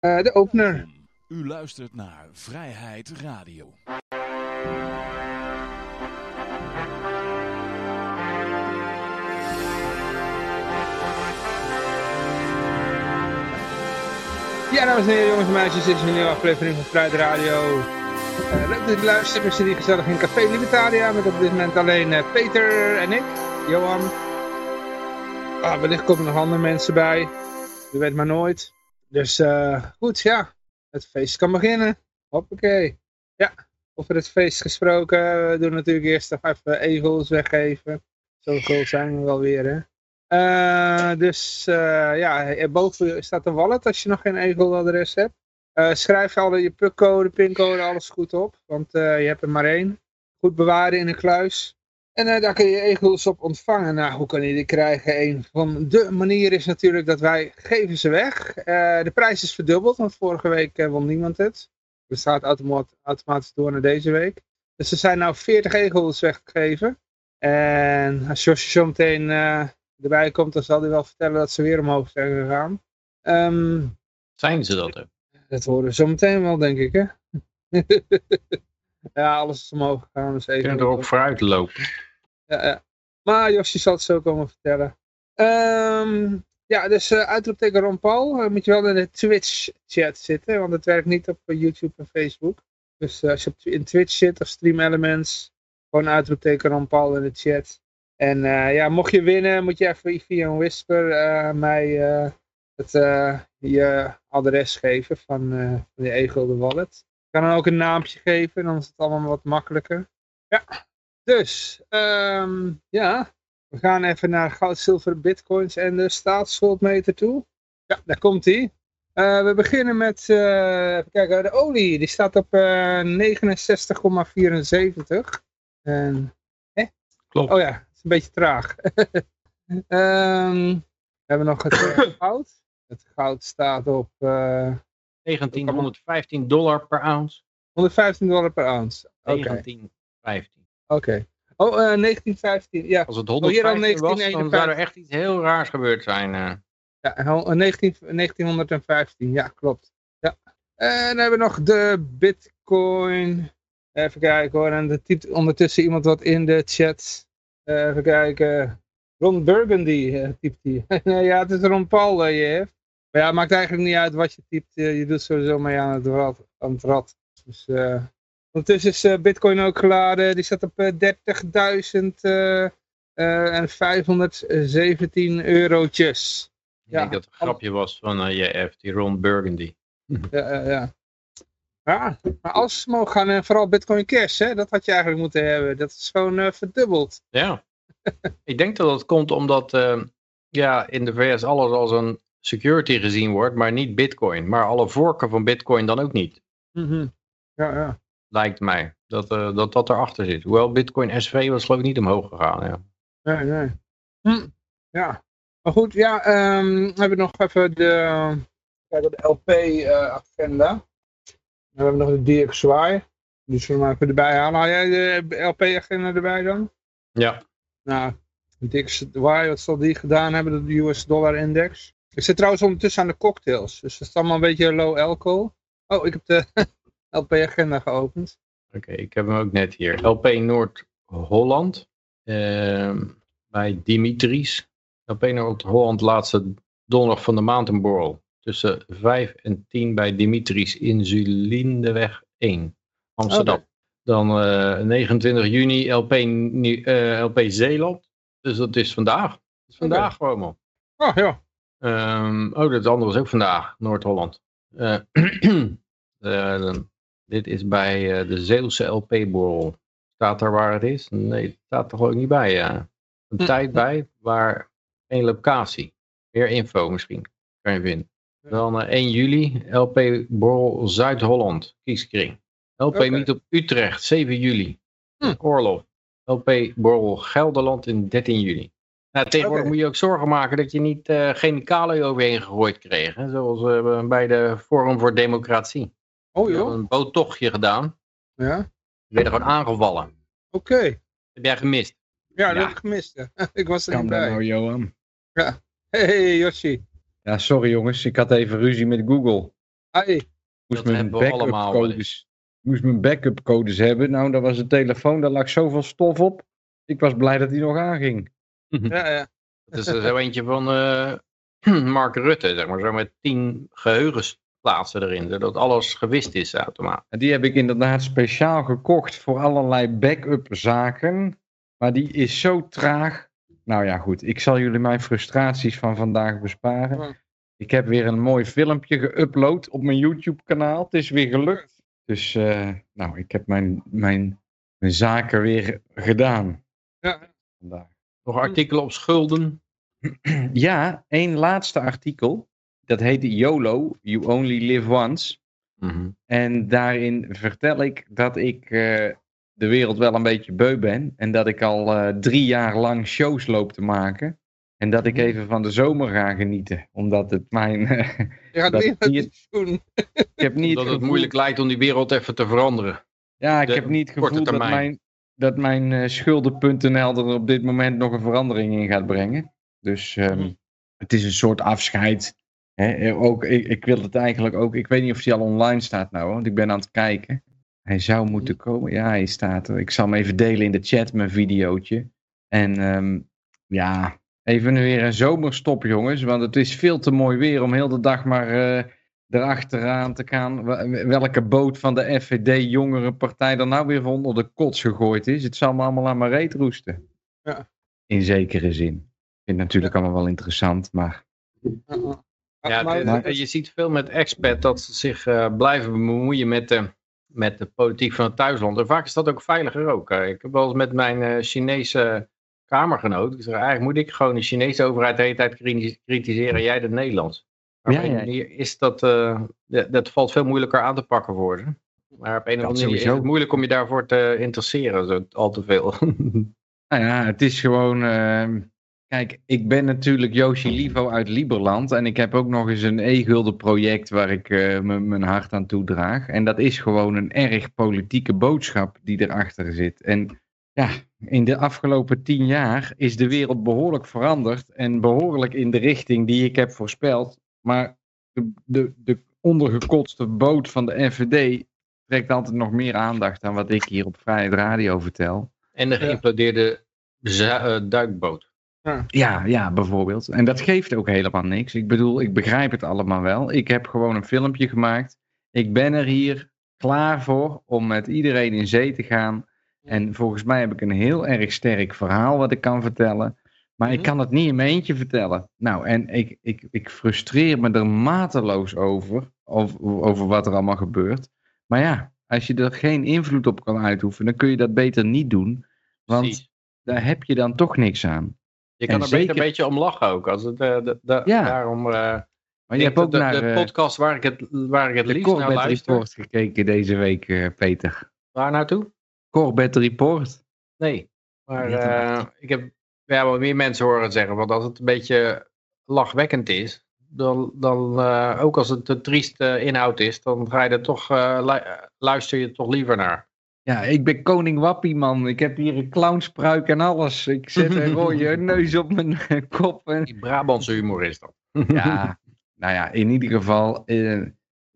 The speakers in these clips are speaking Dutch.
Uh, de opener. U luistert naar Vrijheid Radio. Ja, dames en heren, jongens en meisjes, dit is een nieuwe aflevering van Vrijheid Radio. Uh, leuk dat je luistert, we zitten hier gezellig in Café Libertaria met op dit moment alleen uh, Peter en ik, Johan. Ah, wellicht komen er nog andere mensen bij, je weet maar nooit. Dus uh, goed, ja, het feest kan beginnen. Hoppakee. Ja, over het feest gesproken, we doen natuurlijk eerst nog even egels weggeven. Zo groot zijn we wel weer, hè. Uh, dus uh, ja, boven staat een wallet als je nog geen egeladres hebt. Schrijf al je PUC-code, pincode, alles goed op. Want je hebt er maar één. Goed bewaren in een kluis. En daar kun je egels op ontvangen. Nou, hoe kan je die krijgen? Een van de manieren is natuurlijk dat wij geven ze weg. de prijs is verdubbeld, want vorige week won niemand het. Het gaat automatisch door naar deze week. Dus er zijn nou 40 egels weggegeven. En als Josje zo meteen erbij komt, dan zal hij wel vertellen dat ze weer omhoog zijn gegaan. Um, zijn ze dat ook? Dat horen we zo meteen wel, denk ik, hè? ja, alles is omhoog gegaan. Dus even Kunnen er ook vooruit lopen. Ja. Maar Josje zal het zo komen vertellen. Um, ja, dus uh, uitroepteken Ron Paul. Uh, moet je wel in de Twitch-chat zitten, want het werkt niet op uh, YouTube en Facebook. Dus als je in Twitch zit of Stream Elements, gewoon uitroepteken Ron Paul in de chat. En ja, mocht je winnen, moet je even via een whisper mij het, je adres geven van, van je e-gulden wallet. Ik kan dan ook een naampje geven, dan is het allemaal wat makkelijker. Ja, dus, um, ja, we gaan even naar goud, zilver, bitcoins en de staatsschuldmeter toe. Ja, daar komt hij. we beginnen met, even kijken, de olie, die staat op 69,74. En, hè? Klopt. Oh ja, is een beetje traag. um, we hebben nog het goud. Het goud staat op... Uh, 1915 dollar per ounce. 115 dollar per ounce. Okay. 1915. Oké. Oh, uh, 1915, ja. Als het 115 oh, was, dan zou er echt iets heel raars gebeurd zijn. Uh. Ja, 19, 1915, ja, klopt. Ja. En dan hebben we nog de bitcoin. Even kijken hoor, en er typt ondertussen iemand wat in de chat. Even kijken. Ron Burgundy typt hij. ja, het is Ron Paul, je. Maar ja, het maakt eigenlijk niet uit wat je typt. je doet sowieso mee aan het rad. Aan het rad. Dus, ondertussen is Bitcoin ook geladen. Die staat op 30.000 en 517 eurotjes. Ik denk dat het een grapje was van JF, die Ron Burgundy. ja, ja. Ja, maar als ze mogen gaan, en vooral Bitcoin Cash, hè, dat had je eigenlijk moeten hebben. Dat is gewoon uh, verdubbeld. Ja, ik denk dat dat komt omdat uh, ja, in de VS alles als een security gezien wordt, maar niet Bitcoin. Maar alle vorken van Bitcoin dan ook niet. Mm -hmm. Ja, ja. Lijkt mij dat, uh, dat dat erachter zit. Hoewel Bitcoin SV was geloof ik niet omhoog gegaan. Ja. Nee, nee. Hm. Ja. Maar goed, ja, um, we hebben nog even de, de LP-agenda. we hebben nog de Zwaai. Die zullen we maar even erbij halen. Haal jij de LP-agenda erbij dan? Ja. Nou, Zwaai, wat zal die gedaan hebben, de US Dollar Index? Ik zit trouwens ondertussen aan de cocktails. Dus dat is allemaal een beetje low alcohol. Oh, ik heb de LP-agenda geopend. Oké, ik heb hem ook net hier. LP Noord-Holland. Uh, bij Dimitris. LP Noord-Holland laatste donderdag van de maand een borrel. Tussen 5 en 10 bij Dimitris in Zulindeweg 1. Amsterdam. Okay. Dan uh, 29 juni LP, uh, LP Zeeland. Dus dat is vandaag. Dat is vandaag okay. gewoon man. Oh ja. Um, oh, dat andere is ook vandaag. Noord-Holland. Uh, dit is bij de Zeelse LP-borrel. Staat er waar het is? Nee, het staat er gewoon niet bij. Ja. Een hm. tijd bij, waar één locatie. Meer info misschien. Kan je vinden. Dan 1 juli, LP Borrel Zuid-Holland, kieskring. LP okay. Meet op Utrecht, 7 juli. Hm. Oorlog. LP Borrel Gelderland in 13 juli. Nou, tegenwoordig okay. moet je ook zorgen maken dat je niet uh, chemicaliën overheen gegooid kreeg. Hè? Zoals uh, bij de Forum voor Democratie. Oh joh. een boottochtje gedaan. Ja. Je werd er gewoon aangevallen. Oké. Okay. Heb jij gemist? Ja, dat ja. heb ik gemist. ik was er kan niet bij. nou, Johan? Ja. Hey, Yoshi. Ja, sorry jongens. Ik had even ruzie met Google. Ai. Moest Dat mijn hebben we backup codes, moest mijn backup codes hebben. Nou, daar was een telefoon, daar lag zoveel stof op. Ik was blij dat die nog aanging. Ja, ja. Het is er zo eentje van eh, Mark Rutte, zeg maar, zo met tien geheugenplaatsen erin, zodat alles gewist is automatisch. En die heb ik inderdaad speciaal gekocht voor allerlei backup zaken. Maar die is zo traag. Nou ja, goed. Ik zal jullie mijn frustraties van vandaag besparen. Ik heb weer een mooi filmpje geüpload op mijn YouTube kanaal. Het is weer gelukt. Dus eh, nou, ik heb mijn, mijn, mijn zaken weer gedaan Ja. vandaag. Nog artikelen op schulden. Ja, één laatste artikel. Dat heet YOLO, You Only Live Once. Mhm. En daarin vertel ik dat ik eh, de wereld wel een beetje beu ben. En dat ik al eh, drie jaar lang shows loop te maken. En dat ik Mhm. even van de zomer ga genieten. Omdat het mijn... Je gaat hier- het ik heb niet Dat het moeilijk lijkt om die wereld even te veranderen. Ja, ik de heb niet het gevoel dat mijn, dat mijn eh, schulden.nl er op dit moment nog een verandering in gaat brengen. Dus ehm, Mhm. het is een soort afscheid. Eh, ook, ik, ik wil het eigenlijk ook. Ik weet niet of die al online staat nou, want ik ben aan het kijken. Hij zou moeten komen. Ja, hij staat er. Ik zal hem even delen in de chat, mijn videootje. En ehm, ja, even weer een zomerstop, jongens. Want het is veel te mooi weer om heel de dag maar eh, erachteraan te gaan. Welke boot van de FVD Jongerenpartij er nou weer onder de kots gegooid is. Het zal me allemaal aan mijn reet roesten. Ja. In zekere zin. Ik vind het natuurlijk allemaal wel interessant, maar... Ja, maar, maar- je ziet veel met expat dat ze zich eh, blijven bemoeien met de, met de politiek van het thuisland. En vaak is dat ook veiliger ook. Ik heb wel eens met mijn eh, Chinese kamergenoot. Ik zeg, eigenlijk moet ik gewoon de Chinese overheid de hele tijd kri- kritiseren. Jij de Nederlands. Maar Ja, op een ja. manier is dat, eh, dat, dat valt veel moeilijker aan te pakken voor ze. Maar op een of andere manier is het moeilijk om je daarvoor te interesseren. Zo, al te veel. Nou ja, het is gewoon. Kijk, ik ben natuurlijk Yoshi Livo uit Lieberland. En ik heb ook nog eens een e-gulden project waar ik m- mijn hart aan toedraag. En dat is gewoon een erg politieke boodschap die erachter zit. En ja, in de afgelopen tien jaar is de wereld behoorlijk veranderd. En behoorlijk in de richting die ik heb voorspeld. Maar de, de, de ondergekotste boot van de FVD trekt altijd nog meer aandacht aan wat ik hier op Vrijheid Radio vertel. en de geïmplodeerde eh, duikboot. Ja, ja, bijvoorbeeld. En dat geeft ook helemaal niks. Ik bedoel, ik begrijp het allemaal wel. Ik heb gewoon een filmpje gemaakt. Ik ben er hier klaar voor om met iedereen in zee te gaan. En volgens mij heb ik een heel erg sterk verhaal wat ik kan vertellen. Maar ik Mhm. kan het niet in mijn eentje vertellen. Nou, en ik, ik, ik frustreer me er mateloos over, over. Over wat er allemaal gebeurt. Maar ja, als je er geen invloed op kan uitoefenen, dan kun je dat beter niet doen. Want Precies. daar heb je dan toch niks aan. Je kan En er beter zeker- een beetje om lachen ook. Als het, eh, de, de- Ja. Daarom, eh, Maar je hebt ook naar de eh, podcast waar ik het, waar ik het liefst naar luister. Report gekeken deze week, Peter. Waar naartoe? Corbett Report. Nee. Maar ik heb ja, wel meer mensen horen zeggen. Want als het een beetje lachwekkend is. Dan, dan ook als het een trieste inhoud is. Dan ga je er toch, lu- luister je toch liever naar. Ja, ik ben koning Wappie, man. Ik heb hier een clownspruik en alles. Ik zet een rode neus op mijn eh, kop. En... Die Brabantse humor is dat. Ja, nou ja, in ieder geval eh,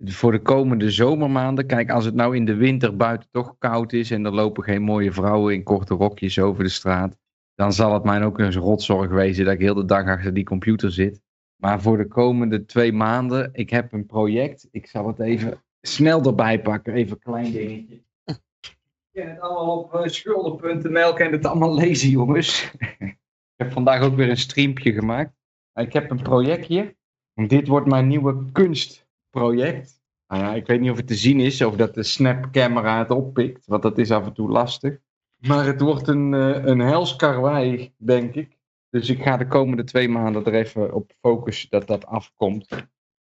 voor de komende zomermaanden. Kijk, als het nou in de winter buiten toch koud is en er lopen geen mooie vrouwen in korte rokjes over de straat. Dan zal het mij ook eens rotzorg wezen dat ik heel de dag achter die computer zit. Maar voor de komende twee maanden, ik heb een project. Ik zal het even snel erbij pakken. Even een klein dingetje. Ken het allemaal op eh, schulden.nl. Kan het allemaal lezen, jongens. ik heb vandaag ook weer een streampje gemaakt. Ik heb een projectje. Dit wordt mijn nieuwe kunstproject. Nou ja, ik weet niet of het te zien is, of dat de snapcamera het oppikt, want dat is af en toe lastig. Maar het wordt een, eh, een hels karwei, denk ik. Dus ik ga de komende twee maanden er even op focussen dat dat afkomt.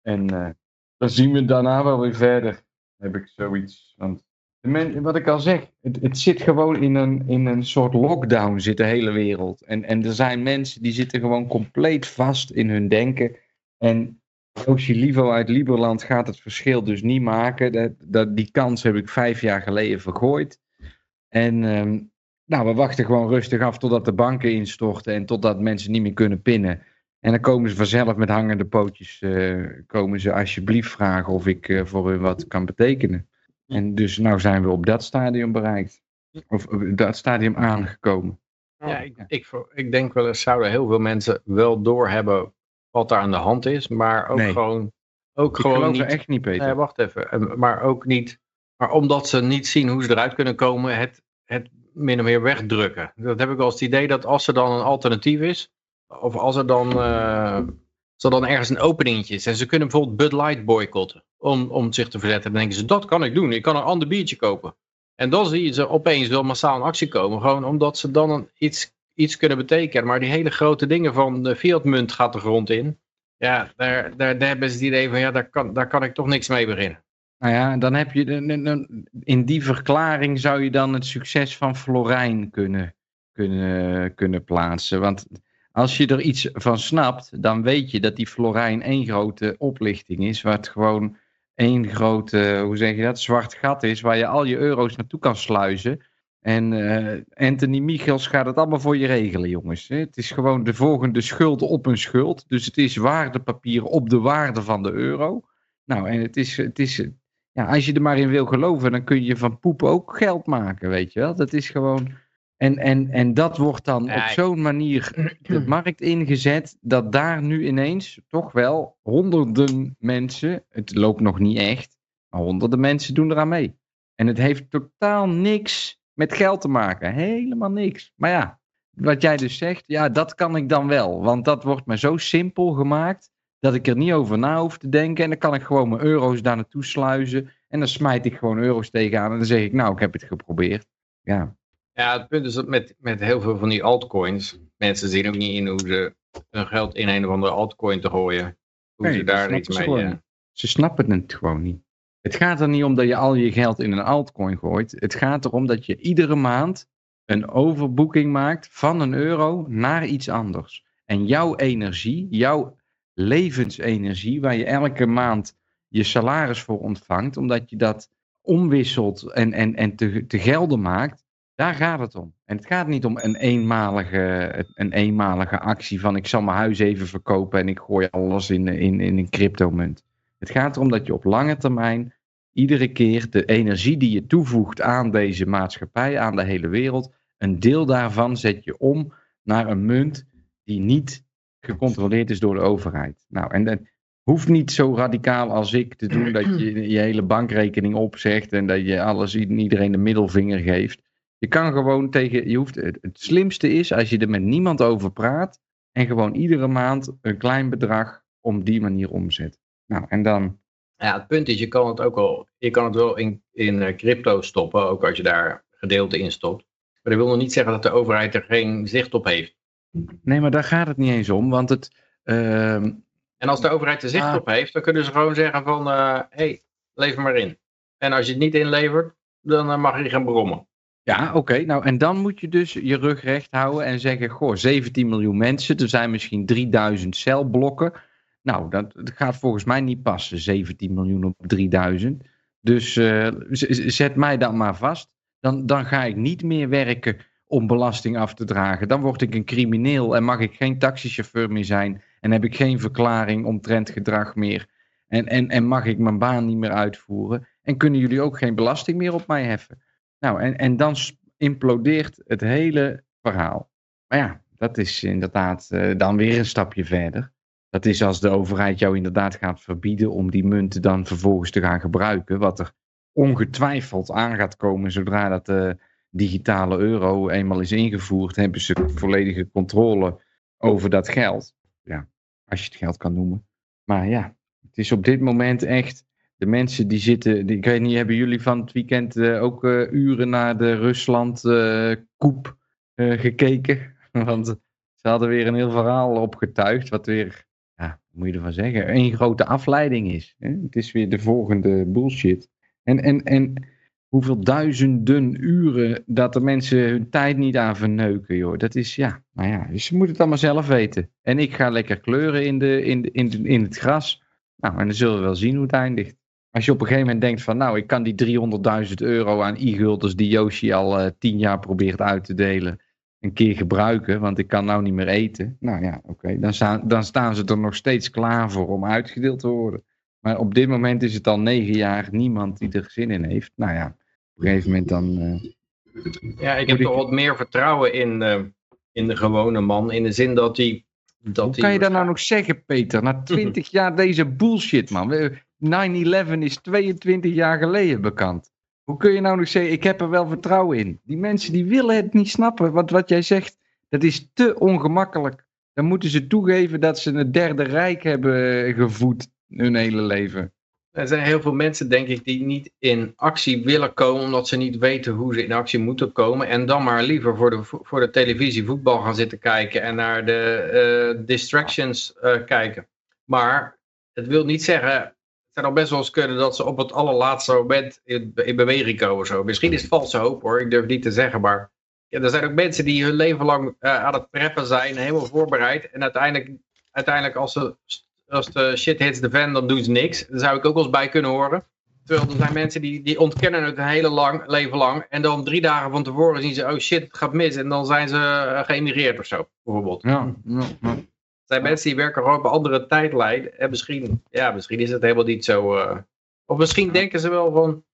En eh, dan zien we daarna wel weer verder, heb ik zoiets. Want men, wat ik al zeg, het, het zit gewoon in een, in een soort lockdown, zit de hele wereld. En, en er zijn mensen die zitten gewoon compleet vast in hun denken. En Yoshi Livo uit Lieberland gaat het verschil dus niet maken. Dat, dat, die kans heb ik vijf jaar geleden vergooid. En ehm, nou, we wachten gewoon rustig af totdat de banken instorten en totdat mensen niet meer kunnen pinnen. En dan komen ze vanzelf met hangende pootjes, uh, komen ze alsjeblieft vragen of ik uh, voor hun wat kan betekenen. En dus nou zijn we op dat stadium bereikt. Of dat stadium aangekomen. Ja, ik, ik, ik denk wel eens zouden heel veel mensen wel doorhebben wat daar aan de hand is, maar ook nee. gewoon... Ook ik gewoon niet, echt niet, Peter. Nee, wacht even. Maar ook niet... Maar omdat ze niet zien hoe ze eruit kunnen komen, het, het min of meer wegdrukken. Dat heb ik wel eens het idee dat als er dan een alternatief is, of als er dan, uh, als er dan ergens een openingetje is, en ze kunnen bijvoorbeeld Bud Light boycotten om, om zich te verzetten, dan denken ze, dat kan ik doen, ik kan een ander biertje kopen. En dan zie je ze opeens wel massaal in actie komen, gewoon omdat ze dan een, iets, iets kunnen betekenen. Maar die hele grote dingen van de Fiat-munt gaat de grond in. Ja, daar, daar, daar hebben ze het idee van, ja, daar kan, daar kan ik toch niks mee beginnen. Nou ja, dan heb je in die verklaring zou je dan het succes van Florijn kunnen, kunnen, kunnen plaatsen. Want als je er iets van snapt, dan weet je dat die Florijn één grote oplichting is, waar het gewoon één grote, hoe zeg je dat, zwart gat is, waar je al je euro's naartoe kan sluizen. En uh, Anthony Michels gaat het allemaal voor je regelen, jongens. Het is gewoon de volgende schuld op een schuld. Dus het is waardepapier op de waarde van de euro. Nou, en het is, het is ja, als je er maar in wil geloven, dan kun je van poep ook geld maken, weet je wel. Dat is gewoon... En, en, en dat wordt dan op zo'n manier de markt ingezet, dat daar nu ineens toch wel honderden mensen, het loopt nog niet echt, maar honderden mensen doen eraan mee. En het heeft totaal niks met geld te maken, helemaal niks. Maar ja, wat jij dus zegt, ja, dat kan ik dan wel, want dat wordt me zo simpel gemaakt dat ik er niet over na hoef te denken. En dan kan ik gewoon mijn euro's daar naartoe sluizen. En dan smijt ik gewoon euro's tegenaan. En dan zeg ik, nou, ik heb het geprobeerd. Ja, ja het punt is dat met, met heel veel van die altcoins. Mensen zien ook niet in hoe ze hun geld in een of andere altcoin te gooien. Hoe nee, ze daar iets mee... Ja. Ze snappen het gewoon niet. Het gaat er niet om dat je al je geld in een altcoin gooit. Het gaat erom dat je iedere maand een overboeking maakt van een euro naar iets anders. En jouw energie, jouw levensenergie, waar je elke maand je salaris voor ontvangt, omdat je dat omwisselt en, en, en te, te gelden maakt, daar gaat het om. En het gaat niet om een eenmalige, een eenmalige actie van ik zal mijn huis even verkopen en ik gooi alles in, in, in een cryptomunt. Het gaat erom dat je op lange termijn iedere keer de energie die je toevoegt aan deze maatschappij, aan de hele wereld, een deel daarvan zet je om naar een munt die niet gecontroleerd is door de overheid. Nou, en dat hoeft niet zo radicaal als ik te doen dat je je hele bankrekening opzegt en dat je alles iedereen de middelvinger geeft. Je kan gewoon tegen, je hoeft, het, het slimste is als je er met niemand over praat en gewoon iedere maand een klein bedrag om die manier omzet. Nou, en dan... Ja, het punt is, je kan het ook al, je kan het wel in, in eh, crypto stoppen, ook als je daar gedeelte in stopt. Maar dat wil nog niet zeggen dat de overheid er geen zicht op heeft. Nee, maar daar gaat het niet eens om, want het... Ehm, en als de overheid er zicht ah. op heeft, dan kunnen ze gewoon zeggen van, hé, uh, hey, lever maar in. En als je het niet inlevert, dan uh, mag je gaan brommen. Ja, oké. Nou, en dan moet je dus je rug recht houden en zeggen, goh, 17 miljoen mensen, er zijn misschien 3000 celblokken. Nou, dat, gaat volgens mij niet passen, 17 miljoen op 3000. Dus uh, zet mij dan maar vast. Dan, dan ga ik niet meer werken om belasting af te dragen. Dan word ik een crimineel en mag ik geen taxichauffeur meer zijn. En heb ik geen verklaring omtrent gedrag meer. En, en, en mag ik mijn baan niet meer uitvoeren. En kunnen jullie ook geen belasting meer op mij heffen. Nou, en, en dan implodeert het hele verhaal. Maar ja, dat is inderdaad uh, dan weer een stapje verder. Dat is als de overheid jou inderdaad gaat verbieden om die munten dan vervolgens te gaan gebruiken. Wat er ongetwijfeld aan gaat komen zodra dat de digitale euro eenmaal is ingevoerd, hebben ze volledige controle over dat geld. Ja, als je het geld kan noemen. Maar ja, het is op dit moment echt. De mensen die zitten, die, ik weet niet, hebben jullie van het weekend uh, ook uh, uren naar de Rusland-koep uh, gekeken? Want ze hadden weer een heel verhaal opgetuigd, wat weer, ja, moet je ervan zeggen, een grote afleiding is. Hè? Het is weer de volgende bullshit. En, en, en hoeveel duizenden uren dat de mensen hun tijd niet aan verneuken, joh. Dat is, ja, nou ja, dus ze moeten het allemaal zelf weten. En ik ga lekker kleuren in, de, in, de, in, in het gras. Nou, en dan zullen we wel zien hoe het eindigt. Als je op een gegeven moment denkt van, nou, ik kan die 300.000 euro aan e-gulders die Yoshi al uh, tien jaar probeert uit te delen. een keer gebruiken, want ik kan nou niet meer eten. Nou ja, oké, dan, staan, dan staan ze er nog steeds klaar voor om uitgedeeld te worden. Maar op dit moment is het al negen jaar niemand die er zin in heeft. Nou ja, op een gegeven moment dan... Uh, ja, ik heb toch wat meer vertrouwen in, uh, in de gewone man. In de zin dat hij... Dat Hoe kan je dat nou nog zeggen, Peter? Na twintig jaar deze bullshit, man. 9-11 is 22 jaar geleden bekend. Hoe kun je nou nog zeggen, ik heb er wel vertrouwen in? Die mensen die willen het niet snappen. Wat, wat jij zegt, dat is te ongemakkelijk. Dan moeten ze toegeven dat ze het derde rijk hebben gevoed hun hele leven. Er zijn heel veel mensen, denk ik, die niet in actie willen komen omdat ze niet weten hoe ze in actie moeten komen. En dan maar liever voor de, voor de televisie voetbal gaan zitten kijken en naar de uh, distractions uh, kijken. Maar het wil niet zeggen, zou nog best wel eens kunnen dat ze op het allerlaatste moment in, in beweging komen. Zo. Misschien is het valse hoop hoor, ik durf niet te zeggen. Maar ja, er zijn ook mensen die hun leven lang uh, aan het preppen zijn, helemaal voorbereid. En uiteindelijk, uiteindelijk als ze als de shit hits the fan, dan doen ze niks. Daar zou ik ook wel eens bij kunnen horen. Terwijl er zijn mensen die, die ontkennen het een hele lang, leven lang. En dan drie dagen van tevoren zien ze, oh shit, het gaat mis. En dan zijn ze uh, geëmigreerd of zo, bijvoorbeeld. Ja. Zijn mensen die werken gewoon op een andere tijdlijn. En misschien, ja, misschien is het helemaal niet zo... Uh... Of misschien denken ze wel van...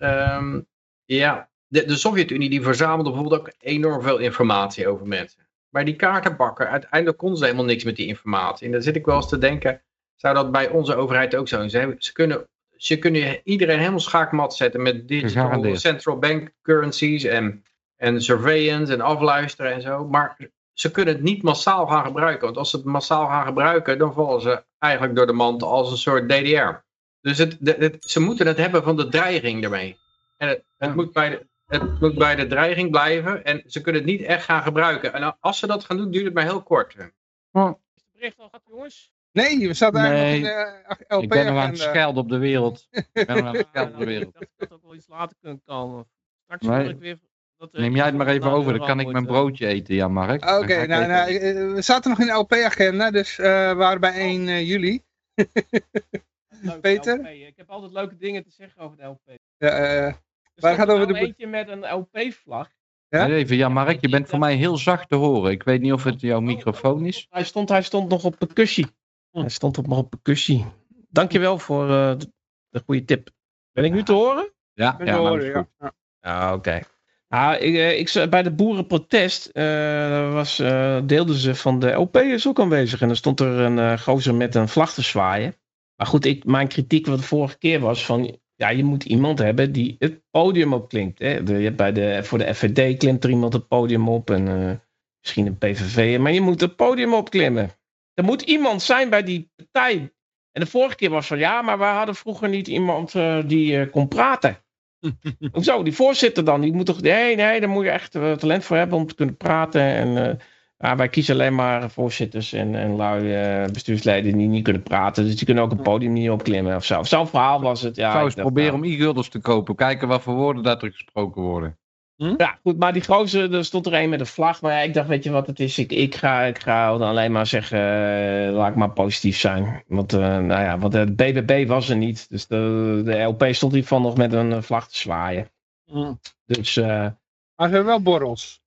Um, ja, de, de Sovjet-Unie die verzamelde bijvoorbeeld ook enorm veel informatie over mensen. Maar die kaartenbakken, uiteindelijk konden ze helemaal niks met die informatie. En dan zit ik wel eens te denken, zou dat bij onze overheid ook zo zijn? Ze kunnen, ze kunnen iedereen helemaal schaakmat zetten met digital central bank currencies en, en surveillance en afluisteren en zo. Maar ze kunnen het niet massaal gaan gebruiken. Want als ze het massaal gaan gebruiken, dan vallen ze eigenlijk door de mand als een soort DDR. Dus het, het, ze moeten het hebben van de dreiging ermee. En het, het moet bij de, het moet bij de dreiging blijven en ze kunnen het niet echt gaan gebruiken. En als ze dat gaan doen, duurt het maar heel kort. Oh. Is het bericht al gehad, jongens? Nee, we zaten eigenlijk nee, in de LP Ik ben nog aan het schelden op de wereld. Ik ben nog aan het schelden op de wereld. Ik dacht dat ook wel iets later kunnen komen. Straks nee. ik weer... Dat, Neem jij het maar even over, dan kan ik mijn broodje eten, ja Mark. Oké, okay, nou, nou, we zaten nog in de LP-agenda, dus uh, we waren bij 1 uh, juli. Peter? LP. Ik heb altijd leuke dingen te zeggen over de LP. Ja, uh, maar gaat over de... eentje met een LP-vlag. Ja? Even, ja Mark, je bent voor mij heel zacht te horen. Ik weet niet of het jouw microfoon is. Hij stond, hij stond nog op percussie. Hij stond op, nog op percussie. Dankjewel voor uh, de, de, goede tip. Ben ik nu te horen? Ja, ja, horen, ja. ja. oké. Okay. Nou, ik, eh, ik, bij de boerenprotest uh, was, deelden ze van de LP'ers ook aanwezig. En er stond er een uh, gozer met een vlag te zwaaien. Maar goed, ik, mijn kritiek wat de vorige keer was van ja, je moet iemand hebben die het podium opklimt. Hè. De, bij de, voor de FVD klimt er iemand het podium op en misschien een PVV, maar je moet het podium opklimmen. Er moet iemand zijn bij die partij. En de vorige keer was van ja, maar we hadden vroeger niet iemand die kon praten. Hoezo, die voorzitter dan? Die moet toch, nee, nee, daar moet je echt talent voor hebben om te kunnen praten. En ja, wij kiezen alleen maar voorzitters en, en lui uh, bestuursleden die niet kunnen praten. Dus die kunnen ook een podium niet opklimmen of zo. Zo'n verhaal was het. Ja, Zou eens proberen om e-gulders te kopen. Kijken wat voor woorden dat er gesproken worden. Hm? Ja, goed, maar die gozer, er stond er een met een vlag. Maar ja, ik dacht, weet je wat het is? Ik, ik, ga, ik ga alleen maar zeggen, uh, laat ik maar positief zijn. Want, uh, nou ja, want het BBB was er niet. Dus de, de LP stond hiervan nog met een vlag te zwaaien. Hm. Dus... maar ze hebben wel borrels.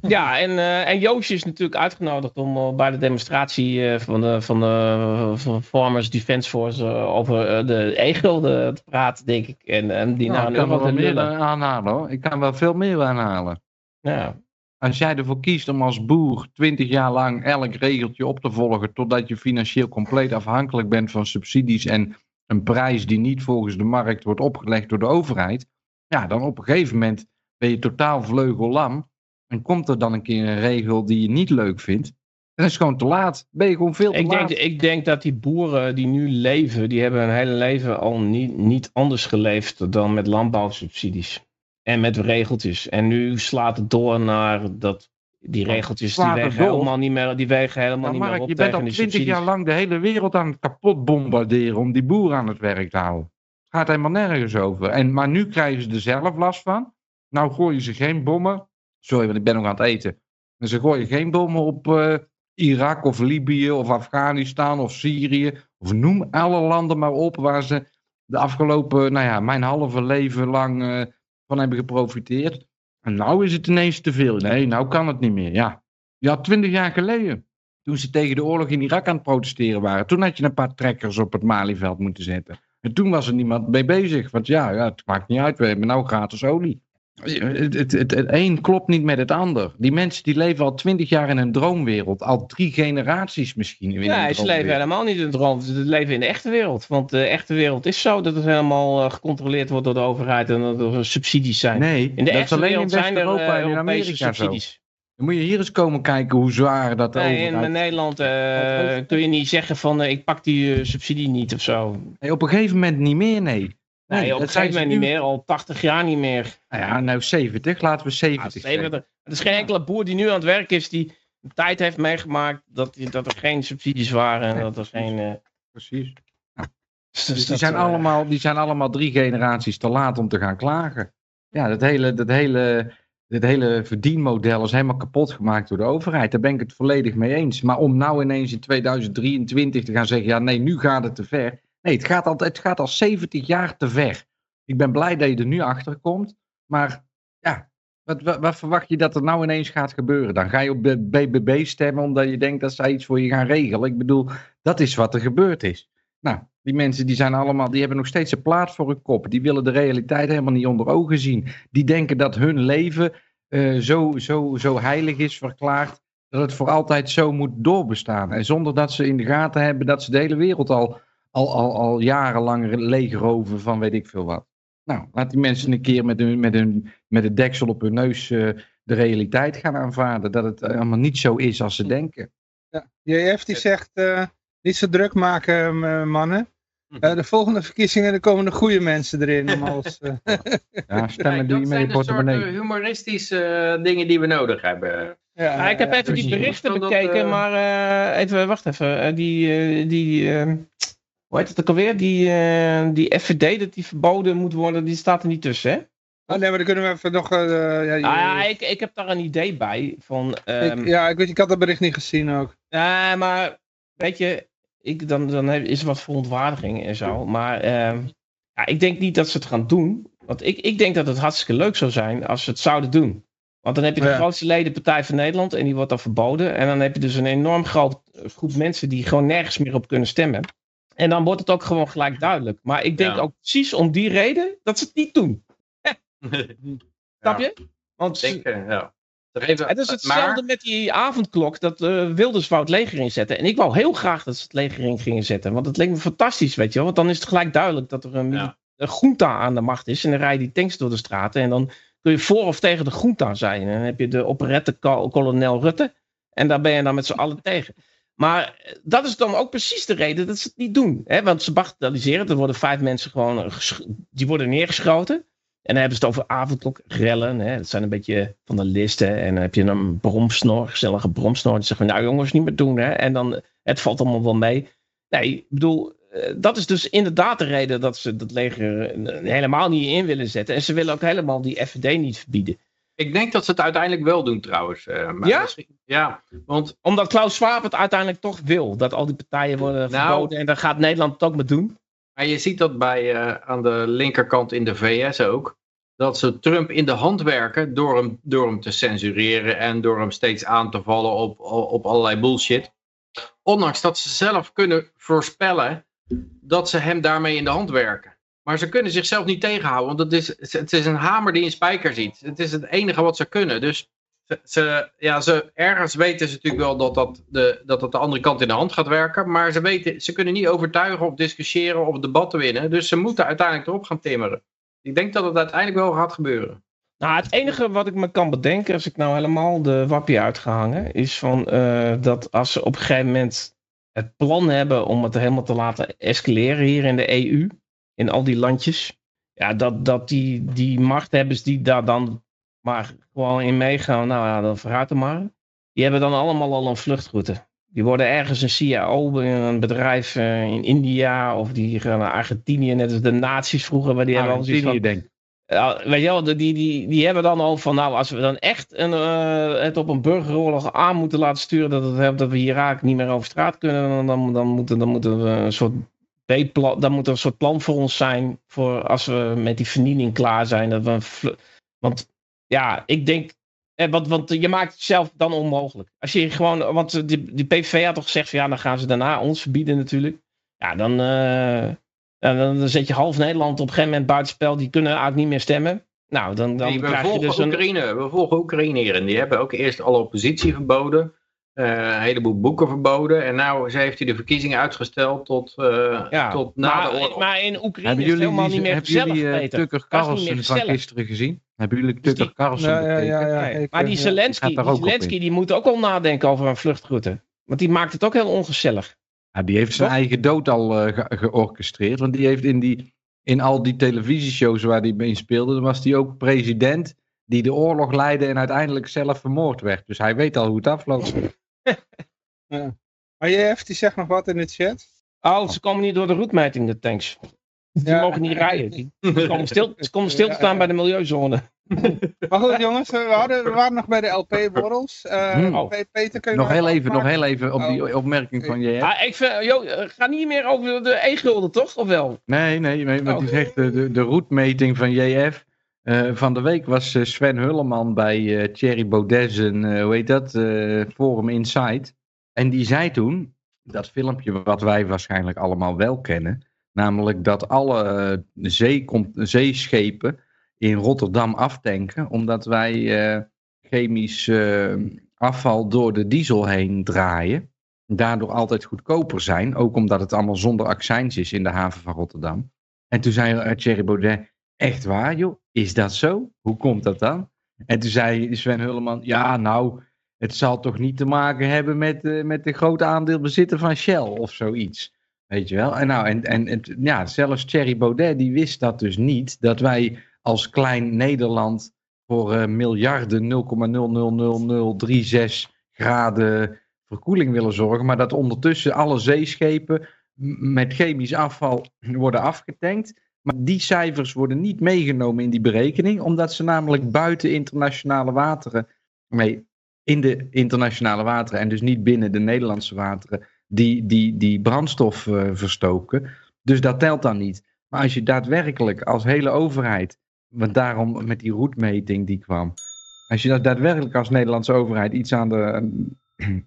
Ja, en, uh, en Joosje is natuurlijk uitgenodigd om uh, bij de demonstratie uh, van de, van de van Farmers Defence Force over de e-gulden te praten, denk ik. En, en die nou, naar een euro te meer aanhalen hoor. Ik kan wel veel meer aanhalen. Ja. Als jij ervoor kiest om als boer 20 jaar lang elk regeltje op te volgen totdat je financieel compleet afhankelijk bent van subsidies en een prijs die niet volgens de markt wordt opgelegd door de overheid, ja, dan op een gegeven moment ben je totaal vleugellam en komt er dan een keer een regel die je niet leuk vindt, dan is het gewoon te laat. Ben je gewoon veel te ik laat. Denk, ik denk dat die boeren die nu leven, die hebben hun hele leven al niet, niet anders geleefd dan met landbouwsubsidies. En met regeltjes. En nu slaat het door naar dat die regeltjes die wegen helemaal niet meer, die wegen helemaal niet meer op je bent al twintig jaar lang de hele wereld aan het kapot bombarderen om die boeren aan het werk te houden. Het gaat helemaal nergens over. En, maar nu krijgen ze er zelf last van. Nou gooien ze geen bommen Sorry, want ik ben nog aan het eten. En ze gooien geen bommen op uh, Irak of Libië of Afghanistan of Syrië. Of noem alle landen maar op waar ze de afgelopen, nou ja, mijn halve leven lang uh, van hebben geprofiteerd. En nou is het ineens te veel. Nee, nou kan het niet meer. Ja, ja twintig jaar geleden. Toen ze tegen de oorlog in Irak aan het protesteren waren. Toen had je een paar trekkers op het Malieveld moeten zetten. En toen was er niemand mee bezig. Want ja, ja het maakt niet uit. We hebben nou gratis olie. Het, het, het, het een klopt niet met het ander. Die mensen die leven al twintig jaar in een droomwereld. Al drie generaties misschien. In nee, ze leven helemaal niet in een droom. Ze leven in de echte wereld. Want de echte wereld is zo dat het helemaal uh, gecontroleerd wordt door de overheid. En dat er subsidies zijn. Nee, in de dat echte is alleen wereld in zijn er West-Europa uh, en in Europese Amerika zo. subsidies. Dan moet je hier eens komen kijken hoe zwaar dat Nee, in overheid... Nederland uh, kun je niet zeggen van uh, ik pak die uh, subsidie niet of zo. Nee, op een gegeven moment niet meer, nee. Nee, Nee, op een gegeven moment niet meer, al 80 jaar niet meer. Nou ja, nou 70, laten we 70 Ja, zeggen. er is geen enkele boer die nu aan het werk is die een tijd heeft meegemaakt dat, dat er geen subsidies waren en Nee. dat er geen... eh, Precies. dus Dus die dat, zijn, eh, allemaal, die zijn allemaal drie generaties te laat om te gaan klagen. Ja, dat hele, dat hele, dat hele verdienmodel is helemaal kapot gemaakt door de overheid. Daar ben ik het volledig mee eens. Maar om nou ineens in 2023 te gaan zeggen, ja nee, nu gaat het te ver. Nee, het gaat al, het gaat al 70 jaar te ver. Ik ben blij dat je er nu achter komt. Maar ja, wat, wat, verwacht je dat er nou ineens gaat gebeuren? Dan ga je op BBB stemmen omdat je denkt dat zij iets voor je gaan regelen. Ik bedoel, dat is wat er gebeurd is. Nou, die mensen die zijn allemaal, die hebben nog steeds een plaat voor hun kop. Die willen de realiteit helemaal niet onder ogen zien. Die denken dat hun leven eh, zo, zo, zo heilig is verklaard. Dat het voor altijd zo moet doorbestaan. En zonder dat ze in de gaten hebben dat ze de hele wereld al, al, al, al jarenlang leegroven van weet ik veel wat. Nou, laat die mensen een keer met, hun, met, hun, met het deksel op hun neus eh, de realiteit gaan aanvaarden. Dat het allemaal niet zo is als ze denken. Ja. JF die zegt, eh, niet zo druk maken mannen. Mhm. Eh, de volgende verkiezingen er komen de goede mensen erin. Als, eh, Ja, stemmen Kijk, doe dat zijn de soort portemonnee. eh, humoristische eh, dingen die we nodig hebben. ja, Ja, ik heb ja, even die berichten bekeken, eh, maar eh, even, wacht even. Eh, die, eh, die eh, hoe heet het ook alweer? Die, eh, die FVD, dat die verboden moet worden, die staat er niet tussen, hè? Oh, nee, maar dan kunnen we even nog... eh, ja, Nou ja, ik, ik heb daar een idee bij. Van, ehm, ik, ja, ik, weet, ik had dat bericht niet gezien ook. Ja, maar weet je, ik, dan, dan heb- is er wat verontwaardiging en zo. Maar ehm, ja, ik denk niet dat ze het gaan doen. Want ik, ik denk dat het hartstikke leuk zou zijn als ze het zouden doen. Want dan heb je de Ja. grootste ledenpartij van Nederland en die wordt dan verboden. En dan heb je dus een enorm grote groep mensen die gewoon nergens meer op kunnen stemmen. En dan wordt het ook gewoon gelijk duidelijk. Maar ik denk Ja. ook precies om die reden dat ze het niet doen. Snap je? Want ja. Even- het is hetzelfde maar, met die avondklok dat eh, Wilders wou het leger inzetten. En ik wou heel graag dat ze het leger in gingen zetten. Want het leek me fantastisch, weet je wel. Want dan is het gelijk duidelijk dat er een, Ja. een junta aan de macht is. En dan rijden die tanks door de straten. En dan kun je voor of tegen de junta zijn. En dan heb je de operette kolonel Rutte. En daar ben je dan met z'n allen tegen. Maar eh, dat is dan ook precies de reden dat ze het niet doen. Hè? Want ze bagatelliseren. Er worden vijf mensen gewoon eh, die worden neergeschoten. En dan hebben ze het over avondklokrellen. Hè? Dat zijn een beetje van de listen. En dan heb je een bromsnor, gezellige bromsnor. Die zeggen, nou jongens, niet meer doen. Hè? En dan, eh, het valt allemaal wel mee. Nee, ik bedoel, dat is dus inderdaad de reden dat ze dat leger helemaal niet in willen zetten. En ze willen ook helemaal die FVD niet verbieden. Ik denk dat ze het uiteindelijk wel doen trouwens. eh, maar Ja? Ja, want Omdat Klaus Schwab het uiteindelijk toch wil. Dat al die partijen worden Nou. verboden. En daar gaat Nederland het ook mee doen. Maar je ziet dat bij, eh, aan de linkerkant in de VS ook. Dat ze Trump in de hand werken door hem, door hem te censureren en door hem steeds aan te vallen op, op allerlei bullshit. Ondanks dat ze zelf kunnen voorspellen dat ze hem daarmee in de hand werken. Maar ze kunnen zichzelf niet tegenhouden, want het is, het is een hamer die een spijker ziet. Het is het enige wat ze kunnen. Dus ze, ja, ze, ergens weten ze natuurlijk wel dat dat, de, dat dat de andere kant in de hand gaat werken. Maar ze, weten, ze kunnen niet overtuigen of discussiëren of debatten winnen. Dus ze moeten uiteindelijk erop gaan timmeren. Ik denk dat het uiteindelijk wel gaat gebeuren. Nou, het enige wat ik me kan bedenken, als ik nou helemaal de wappie uit ga hangen, is van eh, dat als ze op een gegeven moment het plan hebben om het helemaal te laten escaleren hier in de EU, in al die landjes, ja, dat, dat die, die machthebbers die daar dan maar gewoon in meegaan, nou ja, dan vooruit er maar. Die hebben dan allemaal al een vluchtroute. Die worden ergens een CIO in een bedrijf eh, in India of die gaan naar Argentinië, net als de nazi's vroeger, waar die hebben al zoiets van, denk ja, weet je wel, die, die, die hebben dan al van, nou, als we dan echt een, eh, het op een burgeroorlog aan moeten laten sturen, dat, het, dat we Irak niet meer over straat kunnen, dan, dan, dan, moeten, dan moeten we een soort Dan moet er een soort plan voor ons zijn, voor als we met die vernieling klaar zijn. Dat we een want ja, ik denk. Eh, want, want je maakt het zelf dan onmogelijk. Als je gewoon. Want die, die PVV had toch gezegd van ja, dan gaan ze daarna ons verbieden natuurlijk. Ja, dan, uh, dan, dan zet je half Nederland op een gegeven moment buitenspel. Die kunnen eigenlijk niet meer stemmen. Nou, dan, dan Nee, we, krijg je volgen dus een. Oekraïne, we volgen Oekraïne hierin. Die hebben ook eerst alle oppositie verboden. Eh, een heleboel boeken verboden. En nou heeft hij de verkiezingen uitgesteld tot, eh, Ja, tot na maar, de oorlog. maar in Oekraïne Hebben is het jullie, helemaal die- niet meer hebben gezellig, jullie eh. Tucker is Carlson van gisteren gezien? Hebben jullie Tucker die- Carlson Ja, ja, bekeken? ja, ja, Nee, ik, maar die Zelensky, die, Zelensky die moet ook al nadenken over een vluchtroute. Want die maakt het ook heel ongezellig. Ja, die heeft zijn Toch? eigen dood al ge- georchestreerd. Want die heeft in, die, in al die televisieshows waar hij mee speelde, was hij ook president die de oorlog leidde en uiteindelijk zelf vermoord werd. Dus hij weet al hoe het afloopt. Maar JF die zegt nog wat in de chat. Oh, ze komen niet door de routmeting, de tanks. Die Ja. mogen niet rijden. Die, die komen stil, ze komen stil te staan bij de milieuzone. Maar goed jongens, we, hadden, we waren nog bij de LP-borrels. Hmm. Oh. Peter, kun je Nog heel even, nog heel even op Oh. die opmerking van je. Ah, ik vind, joh, eh, ga niet meer over de e-gulden, toch? Of wel? Nee, nee, nee want Oh. die zegt eh, de, de routmeting van JF. Eh, van de week was eh, Sven Hulleman bij eh, Thierry Baudet en hoe heet dat, Forum Insight. En die zei toen, dat filmpje wat wij waarschijnlijk allemaal wel kennen, namelijk dat alle zeeschepen in Rotterdam aftanken, omdat wij chemisch afval door de diesel heen draaien. Daardoor altijd goedkoper zijn, ook omdat het allemaal zonder accijns is in de haven van Rotterdam. En toen zei Thierry Baudet, echt waar joh, is dat zo? Hoe komt dat dan? En toen zei Sven Hulleman, ja nou, het zal toch niet te maken hebben met, eh, met de grote aandeelbezitter van Shell of zoiets. Weet je wel? En, nou, en, en, ja, zelfs Thierry Baudet die wist dat dus niet, dat wij als klein Nederland voor eh, miljarden 0,000036 graden verkoeling willen zorgen, maar dat ondertussen alle zeeschepen met chemisch afval worden afgetankt. Maar die cijfers worden niet meegenomen in die berekening, omdat ze namelijk buiten internationale wateren, nee, in de internationale wateren en dus niet binnen de Nederlandse wateren, die, die, die brandstof eh, verstoken. Dus dat telt dan niet. Maar als je daadwerkelijk als hele overheid, want daarom met die roetmeting die kwam, als je daadwerkelijk als Nederlandse overheid iets aan de eh,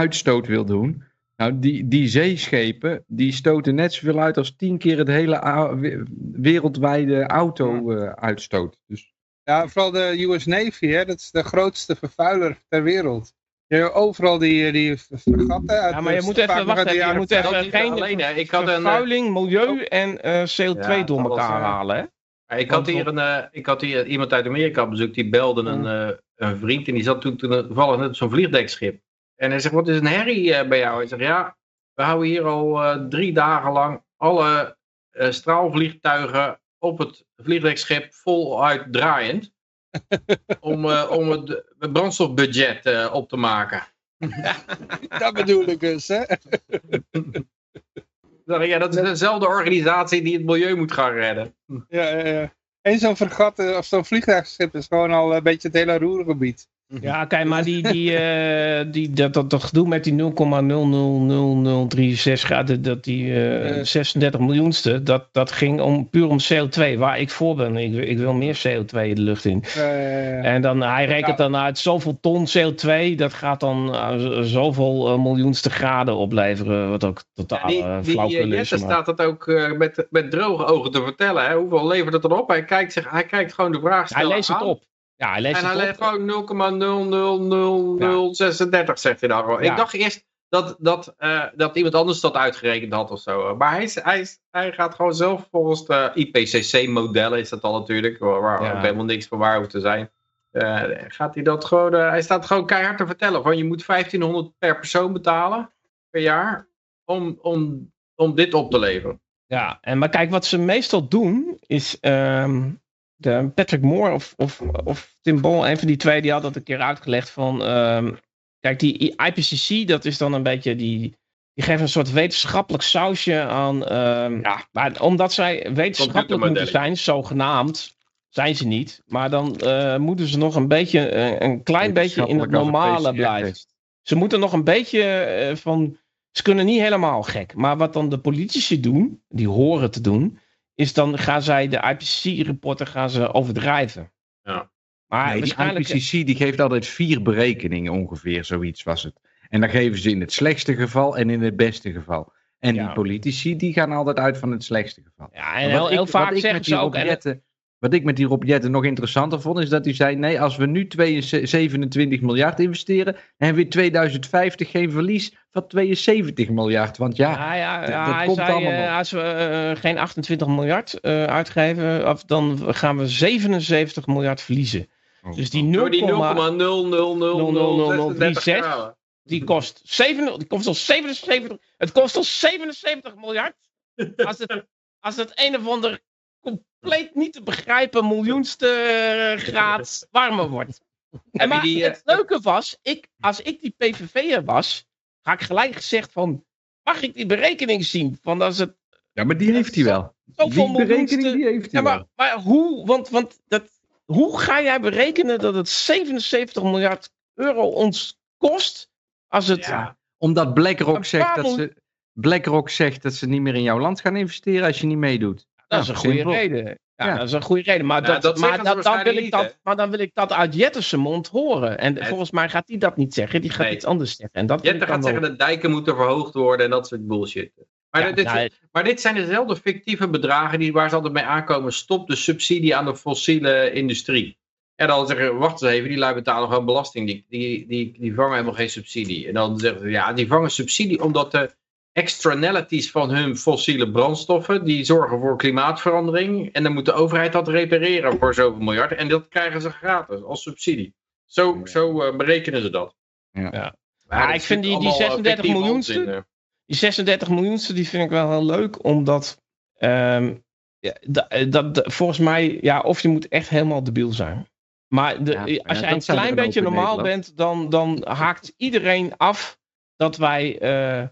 uitstoot wil doen, nou, die, die zeeschepen, die stoten net zoveel uit als tien keer het hele au- we- wereldwijde auto-uitstoot. dus Ja, vooral de US Navy, hè, dat is de grootste vervuiler ter wereld. Je hebt overal die, die fregatten uit Ja, maar je de- moet even wachten. Je moet even geen alleen, hè. Ik had een, eh, vervuiling, milieu en eh, CO2 Ja, door elkaar eh, halen. Hè? Ik had, hier een, eh, ik had hier iemand uit Amerika bezoekt, die belde een, eh, een vriend en die zat toen, toen toevallig net op zo'n vliegdekschip. En hij zegt, wat is een herrie eh, bij jou? Hij zegt, ja, we houden hier al eh, drie dagen lang alle eh, straalvliegtuigen op het vliegdekschip voluit draaiend. om, om het, het brandstofbudget op te maken. Dat bedoel ik dus, hè. Ja, dat is dezelfde organisatie die het milieu moet gaan redden. Ja, ja, ja. En zo'n eh, of zo'n vliegtuigschip is gewoon al een beetje het hele roergebied. Ja, kijk, maar die, die, eh, die, dat, dat, dat gedoe met die 0,000036 graden, dat die eh, Ja. 36 miljoenste, dat, dat ging om, puur om CO2, waar ik voor ben. Ik, ik wil meer CO2 in de lucht in. Eh, En dan, hij rekent dan uit zoveel ton CO2, dat gaat dan eh, zoveel eh, miljoenste graden opleveren, wat ook totaal die eh, die flauwkul eh, is. Maar- staat het ook eh, met, met droge ogen te vertellen. Hè? Hoeveel levert het dan op? Hij kijkt, zich, hij kijkt gewoon de vraag Hij stellen leest het aan. op. Ja, hij leest En hij op. gewoon 0,000036 zegt hij dan gewoon. Ja. Ik dacht eerst dat, dat, eh, dat iemand anders dat uitgerekend had of zo. Maar hij, hij, hij gaat gewoon zelf volgens de IPCC-modellen, is dat al natuurlijk, waar, waar Ja. ook helemaal niks van waar hoeft te zijn. Eh, gaat hij dat gewoon, eh, hij staat gewoon keihard te vertellen. Van je moet 1500 per persoon betalen per jaar om, om, om dit op te leveren. Ja, en maar kijk, wat ze meestal doen is. ehm, de Patrick Moore of, of, of Tim Bol, een van die twee, die had dat een keer uitgelegd van. ehm, kijk, die IPCC, dat is dan een beetje die. Die geven een soort wetenschappelijk sausje aan. ehm, ja, maar omdat zij wetenschappelijk moeten zijn, zogenaamd, zijn ze niet. Maar dan eh, moeten ze nog een beetje, eh, een klein beetje in het normale blijven. Ze moeten nog een beetje eh, van. Ze kunnen niet helemaal gek. Maar wat dan de politici doen, die horen te doen, is dan gaan zij de IPCC-rapporten gaan ze overdrijven. Ja. Maar Nee, die. IPCC die geeft altijd vier berekeningen ongeveer, zoiets was het. En dan geven ze in het slechtste geval en in het beste geval. En Ja. die politici die gaan altijd uit van het slechtste geval. Ja, en heel, ik- heel vaak zeggen ze ook... En, wat ik met die Rob Jetten nog interessanter vond, is dat hij zei: nee, als we nu 22 27 miljard investeren, dan hebben we in 2050 geen verlies van 72 miljard. Want ja, ja, ja, dat- ja, dat hij komt zei, allemaal eh, als we eh, geen 28 miljard eh, uitgeven, dan gaan we 77 miljard verliezen. Oh. Dus die Door die 0,0000036 0,0000036 die kost, 7, die kost al 77, het kost al 77 miljard. Als het, als het een of ander compleet niet te begrijpen miljoenste eh, graad warmer wordt. En maar die, eh, het leuke was, ik, als ik die PVV'er was, ga ik gelijk gezegd van, mag ik die berekening zien? Van als het ja, maar die heeft hij wel. zoveel Die berekening die heeft hij Ja, maar, wel. maar hoe, want, want dat, hoe ga jij berekenen dat het 77 miljard euro ons kost? Als het, Ja. Omdat BlackRock zegt dat ze. BlackRock zegt dat ze niet meer in jouw land gaan investeren als je niet meedoet. Dat is een goede simpel. reden. Ja, Ja. dat is een goede reden. Maar, dat, dat maar, dat, dan wil ik niet, dat, maar dan wil ik dat uit Jettense mond horen. En Het- volgens mij gaat hij dat niet zeggen. Die gaat Nee. iets anders zeggen. En dat gaat zeggen dat dijken moeten verhoogd worden en dat soort bullshit. Maar, Ja, dit, nou, maar dit zijn dezelfde fictieve bedragen die, waar ze altijd mee aankomen. Stop de subsidie aan de fossiele industrie. En dan zeggen ze, wacht eens even, die lui betalen gewoon belasting. Die, die, die, die vangen helemaal geen subsidie. En dan zeggen ze, ja, die vangen subsidie omdat de externalities van hun fossiele brandstoffen, die zorgen voor klimaatverandering. En dan moet de overheid dat repareren voor zoveel miljard. En dat krijgen ze gratis als subsidie. Zo, zo eh, berekenen ze dat. Ja. Ja. Maar ik vind die- die allemaal, eh, 36 fictieve miljoenste- eh. Die 36 miljoenste, die vind ik wel heel leuk, omdat ehm, ja, da- eh, dat, dat- volgens mij, ja, of je moet echt helemaal debiel zijn. Maar de, Ja, als ja, jij een klein beetje normaal bent, dan, dan haakt iedereen af dat wij, eh,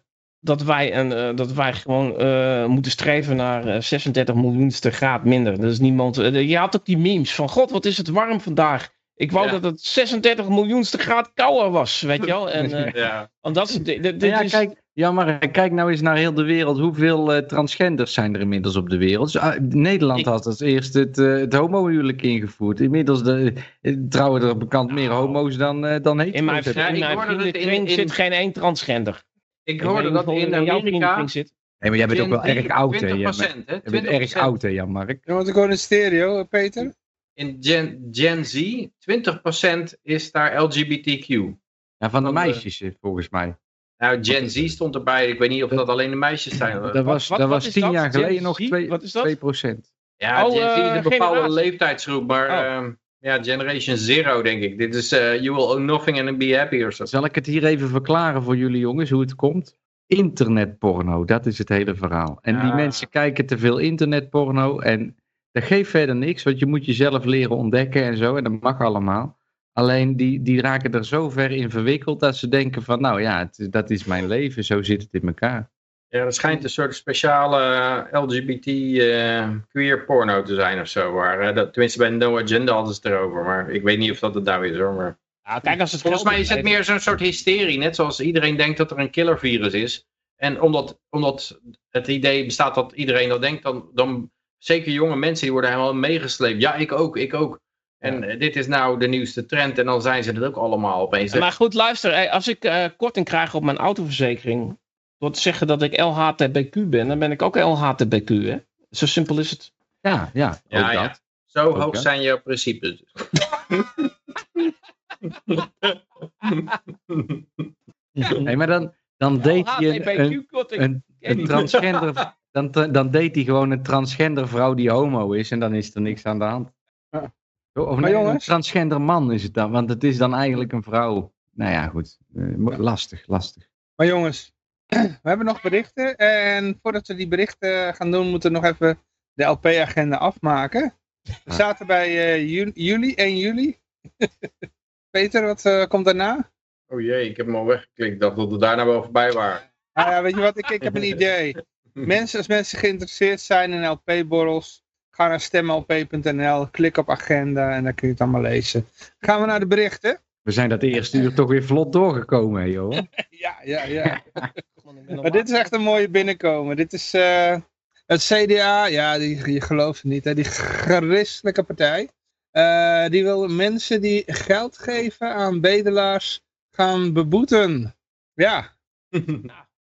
dat wij, een, eh, dat wij gewoon eh, moeten streven naar eh, 36 miljoenste graad minder. Dat is niemand. eh, je had ook die memes van: God, wat is het warm vandaag? Ik wou Ja. dat het 36 miljoenste graad kouder was, weet je wel? En, eh, Ja. want dat is, dit, dit ja, is- kijk, ja, maar kijk nou eens naar heel de wereld. Hoeveel eh, transgenders zijn er inmiddels op de wereld? Dus, ah, Nederland Ik- had als eerst het, eh het homohuwelijk ingevoerd. Inmiddels de, eh, trouwen er bekend meer homo's dan, eh dan hetero's. In mijn, in mijn vriendenkring zit geen één transgender. Ik hoorde dat in Amerika... zit. Nee, maar jij bent ook wel erg oud, hè? 20%, Jij hè? bent, je bent erg 20%. oud, hè, Jan-Mark? Moet ik gewoon in stereo, eh, Peter. In Gen, Gen Z, 20% is daar LGBTQ. Ja, van de de- meisjes, eh, volgens mij. Nou, Gen Z stond erbij. Ik weet niet of dat alleen de meisjes zijn. hoor. Dat was, wat- dat wat was tien dat? jaar Gen geleden nog Z? 2, Wat is dat? 2%. Ja, Oh, Gen Z is eh, een bepaalde generatie. leeftijdsgroep. Maar Oh. ehm, ja, Generation Zero, denk ik. Dit is eh, You will own nothing and be happy or zo. Zal ik het hier even verklaren voor jullie jongens, hoe het komt? Internetporno, dat is het hele verhaal. En die Ja. mensen kijken te veel internetporno en dat geeft verder niks, want je moet jezelf leren ontdekken en zo, en dat mag allemaal. Alleen die, die raken er zo ver in verwikkeld dat ze denken van, nou ja, het, dat is mijn leven, zo zit het in elkaar. Ja, er schijnt een soort speciale eh, LGBT eh, queer porno te zijn of zo. Waar, eh, dat, tenminste, bij No Agenda hadden ze het erover. Maar ik weet niet of dat het nou is hoor. Maar... Ja, kijk, als het Volgens mij is het meer zo'n soort hysterie. Net zoals iedereen denkt dat er een killervirus is. En omdat, omdat het idee bestaat dat iedereen dat denkt, dan, dan zeker jonge mensen die worden helemaal meegesleept. Ja, ik ook, ik ook. En dit is nou de nieuwste trend en dan zijn ze het ook allemaal opeens. Maar goed, luister. Als ik korting krijg op mijn autoverzekering. Door te zeggen dat ik LHTBQ ben. dan ben ik ook LHTBQ, hè? Zo simpel is het. Ja, ja, Ja, ook ja. dat. Zo Ook, hoog zijn je principes. Hey, maar dan, dan date je een, een, een, transgender, dan, dan date hij gewoon een transgender vrouw die homo is en dan is er niks aan de hand. Ja. Of Maar nee, een transgender man is het dan, want het is dan eigenlijk een vrouw. Nou ja, goed. Eh, lastig, lastig. Maar jongens, we hebben nog berichten. En voordat we die berichten gaan doen, moeten we nog even de LP-agenda afmaken. We zaten bij eh, ju- juli, 1 juli. Peter, wat eh, komt daarna? Oh jee, ik heb hem al weggeklikt. Ik dacht dat we daarna wel voorbij waren. Ah, ja, weet je wat, ik, ik heb een idee. Mensen, als mensen geïnteresseerd zijn in LP-borrels, ga naar stemlp.nl, klik op agenda en dan kun je het allemaal lezen. Gaan we naar de berichten? We zijn dat eerste uur toch weer vlot doorgekomen, joh. Ja, ja, ja. Maar dit is echt een mooie binnenkomen. Dit is eh, het CDA, ja, die, je gelooft het niet, hè, die christelijke partij. Eh, die wil mensen die geld geven aan bedelaars gaan beboeten. Ja.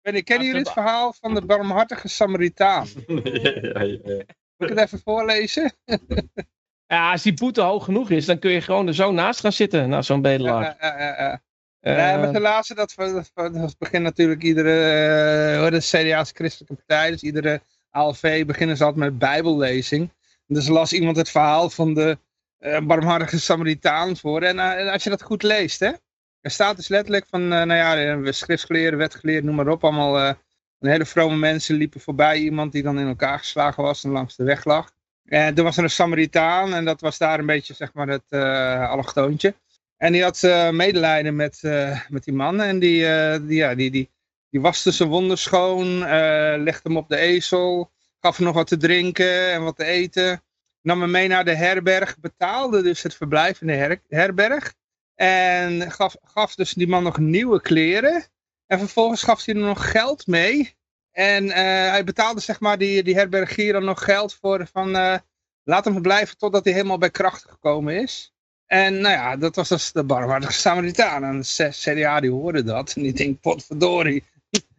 En ik ken jullie het verhaal van de barmhartige Samaritaan? Moet ik het even voorlezen? Ja, als die boete hoog genoeg is, dan kun je gewoon er zo naast gaan zitten, naar zo'n bedelaar. Ja, ja, ja, ja. Eh, Nee, maar helaas, dat, dat, dat begint natuurlijk iedere, uh, de CDA's christelijke partij, dus iedere ALV beginnen ze altijd met bijbellezing. Dus las iemand het verhaal van de uh, barmhartige Samaritaan voor. En, uh, en, als je dat goed leest, hè. Er staat dus letterlijk van, nou ja, schriftgeleerden, wetgeleerden, noem maar op, allemaal een hele vrome mensen liepen voorbij iemand die dan in elkaar geslagen was en langs de weg lag. En er was er een Samaritaan en dat was daar een beetje, zeg maar, het allochtoontje. En die had uh, medelijden met, uh, met die man. En die, uh, die, ja, die, die, die waste zijn wonden schoon. legde hem op de ezel. Gaf hem nog wat te drinken en wat te eten. Nam hem mee naar de herberg. Betaalde dus het verblijf in de her herberg. En gaf, gaf dus die man nog nieuwe kleren. En vervolgens gaf hij er nog geld mee. En hij betaalde zeg maar die, die herbergier dan nog geld voor. Van laat hem blijven totdat hij helemaal bij kracht gekomen is. En nou ja, dat was dus de barmhartige Samaritaan. En de CDA die hoorde dat. En die denkt, potverdorie,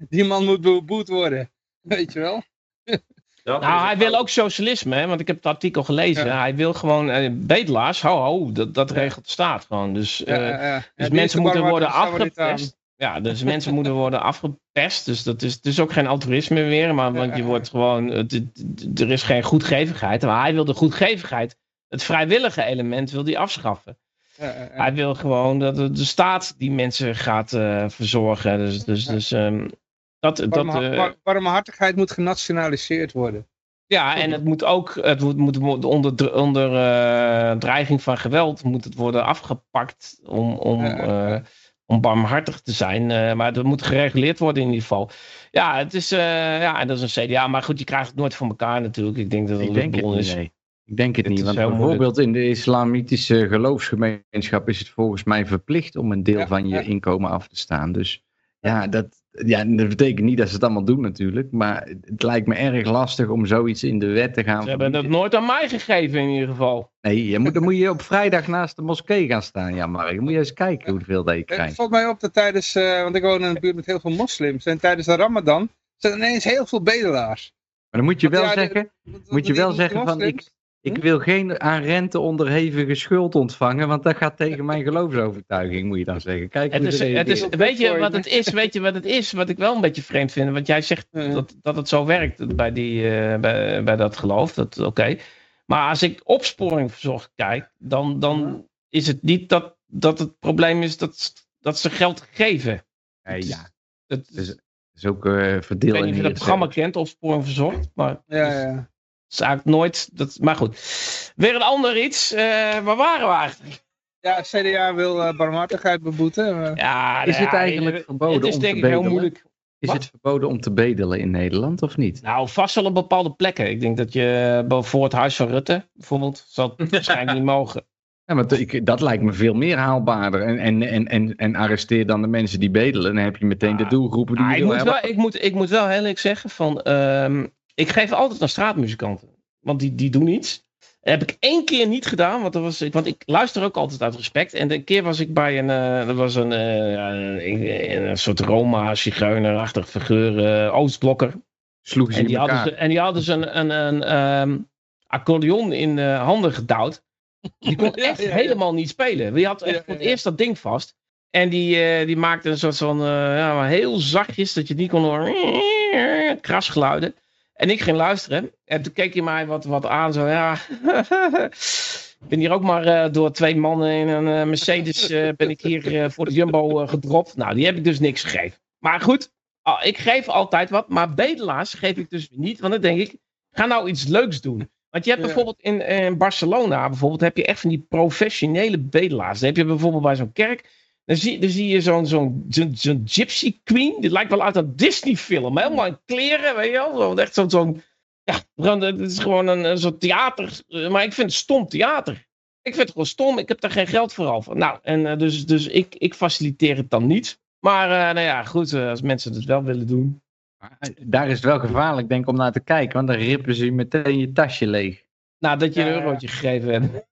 die man moet beboet worden. Weet je wel? Ja, nou, hij wil ook socialisme, hè? want ik heb het artikel gelezen. Ja. Hij wil gewoon uh, bedelaars, ho, ho, dat, dat regelt de staat gewoon. Dus, uh, ja, dus mensen moeten worden afgepest. Ja, dus mensen moeten worden afgepest. Dus dat is, het is ook geen altruïsme meer, maar want je wordt gewoon, het, het, er is geen goedgevigheid. Maar hij wil de goedgevigheid het vrijwillige element wil hij afschaffen. Hij wil gewoon dat de, de staat die mensen gaat uh, verzorgen. Dus, dus, dus um, dat, dat, uh, barmhartigheid moet genationaliseerd worden. Ja, en het moet ook het moet, moet onder, onder uh, dreiging van geweld moet het worden afgepakt om, om, om barmhartig te zijn. maar dat moet gereguleerd worden in ieder geval. Ja, het is, ja, en dat is een CDA. Maar goed, je krijgt het nooit voor elkaar natuurlijk. Ik denk dat het een bron is. Nee. Ik denk het, niet, want bijvoorbeeld in de islamitische geloofsgemeenschap is het volgens mij verplicht om een deel ja, van je ja. inkomen af te staan. Dus ja dat, ja, dat betekent niet dat ze het allemaal doen natuurlijk, maar het lijkt me erg lastig om zoiets in de wet te gaan. Ze hebben het nooit aan mij gegeven in ieder geval. Nee, je moet, dan moet je op vrijdag naast de moskee gaan staan, ja maar. Dan moet je eens kijken hoeveel dat je krijgt. Het valt mij op dat tijdens, uh, want ik woon in een buurt met heel veel moslims, en tijdens de ramadan zijn er ineens heel veel bedelaars. Maar dan moet je wel zeggen, moet je wel zeggen van ik, ik wil geen aan rente onderhevige schuld ontvangen, want dat gaat tegen mijn geloofsovertuiging, moet je dan zeggen. Kijk het is, het is, weet je wat het is? Weet je wat het is? Wat ik wel een beetje vreemd vind, want jij zegt dat, dat het zo werkt bij, die, uh, bij, bij dat geloof, dat oké. Okay. Maar als ik opsporing verzorg kijk, dan, dan is het niet dat, dat het probleem is dat, dat ze geld geven. Nee, ja. Dat is, is ook uh, verdeeld. Ik weet niet of je dat programma kent, opsporing verzorgd, maar... Ja, ja. Is eigenlijk nooit. Dat, maar goed. Weer een ander iets. Uh, waar waren we eigenlijk? Ja, CDA wil uh, barmhartigheid beboeten. Ja, is het eigenlijk ja, verboden het is om denk te ik heel bedelen? moeilijk. Is Wat? het verboden om te bedelen in Nederland of niet? Nou, vast wel op bepaalde plekken. Ik denk dat je eh, voor het huis van Rutte bijvoorbeeld, zal het waarschijnlijk niet mogen. Ja, maar ik, dat lijkt me veel meer haalbaarder. En, en, en, en, en arresteer dan de mensen die bedelen. Dan heb je meteen de doelgroepen die Ah, je ik, wil moet hebben. wel, ik, moet, ik moet wel heel eerlijk zeggen van, ehm, ik geef altijd aan straatmuzikanten. Want die, die doen iets. Dat heb ik één keer niet gedaan, want, dat was, want ik luister ook altijd uit respect. En een keer was ik bij een, eh, er was een, eh, ja, een, een soort Roma-zigeunerachtig figuur, eh, Oostblokker. Sloegen ze En die hadden ze, en die hadden ze een, een, een ehm, accordeon in de handen gedouwd. Die kon echt ja, ja. helemaal niet spelen. Die had echt voor het eerst dat ding vast. En die, die maakte een soort van, ja, heel zachtjes, dat je het niet kon horen. Krasgeluiden. En ik ging luisteren. En toen keek hij mij wat, wat aan. Zo, ja. ik ben hier ook maar eh, door twee mannen in een eh, Mercedes. eh, ben ik hier voor de Jumbo gedropt. Nou, die heb ik dus niks gegeven. Maar goed, ah, ik geef altijd wat. Maar bedelaars geef ik dus niet. Want dan denk ik, ga nou iets leuks doen. Want je hebt bijvoorbeeld in, in Barcelona, bijvoorbeeld, heb je echt van die professionele bedelaars. Dan heb je bijvoorbeeld bij zo'n kerk. Dan zie, dan zie je zo'n zo'n zo'n zo'n gypsy queen. Die lijkt wel uit een Disney film. Helemaal in kleren, weet je wel. Zo, echt zo'n... zo'n ja, het is gewoon een, een soort theater. eh, Maar ik vind het stom theater. Ik vind het gewoon stom. Ik heb daar geen geld voor over. Nou, en eh, dus, dus ik, ik faciliteer het dan niet. Maar eh, nou ja, goed, als mensen het wel willen doen. Daar is het wel gevaarlijk, denk ik, om naar te kijken. Want dan rippen ze je meteen je tasje leeg. Nou, dat je een Ja, ja. eurotje gegeven hebt.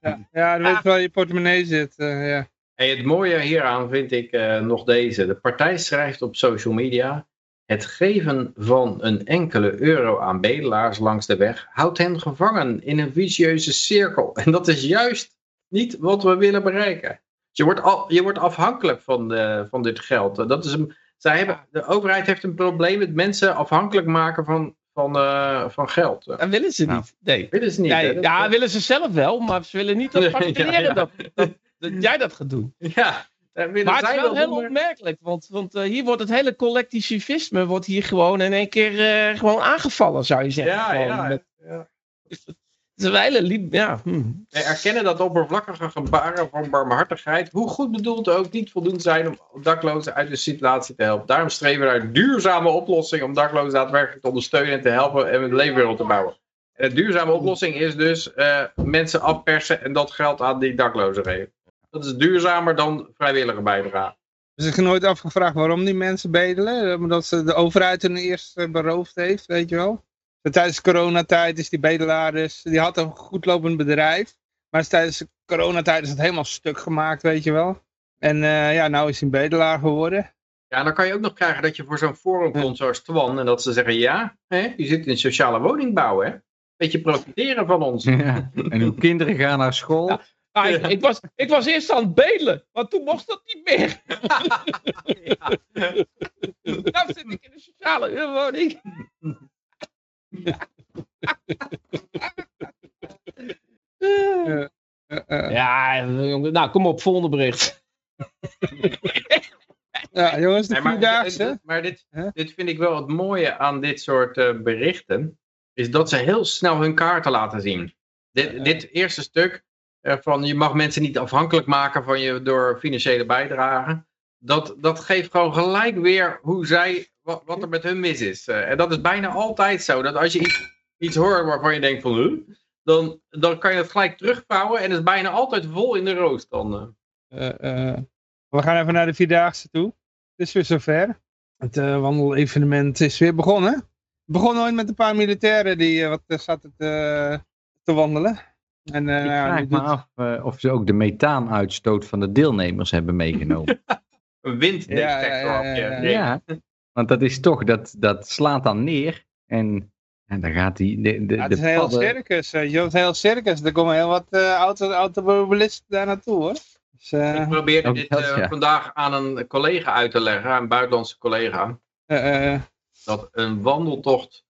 Ja, ja dan weet je wel je portemonnee zit. eh, ja. Hey, het mooie hieraan vind ik eh, nog deze. De partij schrijft op social media... Het geven van een enkele euro aan bedelaars langs de weg... houdt hen gevangen in een vicieuze cirkel. En dat is juist niet wat we willen bereiken. Je wordt, al, je wordt afhankelijk van, de, van dit geld. Dat is een, zij hebben, de overheid heeft een probleem met mensen afhankelijk maken van, van, eh, van geld. Dat willen ze Nou. niet. Nee. Dit is niet. Ja, ja, willen ze zelf wel, maar ze willen niet dat Ja, factureren ja. Dat, dat, dat jij dat gaat doen. ja, Maar het is wel heel opmerkelijk, want, want eh, hier wordt het hele collectivisme wordt hier gewoon in één keer eh, gewoon aangevallen, zou je zeggen. Ja, Gewoon ja, met- ja. Het is een hele lief, ja. hm. Wij erkennen dat oppervlakkige gebaren van barmhartigheid, hoe goed bedoeld ook, niet voldoende zijn om daklozen uit de situatie te helpen. Daarom streven we naar duurzame oplossingen om daklozen daadwerkelijk te ondersteunen en te helpen en een leefwereld te bouwen. En de duurzame oplossing is dus eh, mensen afpersen en dat geld aan die daklozen geven. Dat is duurzamer dan vrijwillige bijdrage. Dus ik heb nooit afgevraagd waarom die mensen bedelen. Omdat ze de overheid hun eerst eh, beroofd heeft, weet je wel. Tijdens de coronatijd is die bedelaar dus, die had een goedlopend bedrijf. Maar tijdens de coronatijd is het helemaal stuk gemaakt, weet je wel. En eh, ja, nou is hij een bedelaar geworden. Ja, dan kan je ook nog krijgen dat je voor zo'n forum komt zoals Twan en dat ze zeggen ja, hè, je zit in sociale woningbouw hè. Beetje profiteren van ons. Ja. En uw kinderen gaan naar school. Ja. Ah, ik, ik was, ik was eerst aan het bedelen, maar toen mocht dat niet meer. nou zit ik in de sociale huurwoning. Eh, eh, Ja, jongen, nou kom op, volgende bericht. ja, jongens, de Nee, maar, vierdaagse. maar dit, dit vind ik wel het mooie aan dit soort eh, berichten. Is dat ze heel snel hun kaarten laten zien. Dit, dit eerste stuk eh, van je mag mensen niet afhankelijk maken van je door financiële bijdragen. Dat, dat geeft gewoon gelijk weer hoe zij, wat, er met hun mis is. Eh, en dat is bijna altijd zo. Dat als je iets, hoort waarvan je denkt van huh, dan, dan kan je het gelijk terugvouwen. En het is bijna altijd vol in de roos eh. Eh, eh, we gaan even naar de Vierdaagse toe. Het is weer zover. Het eh, wandelevenement is weer begonnen. Het begon ooit met een paar militairen die eh, wat eh, zaten te, te wandelen. En, eh, Ik ja, vraag me doet- af eh, of ze ook de methaanuitstoot van de deelnemers hebben meegenomen. Een winddetector. Ja, ja, ja, ja, ja, want dat is toch, dat, dat slaat dan neer. En, en dan gaat die... De, de, Ja, het is een heel padden- circus. weet je Het heel circus. Er komen heel wat eh, auto, automobilisten daar naartoe hoor. Dus, eh, Ik probeerde ook dit dat, eh, ja. vandaag aan een collega uit te leggen, een buitenlandse collega, eh, eh, dat een wandeltocht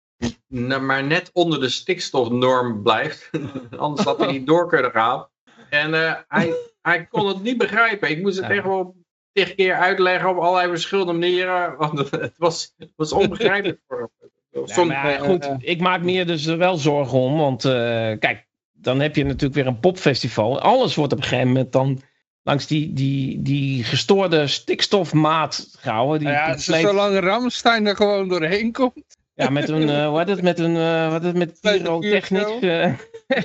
maar net onder de stikstofnorm blijft. Anders had hij niet door kunnen gaan. En eh, hij, hij kon het niet begrijpen. Ik moest het Ja. echt wel tig keer uitleggen op allerlei verschillende manieren. Want het was, het was onbegrijpelijk voor hem. Ja, Soms- maar goed, ik maak me hier dus wel zorgen om. Want eh, kijk, dan heb je natuurlijk weer een popfestival. Alles wordt op een gegeven moment dan langs die, die, die gestoorde stikstofmaat gehouden. Die ja, compleet- zolang Ramstein er gewoon doorheen komt. Ja, met een, eh hoe heet het, met een, eh wat is het, met pyrotechnisch. eh,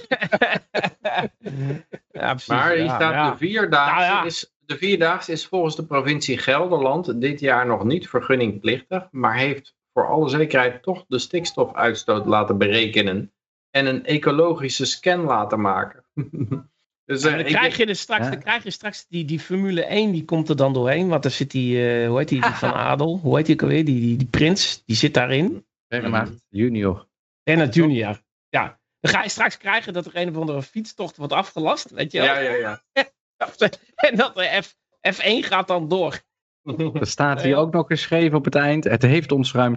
ja, precies. Maar hier ja, staat ja. de vierdaagse, Nou ja. is, de vierdaagse is volgens de provincie Gelderland dit jaar nog niet vergunningplichtig, maar heeft voor alle zekerheid toch de stikstofuitstoot laten berekenen en een ecologische scan laten maken. dus, Ja, eh, dan, ik krijg je dus straks, Ja. dan krijg je straks die, die Formule 1, die komt er dan doorheen. Want daar zit die, eh, hoe heet die, die van Adel, hoe heet die ook alweer, die, die, die prins, die zit daarin. Bernard junior. Bernard Junior. Ja, dan ga je straks krijgen dat er een of andere fietstocht wordt afgelast, weet je wel. ja, ja, ja. En dat de F, F1 gaat dan door. Er staat hier ook nog geschreven op het eind. Het heeft ons ruim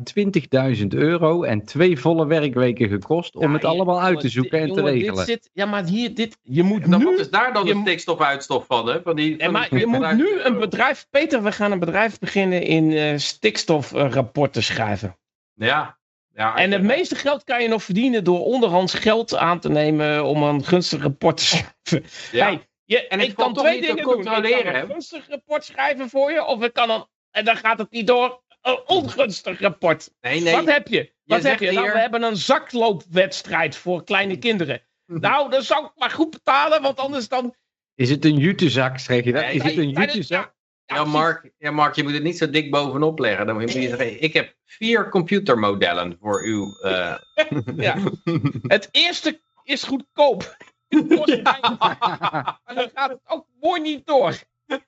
20.000 euro en twee volle werkweken gekost om Ja, het allemaal uit te zoeken en te jongen, dit regelen. zit- ja, maar hier, dit, je moet En dan, wat is daar dan de stikstofuitstof van? Hè? van die, Ja, van maar die je moet 20.000 nu een bedrijf... Peter, we gaan een bedrijf beginnen in eh, stikstofrapporten schrijven. Ja. Ja En het ja. meeste geld kan je nog verdienen door onderhands geld aan te nemen om een gunstig rapport te schrijven. Ja. Hey, je, En ik kan twee dingen doen. Ik controleren, kan een gunstig rapport schrijven voor je, of ik kan een, en dan gaat het niet door, een ongunstig rapport. nee, nee. Wat heb je? Wat heb zegt je? Nou, hier- we hebben een zakloopwedstrijd voor kleine kinderen. Nou, dan zou ik maar goed betalen, want anders dan... Is het een jutezak, schreef je dat? Nee, Is het een jutezak? Ja, Mark, ja, Mark, je moet het niet zo dik bovenop leggen. Dan moet je zeggen, ik heb vier computermodellen voor uw... eh, Ja. Het eerste is goedkoop. Het kost mij En dan gaat het ook mooi niet door.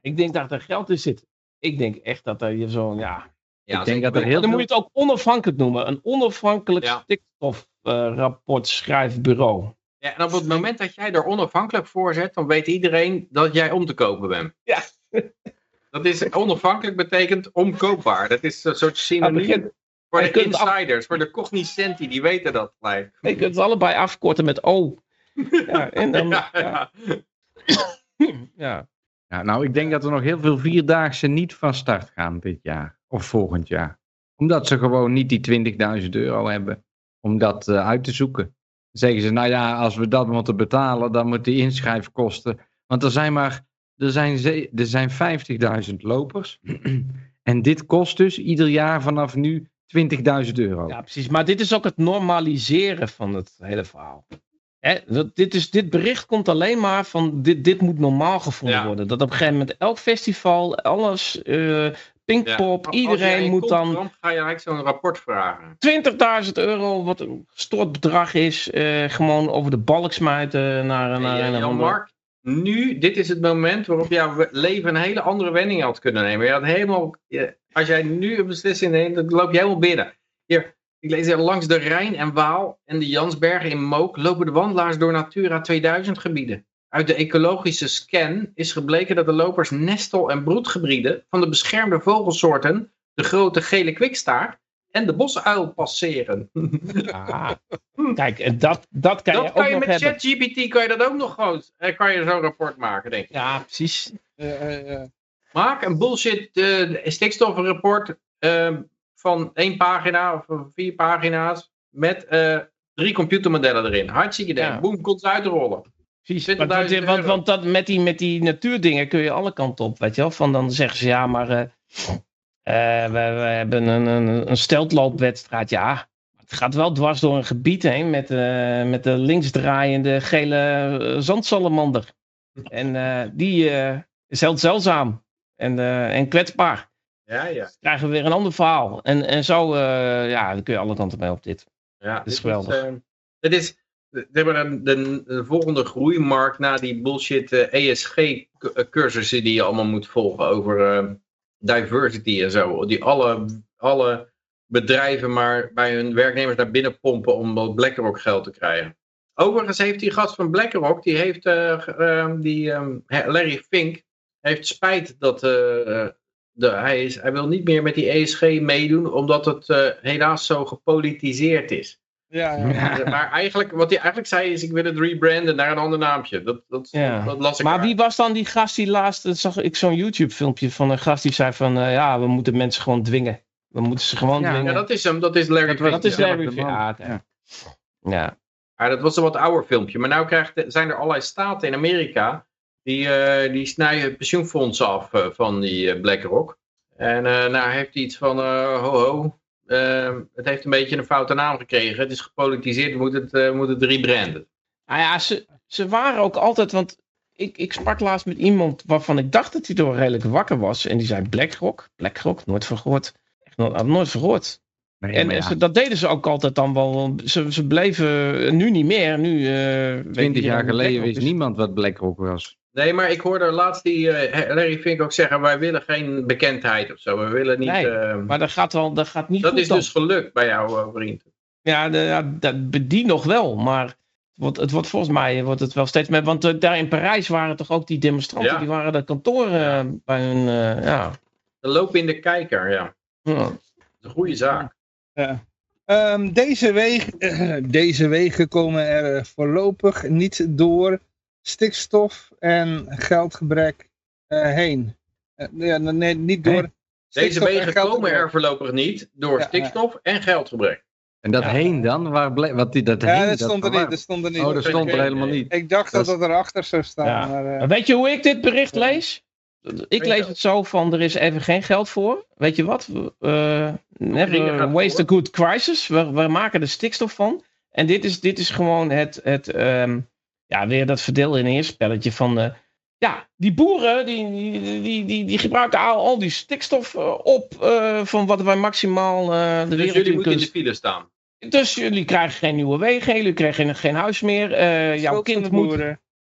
ik denk dat er geld in zit. Ik denk echt dat er zo'n, ja... Ja, ik denk dat er heel Dan moet je het ook onafhankelijk noemen. Een onafhankelijk Ja. stikstofrapport schrijfbureau. Ja, en op het moment dat jij er onafhankelijk voor zet, dan weet iedereen dat jij om te kopen bent. Ja. Dat is onafhankelijk betekent omkoopbaar. Dat is een soort synoniem voor de insiders, voor de cognoscenti, die weten dat gelijk. je kunt het allebei afkorten met O. Ja, en dan, Ja, ja, ja. ja. Ja, nou, ik denk dat er nog heel veel vierdaagse niet van start gaan dit jaar. Of volgend jaar. Omdat ze gewoon niet die 20.000 euro hebben. Om dat eh, uit te zoeken. Zeggen ze, nou ja, als we dat moeten betalen, dan moet die inschrijfkosten. Want er zijn maar, er zijn, er zijn 50.000 lopers. en dit kost dus ieder jaar vanaf nu 20.000 euro. Ja, precies. Maar dit is ook het normaliseren van het hele verhaal. Hè, dat, dit, is, dit bericht komt alleen maar van dit, dit moet normaal gevonden Ja. worden. Dat op een gegeven moment elk festival, alles, eh Pinkpop, jij iedereen moet dan Kontramp ga je eigenlijk zo'n rapport vragen. 20.000 euro, wat een gestort bedrag is, eh, gewoon over de balk smijten naar, naar Ja, een Jan andere- Mark, nu, dit is het moment waarop jouw leven een hele andere wending had kunnen nemen. Je had helemaal, als jij nu een beslissing neemt, dan loop je helemaal binnen. Hier, ik lees hier, langs de Rijn en Waal en de Jansbergen in Mook lopen de wandelaars door Natura 2000 gebieden. Uit de ecologische scan is gebleken dat de lopers nestel- en broedgebieden van de beschermde vogelsoorten, de grote gele kwikstaart en de bosuil passeren. Ah, kijk, en dat, dat kan dat je ook kan je nog met hebben. ChatGPT kan je dat ook nog gewoon, eh, kan je zo'n rapport maken, denk ik. Ja, precies. Maak een bullshit eh, stikstofrapport eh, van één pagina of van vier pagina's met eh, drie computermodellen erin. Hartstikke idee. Ja. Boom, komt ze uitrollen. Precies, 20.000 want, want, want, dat, met, die, met die natuurdingen kun je alle kanten op, weet je wel. Van dan zeggen ze, ja, maar eh, eh, we, we hebben een, een, een steltloopwedstrijd. Ja, het gaat wel dwars door een gebied heen met, eh, met de linksdraaiende gele zandsalamander. En die is heel zeldzaam en, en kwetsbaar. Ja, ja. Krijgen we weer een ander verhaal. En, en zo, ja, dan kun je alle kanten mee op dit. ja is dit geweldig. dit is de, de, de, de volgende groeimarkt na die bullshit ESG-cursussen die je allemaal moet volgen over eh, diversity en zo. Die alle, alle bedrijven maar bij hun werknemers naar binnen pompen om wat BlackRock geld te krijgen. Overigens heeft die gast van BlackRock, die heeft, eh, ehm, die, ehm, Larry Fink, heeft spijt dat eh, eh, de, hij, is, hij wil niet meer met die ESG meedoen, omdat het eh, helaas zo gepolitiseerd is. Ja, ja. Maar eigenlijk, wat hij eigenlijk zei is, ik wil het rebranden naar een ander naampje. Dat, dat, Ja. dat las ik Maar wie was dan die gast die laatst, dat zag ik zo'n YouTube filmpje van een gast die zei van, eh, ja, we moeten mensen gewoon dwingen. We moeten ze gewoon Ja, Ja, dwingen. dat is hem, dat is Larry Dat. Dat is. Larry. Ja, oké. Ja. Ja. Dat was een wat ouder filmpje. Maar nu krijgt, zijn er allerlei staten in Amerika die, eh, die snijden pensioenfondsen af eh, van die BlackRock. En eh nou heeft hij iets van, eh, ho ho, eh, het heeft een beetje een foute naam gekregen. Het is gepolitiseerd, we moeten het, eh, we moeten het rebranden. Nou ja, ze, ze waren ook altijd, want ik, ik sprak laatst met iemand waarvan ik dacht dat hij door redelijk wakker was. En die zei BlackRock, BlackRock, nooit van gehoord. Echt nooit, nooit van gehoord. Nee, En maar ja, ze, dat deden ze ook altijd dan wel. Ze, ze bleven, nu niet meer, nu... eh, 20 iedereen jaar geleden wist is. niemand wat BlackRock was. Nee, maar ik hoorde laatst die eh, Larry Fink ook zeggen, wij willen geen bekendheid of zo. We willen niet... Nee, eh, Maar dat gaat, wel, dat gaat niet dat goed is dan. dus gelukt bij jou, eh, vriend. Ja, de, ja dat, die nog wel, maar het wordt, het wordt volgens mij wordt het wel steeds meer. Want daar in Parijs waren toch ook die demonstranten, Ja. die waren de kantoren bij hun. eh, ja. De loop in de kijker, ja. Ja. Dat is een goede zaak. Ehm, deze, deze wegen komen er voorlopig niet door stikstof en geldgebrek eh, heen. Eh, ja, nee, niet door Hey, Deze wegen komen er voorlopig niet door Ja, stikstof en geldgebrek. En dat Ja. heen dan? Waar ble- wat die, dat Ja, heen, dat stond er niet. Dat stond er niet. Oh, dat stond er helemaal niet. Ik dacht dat Dat dat erachter zou staan. Ja. Maar, eh, Maar Weet je hoe ik dit bericht lees? Ik lees het zo van, er is even geen geld voor. Weet je wat? Uh, waste voor. a good crisis. We, we maken er stikstof van. En dit is, dit is gewoon het, het ehm, ja, weer dat verdeel in een spelletje van, eh, ja, die boeren, die, die, die, die, die gebruiken al, al die stikstof eh, op eh, van wat wij maximaal eh, de Dus wereld jullie moeten in de file staan. Dus jullie krijgen geen nieuwe wegen, jullie krijgen geen, geen huis meer. Eh, jouw kind, moet,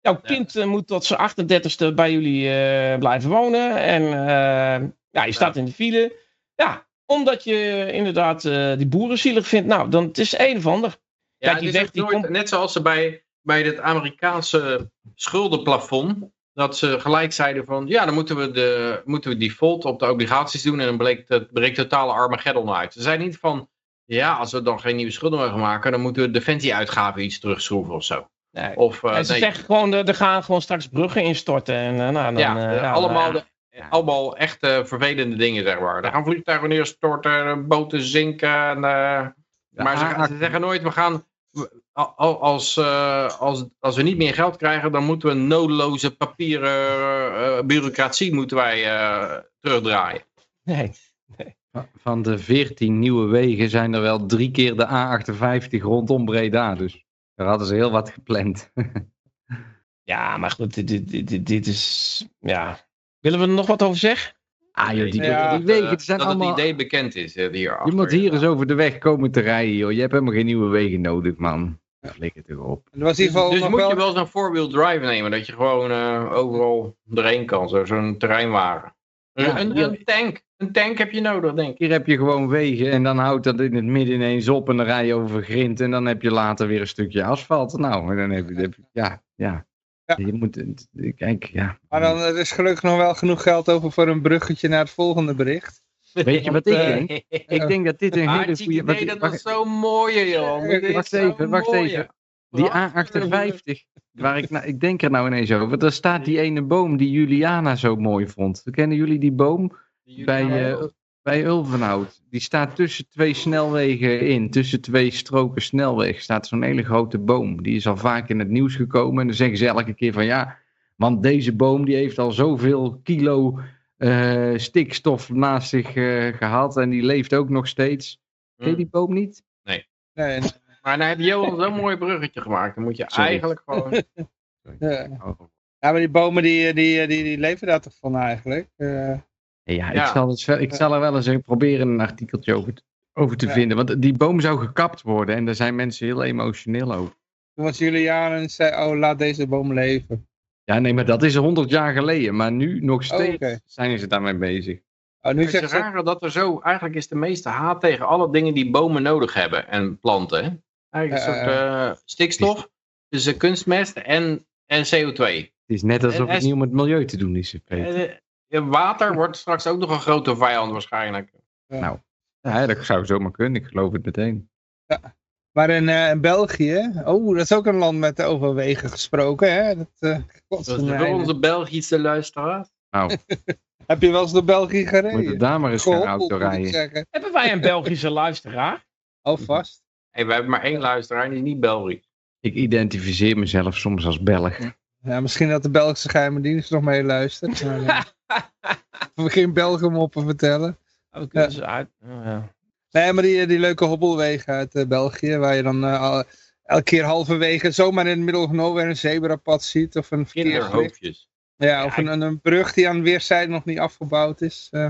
jouw kind moet tot zijn 38ste bij jullie eh, blijven wonen. En eh, ja, je staat in de file. Ja, omdat je inderdaad eh, die boeren zielig vindt. Nou, dan het is een of ander. Ja, Kijk, die weg die nooit- komt- Net zoals ze bij, bij het Amerikaanse schuldenplafond. Dat ze gelijk zeiden van, ja, dan moeten we, de, moeten we default op de obligaties doen. En dan bleek het breekt totale Armageddon uit. Ze zeiden niet van, ja, als we dan geen nieuwe schulden mogen maken, dan moeten we defensieuitgaven iets terugschroeven of zo. Nee. Of, eh, en ze nee, zeggen gewoon, eh, er gaan gewoon straks bruggen instorten. En, eh, nou, dan, ja, ja, allemaal, de- allemaal echt eh, vervelende dingen, zeg maar. Er gaan vliegtuigen neerstorten, boten zinken. En, eh, maar ze, A8 ze zeggen nooit, we gaan... Als, eh, als, als we niet meer geld krijgen, dan moeten we een noodloze papieren eh, bureaucratie moeten wij eh, terugdraaien. nee. Van de 14 nieuwe wegen zijn er wel drie keer de A58 rondom Breda. Dus daar hadden ze heel wat gepland. Ja, maar goed, dit, dit, dit, dit- dit is... Ja. Willen we er nog wat over zeggen? Ah joh, die, Ja, die wegen Eh, het zijn dat allemaal... het idee bekend is hier Je moet hier eens over de weg komen te rijden, joh. Je hebt helemaal geen nieuwe wegen nodig, man. Flikker toch op. Er was in Dus, ieder geval dus moet wel... je wel zo'n four-wheel drive nemen, dat je gewoon eh, overal erheen kan, zo- zo'n terreinwagen. Ja, een, hier- een tank, een tank heb je nodig, denk ik. Hier heb je gewoon wegen en dan houdt dat in het midden ineens op en dan rij je over grind en dan heb je later weer een stukje asfalt. Nou, en dan heb je, heb je- ja, ja. Ja. Je moet, kijk, ja. Maar dan er is gelukkig nog wel genoeg geld over voor een bruggetje naar het volgende bericht. Weet je wat ik eh, denk? Ik denk dat dit een hele goede... wat- dat was zo'n mooie, joh. Wacht even, wacht mooie. even. Die A58, waar ik, nou, ik denk er nou ineens over. Daar staat die ene boom die Juliana zo mooi vond. Kennen jullie die boom? bij, eh, bij Ulvenhout. Die staat tussen twee snelwegen in. Tussen twee stroken snelweg staat zo'n hele grote boom. Die is al vaak in het nieuws gekomen. En dan zeggen ze elke keer van ja, want deze boom die heeft al zoveel kilo eh, stikstof naast zich eh, gehad. En die leeft ook nog steeds. Ken je die boom niet? Nee, Maar dan heb Johan zo'n mooi bruggetje gemaakt. Dan moet je Sorry. eigenlijk gewoon... ja. Ja, maar die bomen die, die, die, die leven daar toch van eigenlijk? Eh, Ja, ik, zal ik zal er wel eens een- proberen een artikeltje over, te- over te Ja. vinden. Want die boom zou gekapt worden. En daar zijn mensen heel emotioneel over. toen was Julian en zei, oh laat deze boom leven. Ja, nee, maar dat is honderd jaar geleden. Maar nu nog Oh, steeds zijn ze daarmee bezig. Oh, nu Het is raar dat er zo... Eigenlijk is de meeste haat tegen alle dingen die bomen nodig hebben. En planten, hè? Eigenlijk een Ja, soort eh, stikstof. Dus eh, kunstmest en, en CO2. Het is net alsof En het niet om het milieu te doen is, Peter. Water wordt straks ook nog een grote vijand waarschijnlijk. Ja, dat zou zomaar kunnen. Ik geloof het meteen. maar in, eh, in België, oh dat is ook een land met over wegen gesproken. Hè? Dat, eh, Dat is voor onze Belgische luisteraars. Nou, Heb je wel eens door België moet gereden? daar maar eens gaan Geholpen, moet ik autorijden. zeggen. Hebben wij een Belgische luisteraar? Oh, vast. Hey, we hebben maar één luisteraar en die is niet Belgisch. Ik identificeer mezelf soms als Belg. Ja, misschien dat de Belgische geheime dienst nog meeluistert. Maar, eh, we geen Belgen moppen vertellen. Oh, kunnen ze uit. oh, ja. Nee, maar die, die leuke hobbelwegen uit eh, België, waar je dan eh, al- elke keer halverwege zomaar in het middel van nowhere een zebrapad ziet of een verkeerslicht. Kinderhoofdjes. Ja, of een, een, een brug die aan weerszijden nog niet afgebouwd is. eh.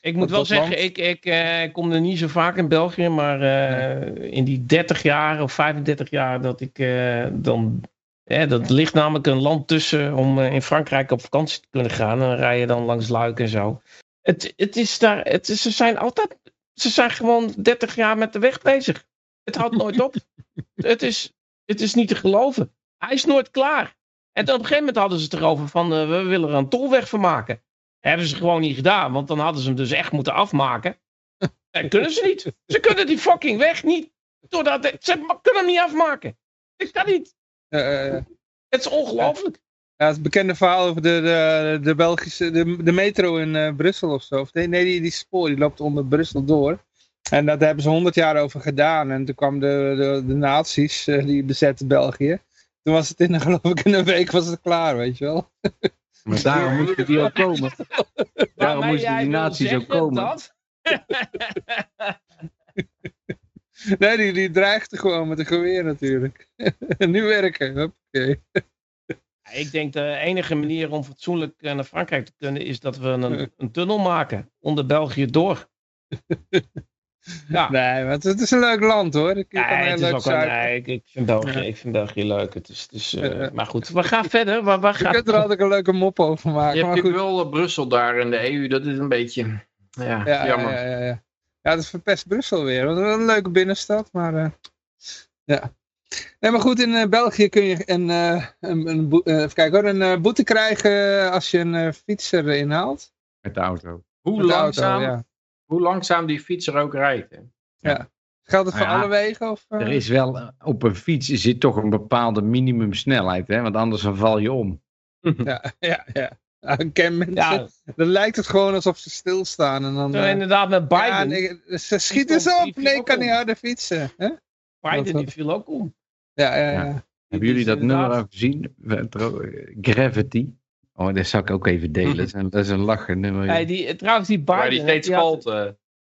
Ik moet wel zeggen, land? ik, ik eh, kom er niet zo vaak in België, maar eh, in die 30 jaar of 35 jaar dat ik eh, dan. Ja, dat ligt namelijk een land tussen om eh, in Frankrijk op vakantie te kunnen gaan. En dan rij je dan langs Luik en zo. Het, het is daar, het is, ze zijn altijd, ze zijn gewoon 30 jaar met de weg bezig. Het houdt nooit op. het, is, het is niet te geloven. Hij is nooit klaar. En op een gegeven moment hadden ze het erover van eh, we willen er een tolweg van maken. Hebben ze gewoon niet gedaan, want dan hadden ze hem dus echt moeten afmaken. Dat kunnen ze niet. Ze kunnen die fucking weg niet. Doordat, ze kunnen hem niet afmaken. Dat kan niet. Eh, eh, Het is ongelooflijk. ja, het bekende verhaal over de, de, de Belgische, de, de metro in eh, Brussel of zo. Of nee, nee die, die spoor die loopt onder Brussel door. En dat hebben ze honderd jaar over gedaan. En toen kwamen de, de, de nazi's, eh, die bezetten België. Toen was het in, geloof ik, in een week was het klaar, weet je wel. Maar daarom moesten die ook komen. Daarom moesten die nazi's ook komen. dat- Nee, die, die dreigde gewoon met een geweer natuurlijk. nu werken, oké. Ik denk de enige manier om fatsoenlijk eh, naar Frankrijk te kunnen is dat we een, een tunnel maken onder België door. Ja. Nee, maar het, is een leuk land hoor. Ik heel het is ook een, nee, ik, ik, vind België, Ja. ik vind België leuk. Het is, het is, eh, maar goed, we gaan verder. Waar, waar Je gaat kunt er altijd een leuke mop over Je maken. hebt Maar goed, natuurlijk wel eh, Brussel daar in de EU, dat is een beetje ja, ja, ja, jammer. ja, ja, ja. ja, dat is verpest Brussel weer. Wat een leuke binnenstad, maar eh, ja. Nee, maar goed, in eh, België kun je een, eh, een, een, boe- eh, even kijken, hoor, een eh, boete krijgen als je een eh, fietser inhaalt. Met de auto. Hoe, Met de auto, langzaam, ja. hoe langzaam die fietser ook rijdt. hè. Geldt het voor Nou ja, alle wegen? Of, eh? Er is wel, op een fiets zit toch een bepaalde minimumsnelheid, hè? want anders dan val je om. Ja, ja, ja. Mensen, Ja, dan lijkt het gewoon alsof ze stilstaan. En dan, zo eh, inderdaad met Biden. ja, nee, ze schieten ze op. Nee, kan niet harder fietsen. Hè? Biden die viel ook om. Ja, ja, Ja. ja. Hebben jullie dat inderdaad- nummer al gezien? Eh, Gravity. Oh, dat zou ik ook even delen. Dat is een, dat is een lachen nummer. Hey, die, trouwens, die Biden. Waar die steeds valt. eh.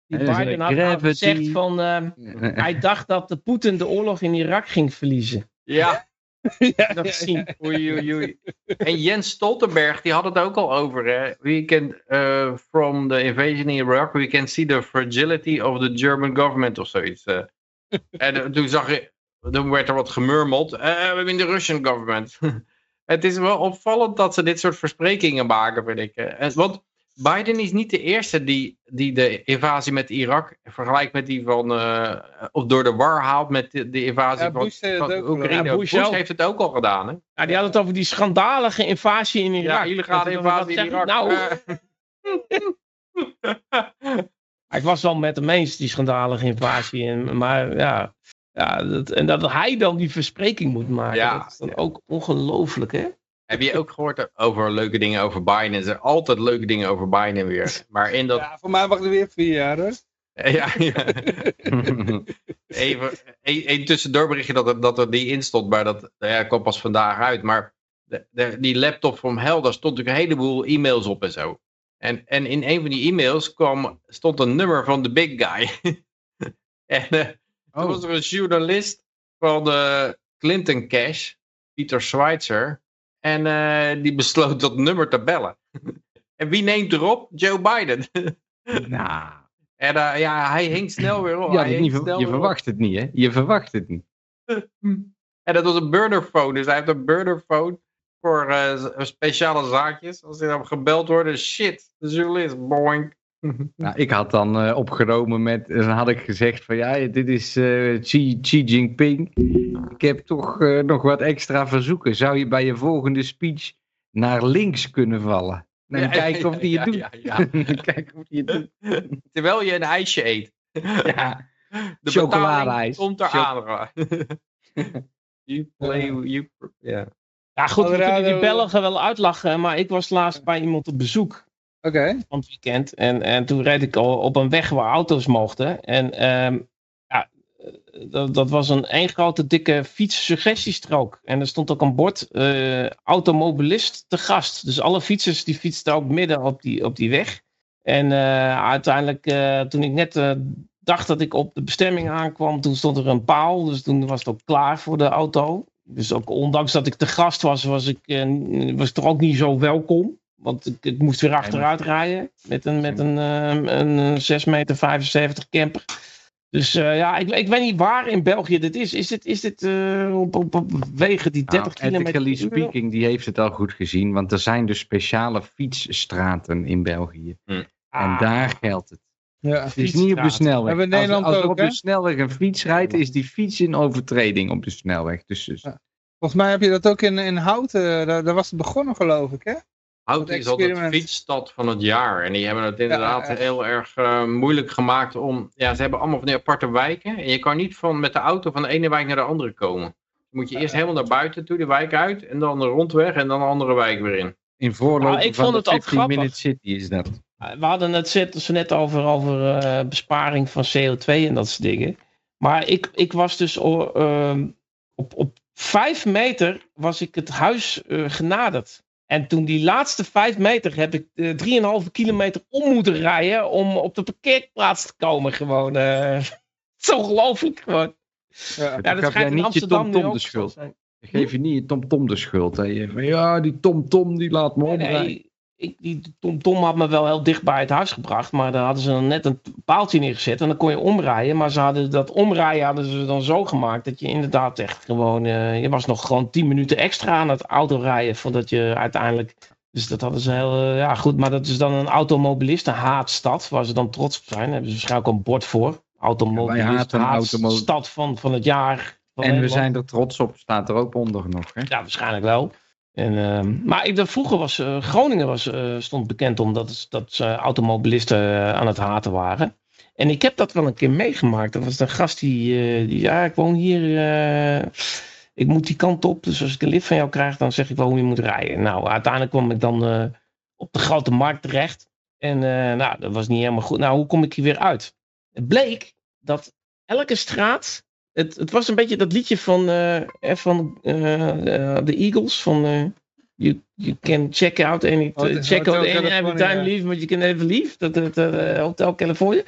Die Ja, dat Biden had gravity. gezegd van... ehm, hij dacht dat de Poetin de oorlog in Irak ging verliezen. ja, ja, zien. oei, oei, oei. En Jens Stoltenberg, die had het ook al over. Hè? We can, eh, from the invasion in Iraq, we can see the fragility of the German government of zoiets. eh. en eh, toen zag je, toen werd er wat gemurmeld. eh, we in de Russian government. het is wel opvallend dat ze dit soort versprekingen maken, vind ik. En, want Biden is niet de eerste die, die de invasie met Irak vergelijkt met die van, eh, of door de war haalt met de, de invasie Ja, van, Bush ook. Oekraïne. Ja, Bush heeft het ook al gedaan, hè? Nou, die had het over die schandalige invasie in Irak. Ja, illegale invasie in Irak. Nou, ik was wel met hem eens, die schandalige invasie. En, maar ja, ja dat, en dat hij dan die verspreking moet maken. Ja. Dat is dan ook ongelooflijk, hè? Heb je ook gehoord over leuke dingen over Biden? Er zijn altijd leuke dingen over Biden weer. Maar in dat... Ja, voor mij mag er weer vier jaar hoor. Ja, ja. Even een, tussendoor dat er, dat er die in stond, maar dat ja, kwam pas vandaag uit. Maar de, de- die laptop van Hel, daar stond natuurlijk een heleboel e-mails op en zo. En, en in een van die e-mails kwam, stond een nummer van de big guy. en eh, toen Oh. was er een journalist van de Clinton Cash, Pieter Schweitzer. En eh, die besloot dat nummer te bellen. en wie neemt erop? Joe Biden. nou, en ja, hij hing snel weer op. ja, Hij niet snel je op. verwacht het niet, hè? Je verwacht het niet. En dat was een burnerphone. Dus hij heeft een burnerphone voor eh, speciale zaakjes. Als hij dan gebeld wordt, shit, de journalist, boink. Nou, ik had dan eh, opgenomen met, dan had ik gezegd van ja, dit is eh, Xi, Xi Jinping. Ik heb toch eh, nog wat extra verzoeken. Zou je bij je volgende speech naar links kunnen vallen? En Ja, kijken of die ja, het doet. ja, ja. kijken of die het doet. Terwijl je een ijsje eet. Ja. De Chocoladeijs. komt eraan. you play, you... Ja. Ja, goed, we kunnen die Belgen wel uitlachen, maar ik was laatst bij iemand op bezoek Oké. van weekend. En, en toen reed ik al op een weg waar auto's mochten. En ehm, ja, eh, dat, dat was een één grote dikke fietssuggestiestrook. En er stond ook een bord, eh, automobilist te gast. Dus alle fietsers die fietsten ook midden op die, op die weg. En eh, uiteindelijk, toen ik net dacht dat ik op de bestemming aankwam, toen stond er een paal. Dus toen was het ook klaar voor de auto. Dus ook ondanks dat ik te gast was, was ik, was ik toch ook niet zo welkom. Want ik, ik moest weer achteruit rijden met een, met een, eh, een 6 meter 75 camper. Dus eh, ja, ik, ik weet niet waar in België dit is. Is dit, is dit eh, op, op, op wegen die 30 Nou, kilometer speaking, die heeft het al goed gezien. Want er zijn dus speciale fietsstraten in België. En Ah, daar geldt het. Ja. Het is niet op de snelweg. Hebben we in Als- Nederland als, er ook, op de snelweg een fiets rijdt, is die fiets in overtreding op de snelweg. Dus, dus Ja. Volgens mij heb je dat ook in, in Houten. Daar, daar was het begonnen geloof ik hè? Hout is altijd experiment. fietsstad van het jaar. En die hebben het inderdaad ja. heel erg eh, moeilijk gemaakt om... Ja, ze hebben allemaal van die aparte wijken. En je kan niet van, met de auto van de ene wijk naar de andere komen. Dan moet je eerst helemaal naar buiten toe, de wijk uit. En dan de rondweg en dan een andere wijk weer in. in voorloop Nou, ik van vond de het ook 15 grappig. minute city is dat. We hadden het net, zo net over, over eh, besparing van CO2 en dat soort dingen. Maar ik, ik was dus o- ehm, op, op vijf meter was ik het huis eh, genaderd. En toen die laatste vijf meter heb ik eh, drieënhalve kilometer om moeten rijden om op de parkeerplaats te komen gewoon. eh. Het is ongelooflijk gewoon. Ja. Dat in niet je Amsterdam TomTom ook de zo schuld. Geef je niet je TomTom de schuld. Hè. Je van, ja, die TomTom die laat me Nee, omrijden. nee, ik, die Tom Tom had me wel heel dicht bij het huis gebracht. Maar daar hadden ze dan net een paaltje neergezet. En dan kon je omrijden. Maar ze hadden dat omrijden hadden ze dan zo gemaakt. Dat je inderdaad echt gewoon. eh, je was nog gewoon 10 minuten extra aan het autorijden. Voordat je uiteindelijk. Dus dat hadden ze heel. eh, ja, goed. Maar dat is dan een automobilistenhaatstad. Waar ze dan trots op zijn. Daar hebben ze waarschijnlijk ook een bord voor. Automobilist, haten automo- stad van, van het jaar. van En we Nederland. zijn er trots op, staat er ook onder nog. Hè? Ja, waarschijnlijk wel. En, ehm, maar vroeger was eh, Groningen was, eh, stond bekend omdat dat ze automobilisten eh, aan het haten waren. En ik heb dat wel een keer meegemaakt. Dat was een gast die, die ja, ik woon hier, ik moet die kant op. Dus als ik een lift van jou krijg, dan zeg ik wel hoe je moet rijden. Nou, uiteindelijk kwam ik dan op de grote markt terecht. En nou, dat was niet helemaal goed. Nou, hoe kom ik hier weer uit? Het bleek dat elke straat het, het was een beetje dat liedje van, eh, van eh, de Eagles. Van you, you can check out any, Oh, check out any every time leave, but you can never leave. Dat, dat, dat, Hotel California.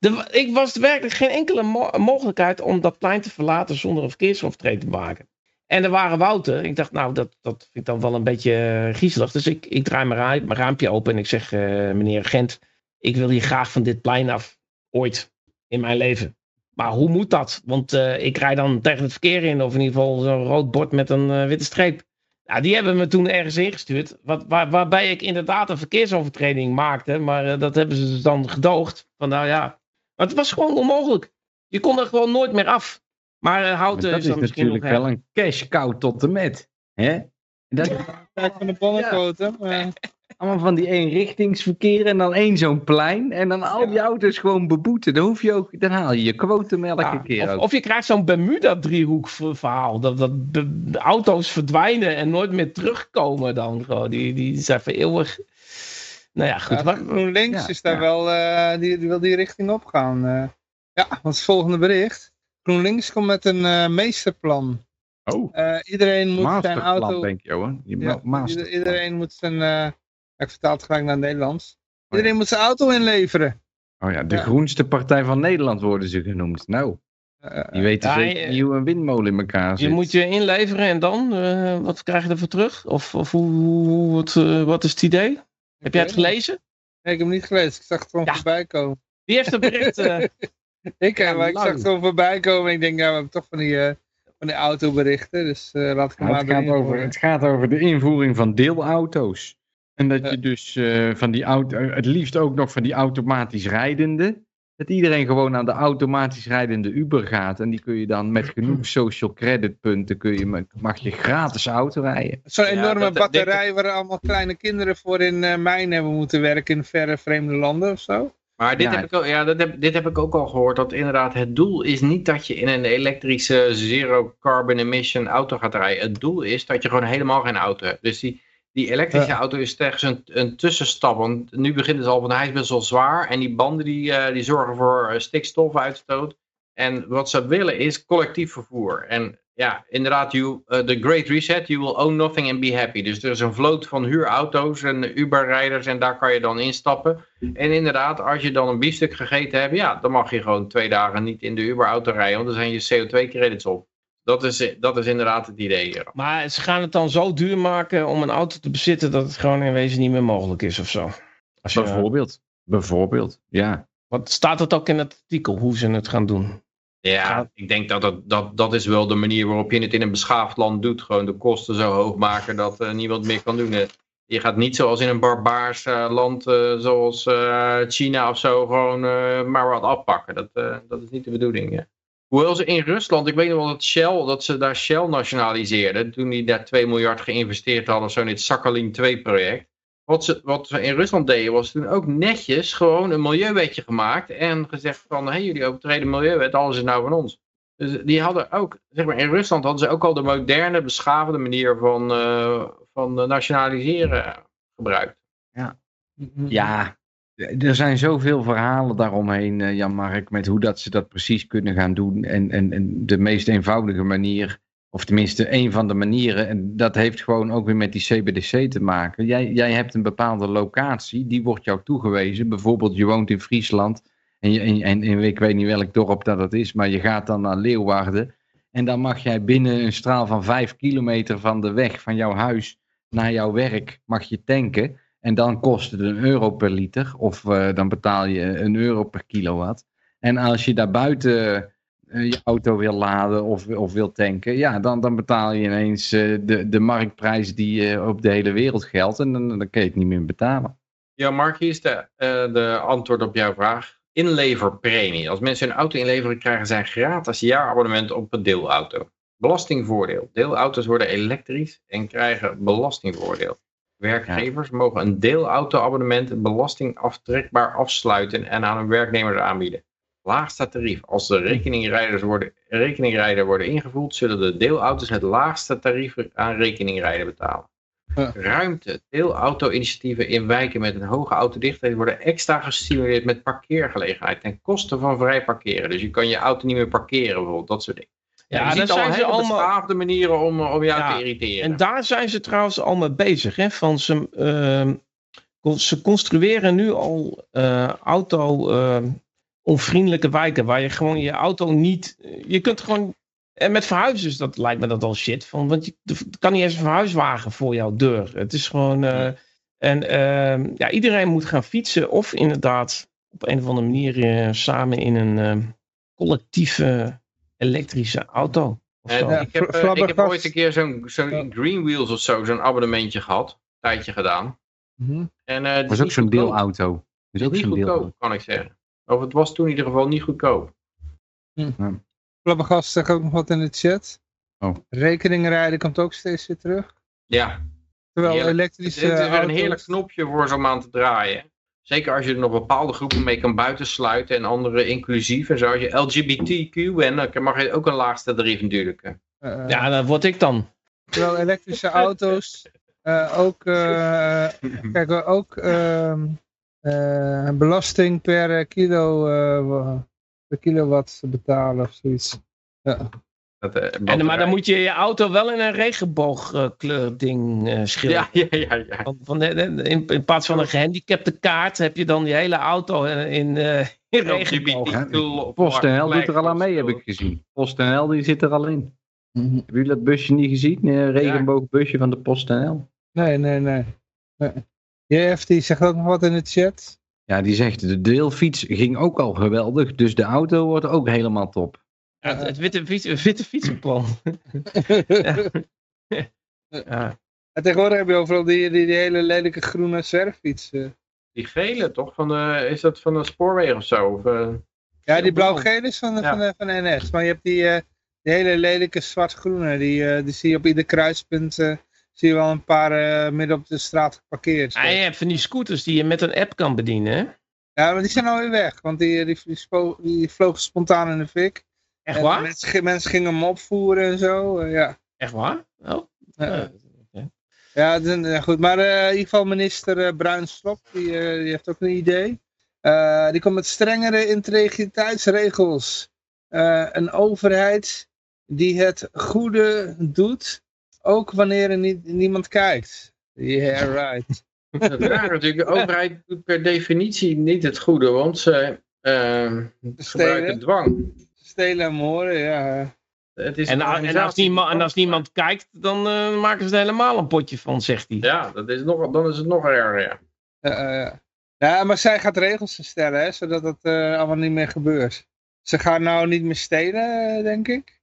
Er, ik was werkelijk geen enkele mo- mogelijkheid om dat plein te verlaten zonder een verkeersovertreding te maken. En er waren wouten. Ik dacht, nou, dat, dat vind ik dan wel een beetje griezelig. Dus ik, ik draai mijn, raam- mijn raampje open en ik zeg, meneer Gent, ik wil hier graag van dit plein af. Ooit in mijn leven. Maar hoe moet dat? Want eh, ik rijd dan tegen het verkeer in, of in ieder geval zo'n rood bord met een eh, witte streep. Nou, die hebben me toen ergens ingestuurd, wat, waar, waarbij ik inderdaad een verkeersovertreding maakte. Maar eh, dat hebben ze dus dan gedoogd. Van nou ja, maar het was gewoon onmogelijk. Je kon er gewoon nooit meer af. Maar uh, Maar houten dat is natuurlijk wel een cash cow tot de met. Hè? En Dat is Kijk van de bonnenquotum. maar- allemaal van die eenrichtingsverkeer en dan één zo'n plein. En dan al die auto's gewoon beboeten. Dan, hoef je ook, dan haal je je quotum elke Ja, keer of, ook. of je krijgt zo'n Bermuda-driehoek ver- verhaal. Dat, dat de, de auto's verdwijnen en nooit meer terugkomen dan. Gewoon. Die, die zijn voor eeuwig. Nou ja, goed. Ja, maar- GroenLinks Ja, is daar ja. wel, eh, die, die wil die richting opgaan. eh. ja, wat is het volgende bericht? GroenLinks komt met een eh, meesterplan. Oh, Eh, iedereen moet zijn auto... denk je, hoor. Je iedereen moet zijn... ik vertaal het gelijk naar het Nederlands. Iedereen moet zijn auto inleveren. Oh ja, de Ja. groenste partij van Nederland worden ze genoemd. Nou, Eh, die weten Ja, zeker je- niet hoe een windmolen in elkaar Je zit. moet je inleveren en dan? eh, wat krijg je ervoor terug? Of, of hoe, hoe- wat, eh, wat is het idee? Heb jij het gelezen? Nee, ik heb hem niet gelezen. Ik zag het gewoon Ja. voorbij komen. Wie heeft het bericht? eh, Ik, Ja, maar ik zag het gewoon voorbij komen. En ik denk, ja, we hebben toch van die, eh, van die autoberichten. Dus eh, laat ik hem Nou, maar het, gaat erin over, het gaat over de invoering van deelauto's. En dat Ja. je dus eh, van die auto, het liefst ook nog van die automatisch rijdende. Dat iedereen gewoon aan de automatisch rijdende Uber gaat. En die kun je dan met genoeg social credit punten kun je, mag je gratis auto rijden. Zo'n enorme dat- batterij waar allemaal kleine kinderen voor in eh mijnen hebben moeten werken in verre vreemde landen of zo. Maar dit, Ja. heb ik ook, ja, dat heb, dit heb ik ook al gehoord. Dat inderdaad het doel is niet dat je in een elektrische zero carbon emission auto gaat rijden. Het doel is dat je gewoon helemaal geen auto hebt. Dus die, die elektrische Ja. auto is slechts een, een tussenstap. Want nu begint het al van hij is best wel zwaar. En die banden die, eh, die zorgen voor eh, stikstofuitstoot. En wat ze willen is collectief vervoer. En ja, inderdaad, you, eh, the great reset, you will own nothing and be happy. Dus er is een vloot van huurauto's en Uber-rijders en daar kan je dan instappen. En inderdaad, als je dan een biefstuk gegeten hebt, ja, dan mag je gewoon twee dagen niet in de Uber-auto rijden, want dan zijn je CO2-credits op. Dat is, dat is inderdaad het idee hier. maar ze gaan het dan zo duur maken om een auto te bezitten dat het gewoon in wezen niet meer mogelijk is of zo. Als je, Bijvoorbeeld. Bijvoorbeeld, ja. wat staat het ook in het artikel hoe ze het gaan doen? Ja, ik denk dat, dat, dat dat is wel de manier waarop je het in een beschaafd land doet. Gewoon de kosten zo hoog maken dat eh, niemand meer kan doen. Eh, Je gaat niet zoals in een barbaars eh, land eh, zoals eh, China of zo gewoon eh, maar wat afpakken. Dat, eh, dat is niet de bedoeling. ja. Hoewel ze in Rusland, ik weet nog wel dat Shell, dat ze daar Shell nationaliseerden. Toen die daar 2 miljard geïnvesteerd hadden, zo in het Sakhalin 2 project. Wat ze, wat ze in Rusland deden, was toen ook netjes gewoon een milieuwetje gemaakt. En gezegd van, hé, hey, jullie overtreden milieuwet, alles is nou van ons. Dus die hadden ook, zeg maar, in Rusland hadden ze ook al de moderne, beschavende manier van, eh, van nationaliseren gebruikt. Ja, er zijn zoveel verhalen daaromheen, eh, Jan-Mark, met hoe dat ze dat precies kunnen gaan doen. En, en, en de meest eenvoudige manier, of tenminste een van de manieren, en dat heeft gewoon ook weer met die CBDC te maken. Jij, jij hebt een bepaalde locatie, die wordt jou toegewezen. Bijvoorbeeld, je woont in Friesland en, je, en, en, ik weet niet welk dorp dat het is, maar je gaat dan naar Leeuwarden. En dan mag jij binnen een straal van vijf kilometer van de weg van jouw huis naar jouw werk, mag je tanken. En dan kost het een euro per liter. Of eh, dan betaal je een euro per kilowatt. En als je daar buiten eh, je auto wil laden of, of wil tanken, ja, dan, dan betaal je ineens eh, de, de marktprijs die op de hele wereld geldt. En dan, dan kun je het niet meer betalen. Ja, Mark, hier is de, de antwoord op jouw vraag. Inleverpremie. Als mensen hun auto inleveren, krijgen zij gratis jaarabonnement op een deelauto. Belastingvoordeel. Deelauto's worden elektrisch en krijgen belastingvoordeel. Werkgevers mogen een deelautoabonnement belastingaftrekbaar afsluiten en aan hun werknemers aanbieden. Laagste tarief. Als de rekeningrijders worden, rekeningrijden worden ingevoerd, zullen de deelauto's het laagste tarief aan rekeningrijden betalen. Ja. Ruimte. Deelauto-initiatieven in wijken met een hoge autodichtheid worden extra gestimuleerd met parkeergelegenheid ten koste van vrij parkeren. Dus je kan je auto niet meer parkeren bijvoorbeeld, dat soort dingen. Ja, je dan ziet al zijn ze allemaal- beschaafde manieren om, om jou Ja, te irriteren. En daar zijn ze trouwens al mee bezig. Hè? Van ze, ehm, ze construeren nu al eh, auto ehm, onvriendelijke wijken waar je gewoon je auto niet. Je kunt gewoon. En met verhuizers, dat lijkt me dat al shit. Van, want je kan niet eens een verhuiswagen voor jouw deur. Het is gewoon. eh, en ehm, ja, iedereen moet gaan fietsen. Of inderdaad op een of andere manier eh, samen in een ehm, collectieve elektrische auto. Zo. Ja, ik, heb, eh, ik heb ooit een keer zo'n zo'n. Green Wheels of zo, zo'n abonnementje gehad. Een tijdje gedaan. Mhm. En, eh, het Dat is niet ook zo'n deelauto. Dat is ook niet goedkoop, deelauto. kan ik zeggen. Of het was toen in ieder geval niet goedkoop. Flabbergast zegt ook nog wat in de chat. Oh. Rekeningrijden komt ook steeds weer terug. Ja, Terwijl Heerlijk. het elektrische is weer een heerlijk knopje voor zo'n aan te draaien. Zeker als je er nog bepaalde groepen mee kan buitensluiten en andere inclusief en zo. Als je LGBTQ bent, dan mag je ook een laagste tarief natuurlijk. eh, eh, Ja, dat word ik dan. Terwijl elektrische auto's eh, ook, eh, kijk, ook ehm, eh, belasting per kilo, eh, per kilowatt betalen of zoiets. Ja. Dat, eh, En, maar dan moet je je auto wel in een regenboogkleur ding eh schilderen. Ja, ja, ja. ja. Van, de- in, in plaats van een gehandicapte kaart heb je dan die hele auto in, eh, in regenboog. PostNL doet er al aan mee, heb ik gezien. PostNL die zit er al in. Hebben jullie dat busje niet gezien? Een regenboogbusje van de PostNL. Nee, nee, nee. nee. JF die zegt ook nog wat in de chat. Ja, die zegt de deelfiets ging ook al geweldig, dus de auto wordt ook helemaal top. Ja, het, het witte, fiets, witte fietsenplan. ja. En tegenwoordig heb je overal die, die, die hele lelijke groene surffietsen. Die gele toch? Van de, is dat van de spoorwegen of zo? Of, eh, Ja, die blauw-gele is van, de, Ja. van, de, van de NS. Maar je hebt die, eh, die hele lelijke zwart-groene. Die, eh, die zie je op ieder kruispunt. eh, zie je wel een paar eh, midden op de straat geparkeerd. Ah, je hebt van die scooters die je met een app kan bedienen. Hè? Ja, maar die zijn alweer weg. Want die, die, die, die vlogen spontaan in de fik. Echt waar? Mensen, mensen gingen hem opvoeren en zo. eh, ja. Echt waar? Oh. Ja. Ja. Ja, goed. Maar eh, in ieder geval minister eh Bruin Slop, die, eh, die heeft ook een idee. Eh, die komt met strengere integriteitsregels. Eh, een overheid die het goede doet, ook wanneer er niet, niemand kijkt. Yeah, right. Dat is raar natuurlijk. De overheid doet per definitie niet het goede, want ze eh, gebruiken dwang. Stelen en moorden, ja. Het is En, een en, als niemand, die en als niemand kijkt, dan eh, maken ze er helemaal een potje van, zegt hij. Ja, dat is nog, dan is het nog erger. Ja. Ja, eh, ja, maar zij gaat regels stellen, hè, zodat dat eh, allemaal niet meer gebeurt. Ze gaan nou niet meer stelen, denk ik.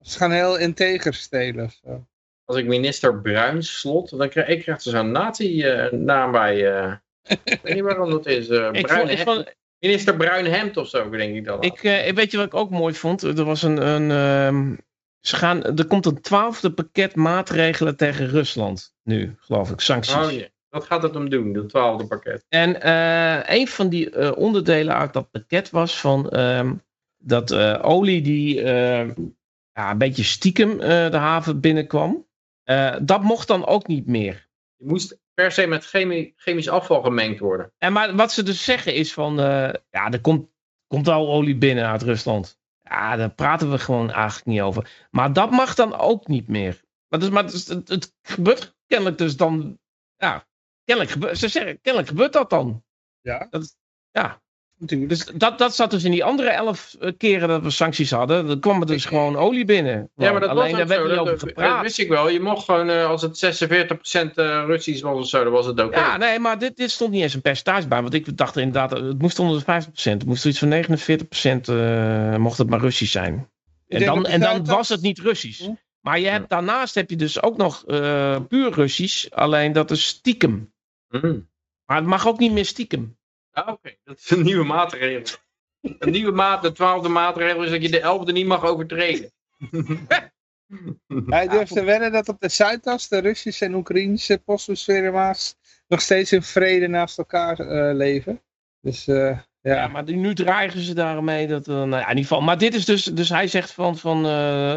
Ze gaan heel integer stelen of zo. Als ik minister Bruinslot, dan krijg ik krijg zo'n nazi-naam bij. eh ik weet niet waarom dat is. eh, Ik Bruin vond, ik, vond, Minister Bruinhemd of zo, denk ik dan. ik, eh, weet je wat ik ook mooi vond? Er was een. een ehm, ze gaan, er komt een twaalfde pakket maatregelen tegen Rusland. Nu, geloof ik, sancties. Oh, ja. Wat gaat het om doen, dat twaalfde pakket? En eh, een van die eh, onderdelen uit dat pakket was van ehm, dat olie die ja, een beetje stiekem de haven binnenkwam. dat mocht dan ook niet meer. Je moest per se met chemi- chemisch afval gemengd worden. En maar wat ze dus zeggen is van, eh, ja, er komt, komt al olie binnen uit Rusland. Ja, daar praten we gewoon eigenlijk niet over. Maar dat mag dan ook niet meer. Maar, dus, maar dus, het, het gebeurt kennelijk dus dan, ja, kennelijk gebeurt, ze zeggen, kennelijk gebeurt dat dan. Ja. Dat, is- ja. Natuurlijk. Dus dat, dat zat dus in die andere elf eh, keren dat we sancties hadden. Dan kwam er dus gewoon olie binnen. Ja, maar dat Alleen was daar ook werd niet over gepraat. dat wist ik wel. Je mocht gewoon, eh, als het 46% eh, Russisch was of zo, dan was het oké. Ja, nee, maar dit, dit stond niet eens een percentage bij. Want ik dacht inderdaad, het moest onder de 50%. Het moest iets van 49% eh mocht het maar Russisch zijn. En dan, en dan was het niet Russisch. Hm? Maar je hebt, daarnaast heb je dus ook nog puur Russisch. Alleen dat is stiekem. Mm. Maar het mag ook niet meer stiekem. Ah, oké. Dat is een nieuwe maatregel. Een nieuwe maat, de twaalfde maatregel is dat je de elfde niet mag overtreden. Hij durft te wedden dat op de Zuidas de Russische en Oekraïnse postbusfirma's nog steeds in vrede naast elkaar eh, leven. Dus eh, ja. Ja, maar nu dreigen ze daarmee. Dat, eh, nou ja, in ieder geval. Maar dit is dus, dus hij zegt van, van eh,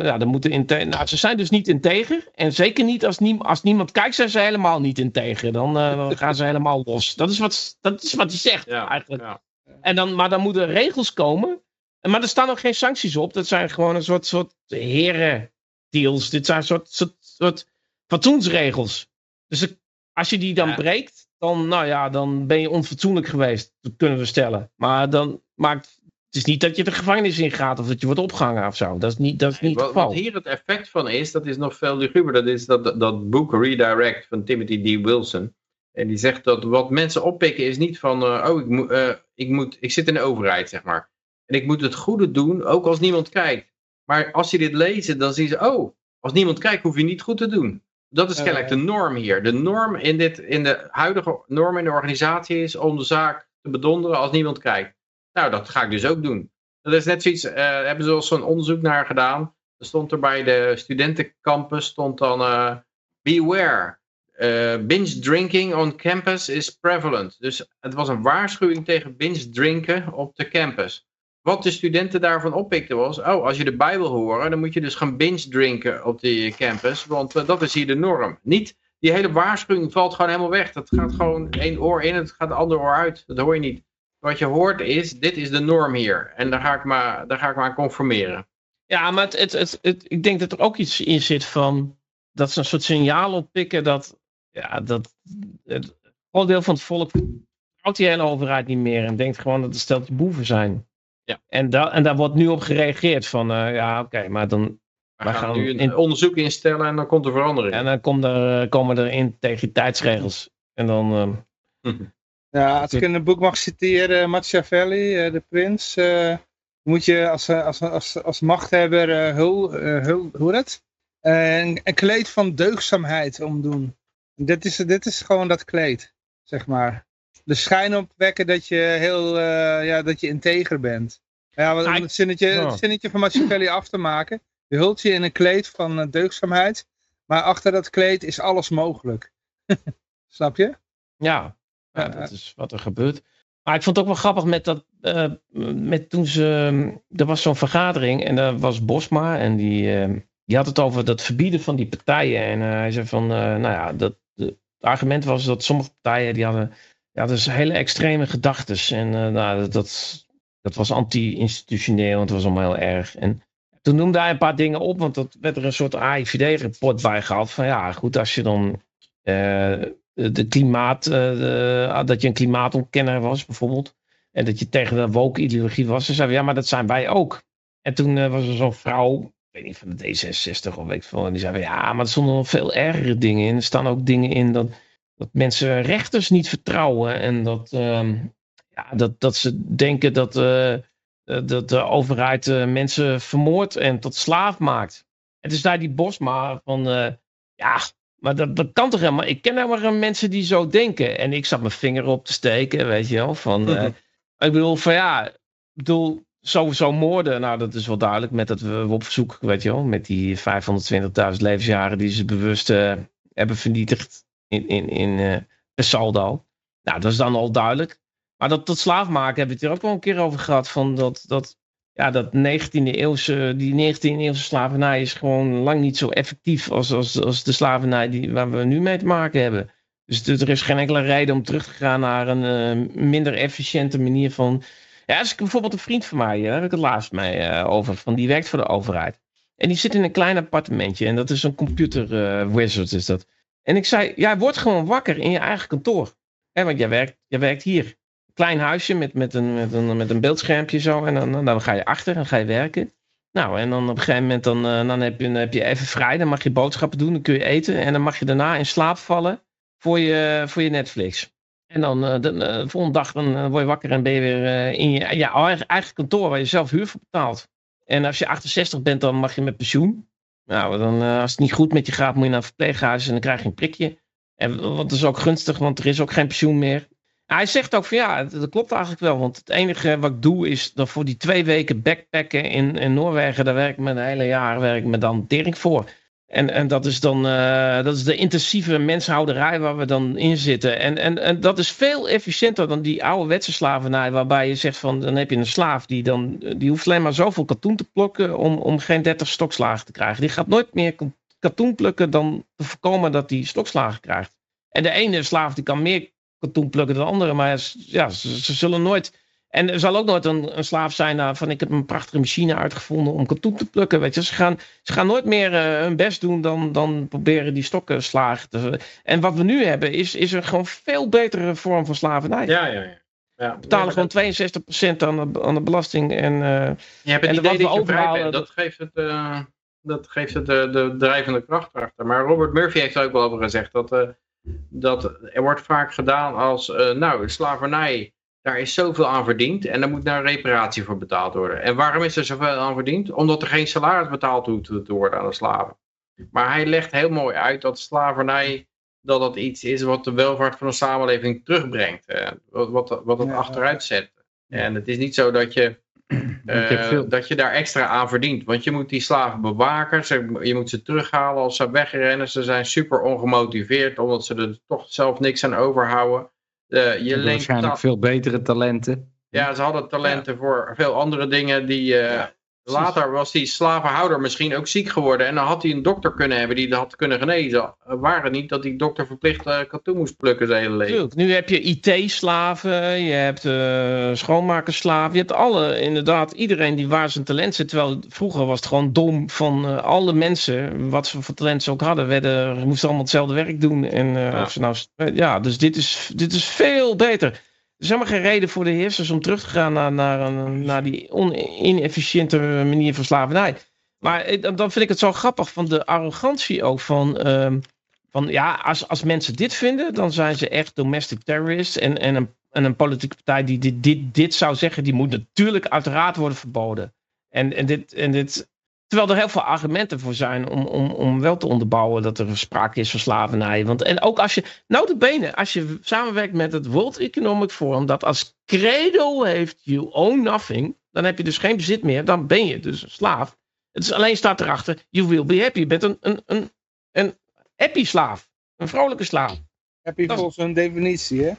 ja, er moeten nou, ze zijn dus niet integer. En zeker niet als, als niemand kijkt, zijn ze helemaal niet integer. Dan, eh, dan gaan ze helemaal los. Dat is wat, dat is wat hij zegt Ja, eigenlijk. ja. En dan, maar dan moeten regels komen. En- Maar er staan ook geen sancties op. Dat zijn gewoon een soort, soort herendeals. Dit zijn een soort, soort, soort fatsoensregels. Dus als je die dan breekt, dan, nou ja, dan ben je onfatsoenlijk geweest. Dat kunnen we stellen. Maar dan maakt. Het is niet dat je de gevangenis in gaat of dat je wordt opgehangen of zo. Dat is niet, dat is niet het geval. wat hier het effect van is, dat is nog veel luguber. Dat is dat, dat boek Redirect van Timothy D. Wilson. En die zegt dat wat mensen oppikken is niet van, eh, oh, ik, moet, eh, ik, moet, ik zit in de overheid, zeg maar. En ik moet het goede doen, ook als niemand kijkt. Maar als je dit lezen, dan zien ze, oh, als niemand kijkt, hoef je niet goed te doen. Dat is kennelijk de norm hier. De norm in, dit, in de huidige norm in de organisatie is om de zaak te bedonderen als niemand kijkt. Nou, dat ga ik dus ook doen. Dat is net zoiets, eh hebben ze al zo'n onderzoek naar gedaan. Er stond er bij de studentencampus, stond dan, eh, beware, eh, binge drinking on campus is prevalent. Dus het was een waarschuwing tegen binge drinken op de campus. Wat de studenten daarvan oppikten was, oh, als je de Bijbel horen, dan moet je dus gaan binge drinken op die campus, want eh, dat is hier de norm. Niet, die hele waarschuwing valt gewoon helemaal weg. Dat gaat gewoon één oor in, het gaat het andere oor uit. Dat hoor je niet. Wat je hoort is, dit is de norm hier. En daar ga ik me, daar ga ik me aan conformeren. Ja, maar het, het- ik denk dat er ook iets in zit van. dat ze een soort signaal oppikken dat. Ja, dat. Het groot deel van het volk. houdt die hele overheid niet meer. en denkt gewoon dat het steltje boeven zijn. Ja. En, daar en daar wordt nu op gereageerd van. eh, ja, oké, maar dan. We Wij gaan, gaan nu een in- onderzoek instellen en dan komt er verandering. En dan komt er, komen er integriteitsregels. En dan. eh, Ja, als ik in een boek mag citeren, Machiavelli, eh, de prins, eh, moet je als, eh, als, als, als machthebber eh, hul, eh, hul, hoe dat? een, een kleed van deugdzaamheid omdoen. Dit is, dit is gewoon dat kleed, zeg maar. De schijn opwekken dat je heel, eh, ja, dat je integer bent. Ja, wat- om ik- het zinnetje, het zinnetje van Machiavelli af te maken. Je hult je in een kleed van eh, deugdzaamheid, maar achter dat kleed is alles mogelijk. Snap je? Ja, ja, dat is wat er gebeurt. Maar ik vond het ook wel grappig met dat. eh, met toen ze. Er was zo'n vergadering en daar was Bosma en die, die had het over dat verbieden van die partijen. En hij zei van. nou ja, dat, de- het argument was dat sommige partijen die hadden. Ja, dus hele extreme gedachten. En eh, nou, dat, dat, dat was anti-institutioneel, want het was allemaal heel erg. En toen noemde hij een paar dingen op, want dat werd er een soort AIVD-rapport bij gehaald. Van ja, goed, als je dan. eh, de klimaat, eh, ah, dat je een klimaatontkenner was bijvoorbeeld. En dat je tegen de woke-ideologie was. Ze zeiden, ja, maar dat zijn wij ook. En toen was er zo'n vrouw, ik weet niet, van de D66 of weet ik veel. En die zei, ja, maar er stonden nog veel ergere dingen in. Er staan ook dingen in dat, dat mensen rechters niet vertrouwen. En dat, ehm, ja, dat, dat ze denken dat, eh, eh, dat de overheid eh, mensen vermoordt en tot slaaf maakt. En dus daar die Bosma van, ja, maar dat, dat kan toch helemaal. Ik ken helemaal geen mensen die zo denken. En ik zat mijn vinger op te steken, weet je wel. Van, eh, ik bedoel, van ja, ik bedoel, sowieso moorden. Nou, dat is wel duidelijk met dat we op verzoek, weet je wel. Met die 520.000 levensjaren die ze bewust hebben vernietigd in, in, in eh, saldo. Nou, dat is dan al duidelijk. Maar dat, dat slaafmaken hebben we het hier ook wel een keer over gehad. Van dat, dat, ja, dat 19e eeuwse, die 19e eeuwse slavernij is gewoon lang niet zo effectief als, als, als de slavernij die, waar we nu mee te maken hebben. Dus er is geen enkele reden om terug te gaan naar een eh, minder efficiënte manier van. Ja, als ik bijvoorbeeld een vriend van mij, daar heb ik het laatst mee eh, over, van die werkt voor de overheid. En die zit in een klein appartementje en dat is een computer eh, wizard is dat. En ik zei, jij wordt gewoon wakker in je eigen kantoor. Hè, want jij werkt, jij werkt hier. klein huisje met, met, een, met, een, met een beeldschermpje zo. En dan, dan ga je achter en ga je werken. Nou, en dan op een gegeven moment dan, eh, dan, heb je, heb je even vrij. Dan mag je boodschappen doen, dan kun je eten. En dan mag je daarna in slaap vallen voor je, voor je Netflix. En dan uh, de, de, volgende dag dan, word je wakker en ben je weer in je ja, eigen kantoor waar je zelf huur voor betaalt. En als je 68 bent, dan mag je met pensioen. Nou, dan, als het niet goed met je gaat, moet je naar een verpleeghuis en dan krijg je een prikje. En wat is ook gunstig, want er is ook geen pensioen meer. Hij zegt ook van ja, dat klopt eigenlijk wel. Want het enige wat ik doe is dat voor die twee weken backpacken in, in Noorwegen, daar werk ik me een hele jaar werk me dan tering voor. En, en dat is dan uh, dat is de intensieve menshouderij waar we dan in zitten. En, en, en dat is veel efficiënter dan die ouderwetse slavernij, waarbij je zegt van dan heb je een slaaf die dan die hoeft alleen maar zoveel katoen te plukken om, om geen 30 stokslagen te krijgen. Die gaat nooit meer katoen plukken dan te voorkomen dat hij stokslagen krijgt. En de ene slaaf die kan meer katoen plukken dan de andere, maar ja, ze, zullen nooit. En er zal ook nooit een, een slaaf zijn van ik heb een prachtige machine uitgevonden om katoen te plukken. Weet je. Ze, gaan, ze gaan nooit meer uh, hun best doen dan, dan proberen die stokken slagen te. En wat we nu hebben is, is een gewoon veel betere vorm van slavernij. Ja, ja, ja. Ja, betalen gewoon 62% aan de, aan de belasting. En, uh, je hebt het en idee dat je vrij dat geeft het, uh, dat geeft het de, de drijvende kracht erachter. Maar Robert Murphy heeft er ook wel over gezegd dat, uh, dat er wordt vaak gedaan als, uh, nou, slavernij, daar is zoveel aan verdiend en daar moet daar reparatie voor betaald worden. En waarom is er zoveel aan verdiend? Omdat er geen salaris betaald hoeft te worden aan de slaven. Maar hij legt heel mooi uit dat slavernij, dat dat iets is wat de welvaart van de samenleving terugbrengt. Wat, wat, wat het achteruit zet. En het is niet zo dat je uh, dat je daar extra aan verdient. Want je moet die slaven bewaken. Ze, je moet ze terughalen als ze wegrennen. Ze zijn super ongemotiveerd. Omdat ze er toch zelf niks aan overhouden. Uh, je leent waarschijnlijk veel betere talenten. Ja, ze hadden talenten ja. voor veel andere dingen die, uh, ja. Later was die slavenhouder misschien ook ziek geworden. En dan had hij een dokter kunnen hebben die dat had kunnen genezen. Waar het niet dat die dokter verplicht uh, katoen moest plukken zijn hele leven. Nu heb je IT-slaven, je hebt uh, schoonmakersslaven. Je hebt alle, inderdaad, iedereen die waar zijn talent zit. Terwijl vroeger was het gewoon dom van uh, alle mensen, wat ze voor talent ze ook hadden, werden, moesten allemaal hetzelfde werk doen. En, ja. Of ze nou, ja, dus dit is, dit is veel beter is helemaal geen reden voor de heersers om terug te gaan naar, naar, naar die inefficiënte manier van slavernij. Maar dan vind ik het zo grappig van de arrogantie ook van, uh, van ja, als, als mensen dit vinden, dan zijn ze echt domestic terrorists. En, en, een, en een politieke partij die dit, dit, dit zou zeggen, die moet natuurlijk uiteraard worden verboden. En, en, dit, en dit, Terwijl er heel veel argumenten voor zijn om, om, om wel te onderbouwen dat er sprake is van slavernij. Want en ook als je, nou de benen, als je samenwerkt met het World Economic Forum, dat als credo heeft you own nothing, dan heb je dus geen bezit meer, dan ben je dus een slaaf. Het is alleen staat erachter, you will be happy. Je bent een, een, een, een happy slaaf, een vrolijke slaaf. Happy dat volgens een definitie, hè?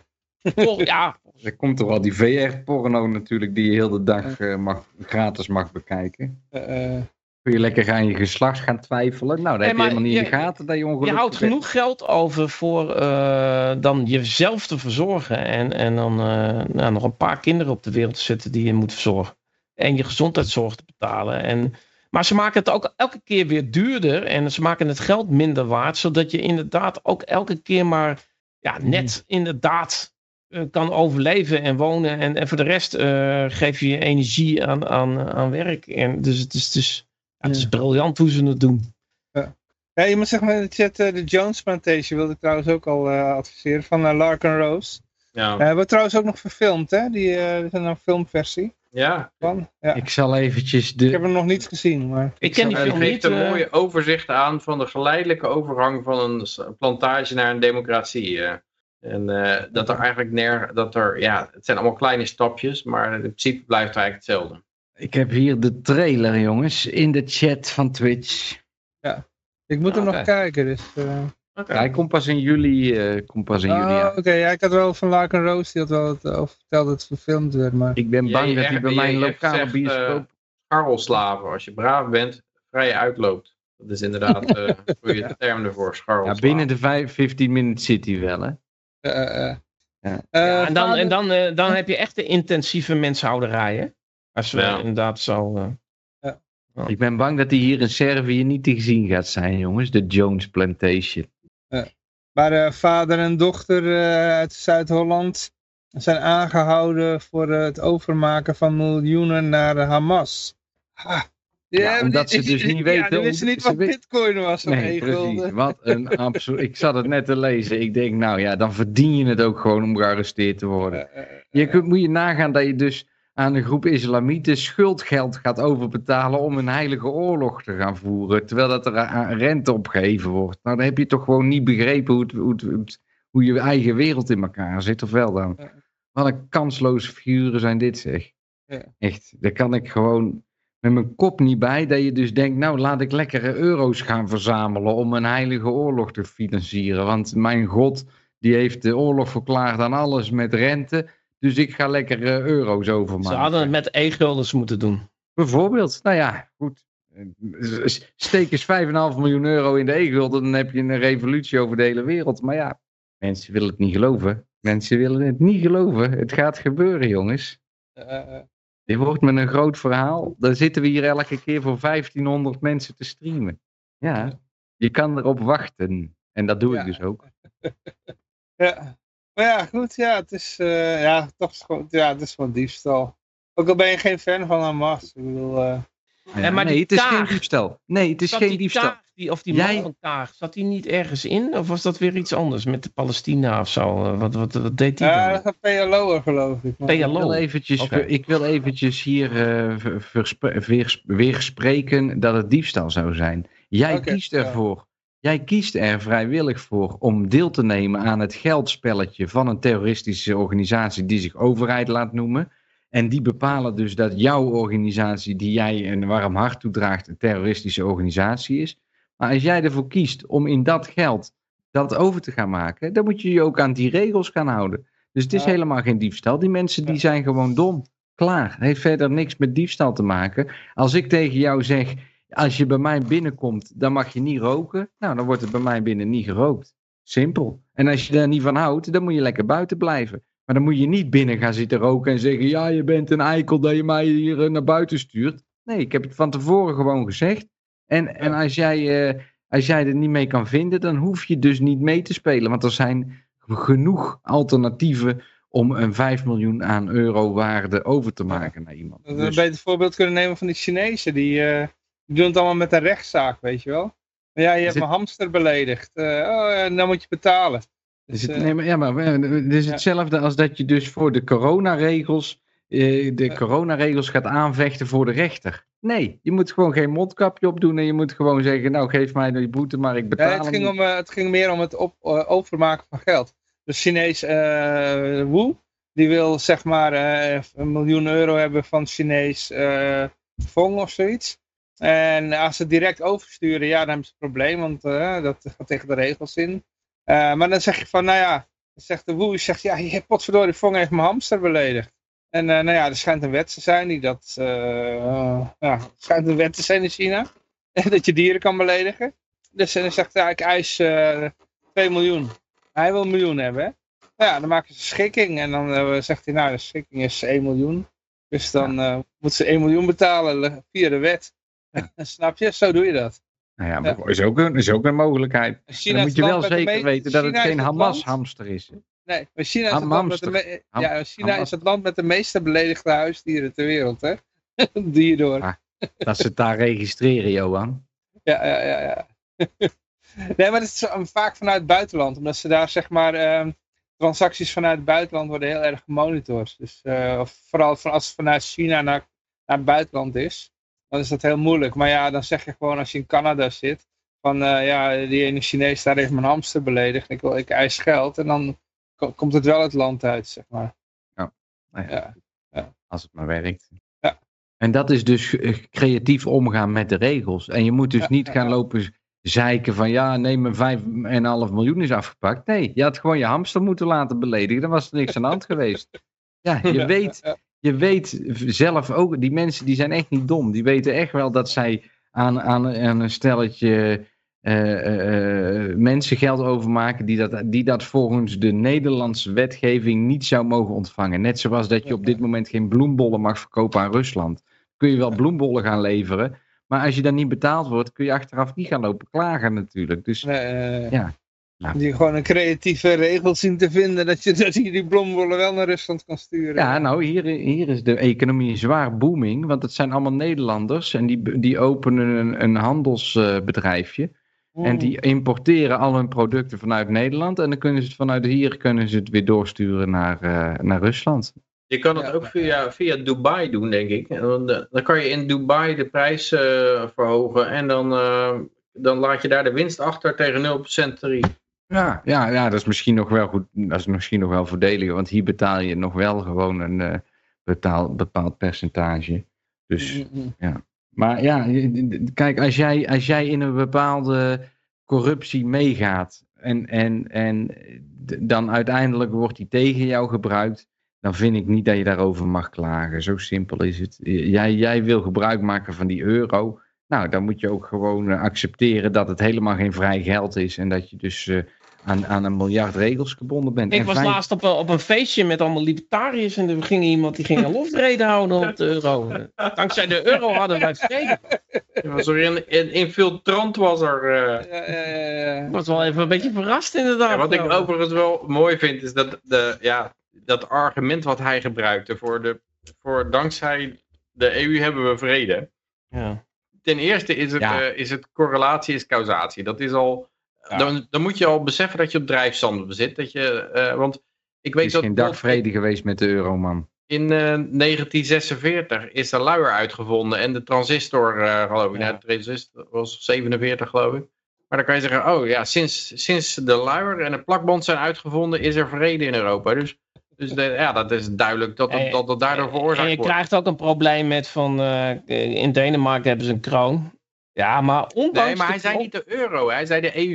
Vol, ja. Er komt toch wel die VR-porno natuurlijk die je heel de dag uh, mag, gratis mag bekijken. Uh, Kun je lekker aan je geslacht gaan twijfelen? Nou, dat heb je helemaal niet in de gaten dat je ongelukkig Je houdt genoeg geld over voor uh, dan jezelf te verzorgen. En, en dan uh, nou, nog een paar kinderen op de wereld te zetten die je moet verzorgen. En je gezondheidszorg te betalen. En, maar ze maken het ook elke keer weer duurder. En ze maken het geld minder waard. Zodat je inderdaad ook elke keer maar ja, net mm. inderdaad uh, kan overleven en wonen. En, en voor de rest geef je je energie aan, aan, aan werk. En dus het is dus het is briljant hoe ze het doen. Ja. Ja, iemand zegt maar in de chat, uh, de Jones Plantation wilde ik trouwens ook al uh, adviseren, van uh, Larkin Rose. Ja. Uh, wordt trouwens ook nog verfilmd, hè? Die, uh, is een filmversie. Ja. Van. ja. Ik zal eventjes de... Ik heb hem nog niet gezien, maar... Ik ken die film niet. geeft een mooie overzicht aan van de geleidelijke overgang van een plantage naar een democratie. En dat er eigenlijk neer, dat er, ja, het zijn allemaal kleine stapjes, maar in principe blijft het eigenlijk hetzelfde. Ik heb hier de trailer, jongens, in de chat van Twitch. Ja, ik moet hem nog kijken, dus... Uh... Okay. hij komt pas in juli. Uh, komt pas in oh, juli Oké, okay. ja, ik had wel van Larkin Rose, die had wel het, uh, verteld dat het verfilmd werd, maar... Ik ben bang dat hij bij mijn lokale bioscoop... scharrelslaven, als je braaf bent, vrij uitloopt. Dat is inderdaad uh, goede term ervoor, scharrelslaven. Ja, binnen de 5, 15 minute city wel, hè? ja. ja. en dan, en dan, dan heb je echt de intensieve menshouderij, hè? Als we ja. inderdaad zo... Uh, ja. Ik ben bang dat die hier in Servië niet te zien gaat zijn, jongens. De Jones Plantation. Ja. Maar uh, vader en dochter uh, uit Zuid-Holland, zijn aangehouden voor het overmaken van miljoenen naar Hamas. Ha. Ja, omdat ze dus niet weten Ja, die wisten niet wat bitcoin was. of Nee, precies. Wat een absoluut. Ik zat het net te lezen. Ik denk, nou ja, dan verdien je het ook gewoon om gearresteerd te worden. Eh, eh, Je kunt, moet je nagaan dat je dus aan een groep islamieten schuldgeld gaat overbetalen om een heilige oorlog te gaan voeren, terwijl dat er aan rente opgeheven wordt. Nou, dan heb je toch gewoon niet begrepen hoe, het, hoe, het, hoe, je eigen wereld in elkaar zit, of wel dan? Ja. Wat een kansloze figuren zijn dit, zeg. Ja. Echt, daar kan ik gewoon met mijn kop niet bij, dat je dus denkt, nou, laat ik lekkere euro's gaan verzamelen om een heilige oorlog te financieren. Want mijn god, die heeft de oorlog verklaard aan alles met rente. Dus ik ga lekker eh, euro's overmaken. Ze hadden het met e-guldens moeten doen. Bijvoorbeeld, nou ja, goed. Steek eens 5,5 miljoen euro in de e-gulden, dan heb je een revolutie over de hele wereld. Maar ja, mensen willen het niet geloven. Mensen willen het niet geloven. Het gaat gebeuren, jongens. eh, Dit wordt met een groot verhaal. Dan zitten we hier elke keer voor 1500 mensen te streamen. Ja, je kan erop wachten. En dat doe Ja. ik dus ook. ja. Maar ja, goed, ja, het is, eh, ja, toch ja, het is gewoon diefstal. Ook al ben je geen fan van Hamas. Ik bedoel, eh, Ja, maar nee, het is geen diefstal. Nee, het is Zat geen die diefstal. Die, of die Jij- man van Kaag, zat die niet ergens in? Of was dat weer iets anders met de Palestina of zo? Eh, Wat, wat, wat deed die ja, dan? dat gaat PLO'er geloof ik. PLO. Ik wil eventjes, Oké. ik wil eventjes hier eh, ver- verspre- weers- weerspreken dat het diefstal zou zijn. Jij kiest ja. Jij kiest er vrijwillig voor om deel te nemen aan het geldspelletje van een terroristische organisatie die zich overheid laat noemen. En die bepalen dus dat jouw organisatie, die jij een warm hart toedraagt, een terroristische organisatie is. Maar als jij ervoor kiest om in dat geld dat over te gaan maken, dan moet je je ook aan die regels gaan houden. Dus het is Ja. helemaal geen diefstal. Die mensen die zijn gewoon dom. Klaar. Het heeft verder niks met diefstal te maken. Als ik tegen jou zeg, als je bij mij binnenkomt, dan mag je niet roken. Nou, dan wordt het bij mij binnen niet gerookt. Simpel. En als je daar niet van houdt, dan moet je lekker buiten blijven. Maar dan moet je niet binnen gaan zitten roken en zeggen, ja, je bent een eikel dat je mij hier eh, naar buiten stuurt. Nee, ik heb het van tevoren gewoon gezegd. En, en als, jij, eh, als jij er niet mee kan vinden, dan hoef je dus niet mee te spelen. Want er zijn genoeg alternatieven om een 5 miljoen aan euro waarde over te maken naar iemand. We een Dus- beter voorbeeld kunnen nemen van die Chinezen. Die, eh, die doen het allemaal met een rechtszaak, weet je wel. Maar ja, je hebt het- mijn hamster beledigd. Eh, oh, en dan moet je betalen. Dus, Is het, eh, nee, maar, ja, maar eh, het is hetzelfde als dat je dus voor de coronaregels, de coronaregels gaat aanvechten voor de rechter. Nee, je moet gewoon geen mondkapje opdoen en je moet gewoon zeggen, nou geef mij die boete, maar ik betaal ja, het, ging om, het ging meer om het op, overmaken van geld. De Chinees eh Wu, die wil zeg maar een miljoen euro hebben van Chinees eh Fong of zoiets. En als ze direct oversturen, ja, dan hebben ze een probleem, want eh, dat gaat tegen de regels in. Eh, maar dan zeg je van, nou ja, dan zegt de Wu, zegt, ja, je potverdorie, Fong heeft mijn hamster beledigd. En eh, nou ja, er schijnt een wet te zijn die dat, ja, er schijnt een wet te zijn in China, dat je dieren kan beledigen. Dus en dan zegt hij, ik eis eh 2 miljoen. Hij wil een miljoen hebben, hè? Nou ja, dan maken ze schikking. En dan zegt hij, nou, de schikking is 1 miljoen. Dus dan eh moet ze 1 miljoen betalen le- via de wet. Snap je? Zo doe je dat. Nou ja, Ja. maar is ook een, is ook een mogelijkheid. Dan moet je wel zeker weten dat het China geen Hamas-hamster is. Nee, maar China is, het met de, ja, China ham- is het land met de meeste beledigde huisdieren ter wereld, hè? Hierdoor. Ah. Dat ze het daar registreren, Johan. Ja, ja, ja. ja. nee, maar het is zo- vaak vanuit het buitenland. Omdat ze daar, zeg maar, ehm, transacties vanuit het buitenland worden heel erg gemonitord. Dus eh, vooral van, als het vanuit China naar, naar het buitenland is, dan is dat heel moeilijk. Maar ja, dan zeg je gewoon als je in Canada zit, van eh, ja, die ene Chinees daar heeft mijn hamster beledigd. Ik, wil, ik eis geld. En dan ko- komt het wel het land uit, zeg maar. Nou ja, Ja. Als het maar werkt. Ja. En dat is dus eh, creatief omgaan met de regels. En je moet dus Ja, niet ja, gaan ja. lopen zeiken van ja, nee, mijn 5,5 miljoen is afgepakt. Nee, je had gewoon je hamster moeten laten beledigen. Dan was er niks aan de hand geweest. Ja, je Ja, weet, ja. Je weet zelf ook, die mensen die zijn echt niet dom. Die weten echt wel dat zij aan, aan, aan een stelletje eh, eh, mensen geld overmaken die dat, die dat volgens de Nederlandse wetgeving niet zou mogen ontvangen. Net zoals dat je op dit moment geen bloembollen mag verkopen aan Rusland. Kun je wel bloembollen gaan leveren, maar als je dan niet betaald wordt, kun je achteraf niet gaan lopen klagen natuurlijk. Dus Nee, eh, Ja. Die gewoon een creatieve regel zien te vinden dat je, dat je die blombollen wel naar Rusland kan sturen. Ja, nou, hier, hier is de economie zwaar booming, want het zijn allemaal Nederlanders en die, die openen een, een handelsbedrijfje. Hmm. En die importeren al hun producten vanuit Nederland en dan kunnen ze het vanuit hier kunnen ze het weer doorsturen naar, eh, naar Rusland. Je kan het Ja. ook via, via Dubai doen, denk ik. En dan, eh, dan kan je in Dubai de prijs eh, verhogen en dan, eh, dan laat je daar de winst achter tegen 0% tarief. Ja, ja, ja, dat is misschien nog wel goed. Dat is misschien nog wel voordeliger, want hier betaal je nog wel gewoon een eh, betaal, bepaald percentage. Dus, Mm-mm. maar ja, je- kijk, als jij, als jij in een bepaalde corruptie meegaat en, en, en dan uiteindelijk wordt die tegen jou gebruikt, dan vind ik niet dat je daarover mag klagen. Zo simpel is het. Jij, jij wil gebruik maken van die euro. Nou, dan moet je ook gewoon eh, accepteren dat het helemaal geen vrij geld is en dat je dus eh, aan, aan een miljard regels gebonden bent. Ik En was vijf- laatst op een, op een feestje met allemaal libertariërs en er ging iemand die ging een lofrede houden op de euro. Dankzij de euro hadden wij vrede. Er was er een, een infiltrant was er. eh. Ja, ja, ja, ja. Ik was wel even een beetje verrast inderdaad. Ja, wat ik overigens wel mooi vind, is dat de, ja, dat argument wat hij gebruikte voor, de, voor dankzij de EU hebben we vrede. Ja. Ten eerste is het, Ja. eh, is het correlatie is causatie. Dat is al, Ja. dan, dan moet je al beseffen dat je op drijfzanden bezit. Dat je, eh, want ik Het weet is dat geen dag vrede geweest met de euro, man. in eh, 1946 is de luier uitgevonden en de transistor, eh, geloof ik. Ja. Nou, de transistor was 47, geloof ik. Maar dan kan je zeggen, oh ja, sinds, sinds de luier en de plakband zijn uitgevonden, is er vrede in Europa. Dus, dus de, ja, dat is duidelijk dat En- het, dat het daardoor En veroorzaakt je wordt. krijgt ook een probleem met van, eh, in Denemarken hebben ze een kroon. Ja, maar ondanks Nee, maar de hij zei niet de euro, hij zei de EU.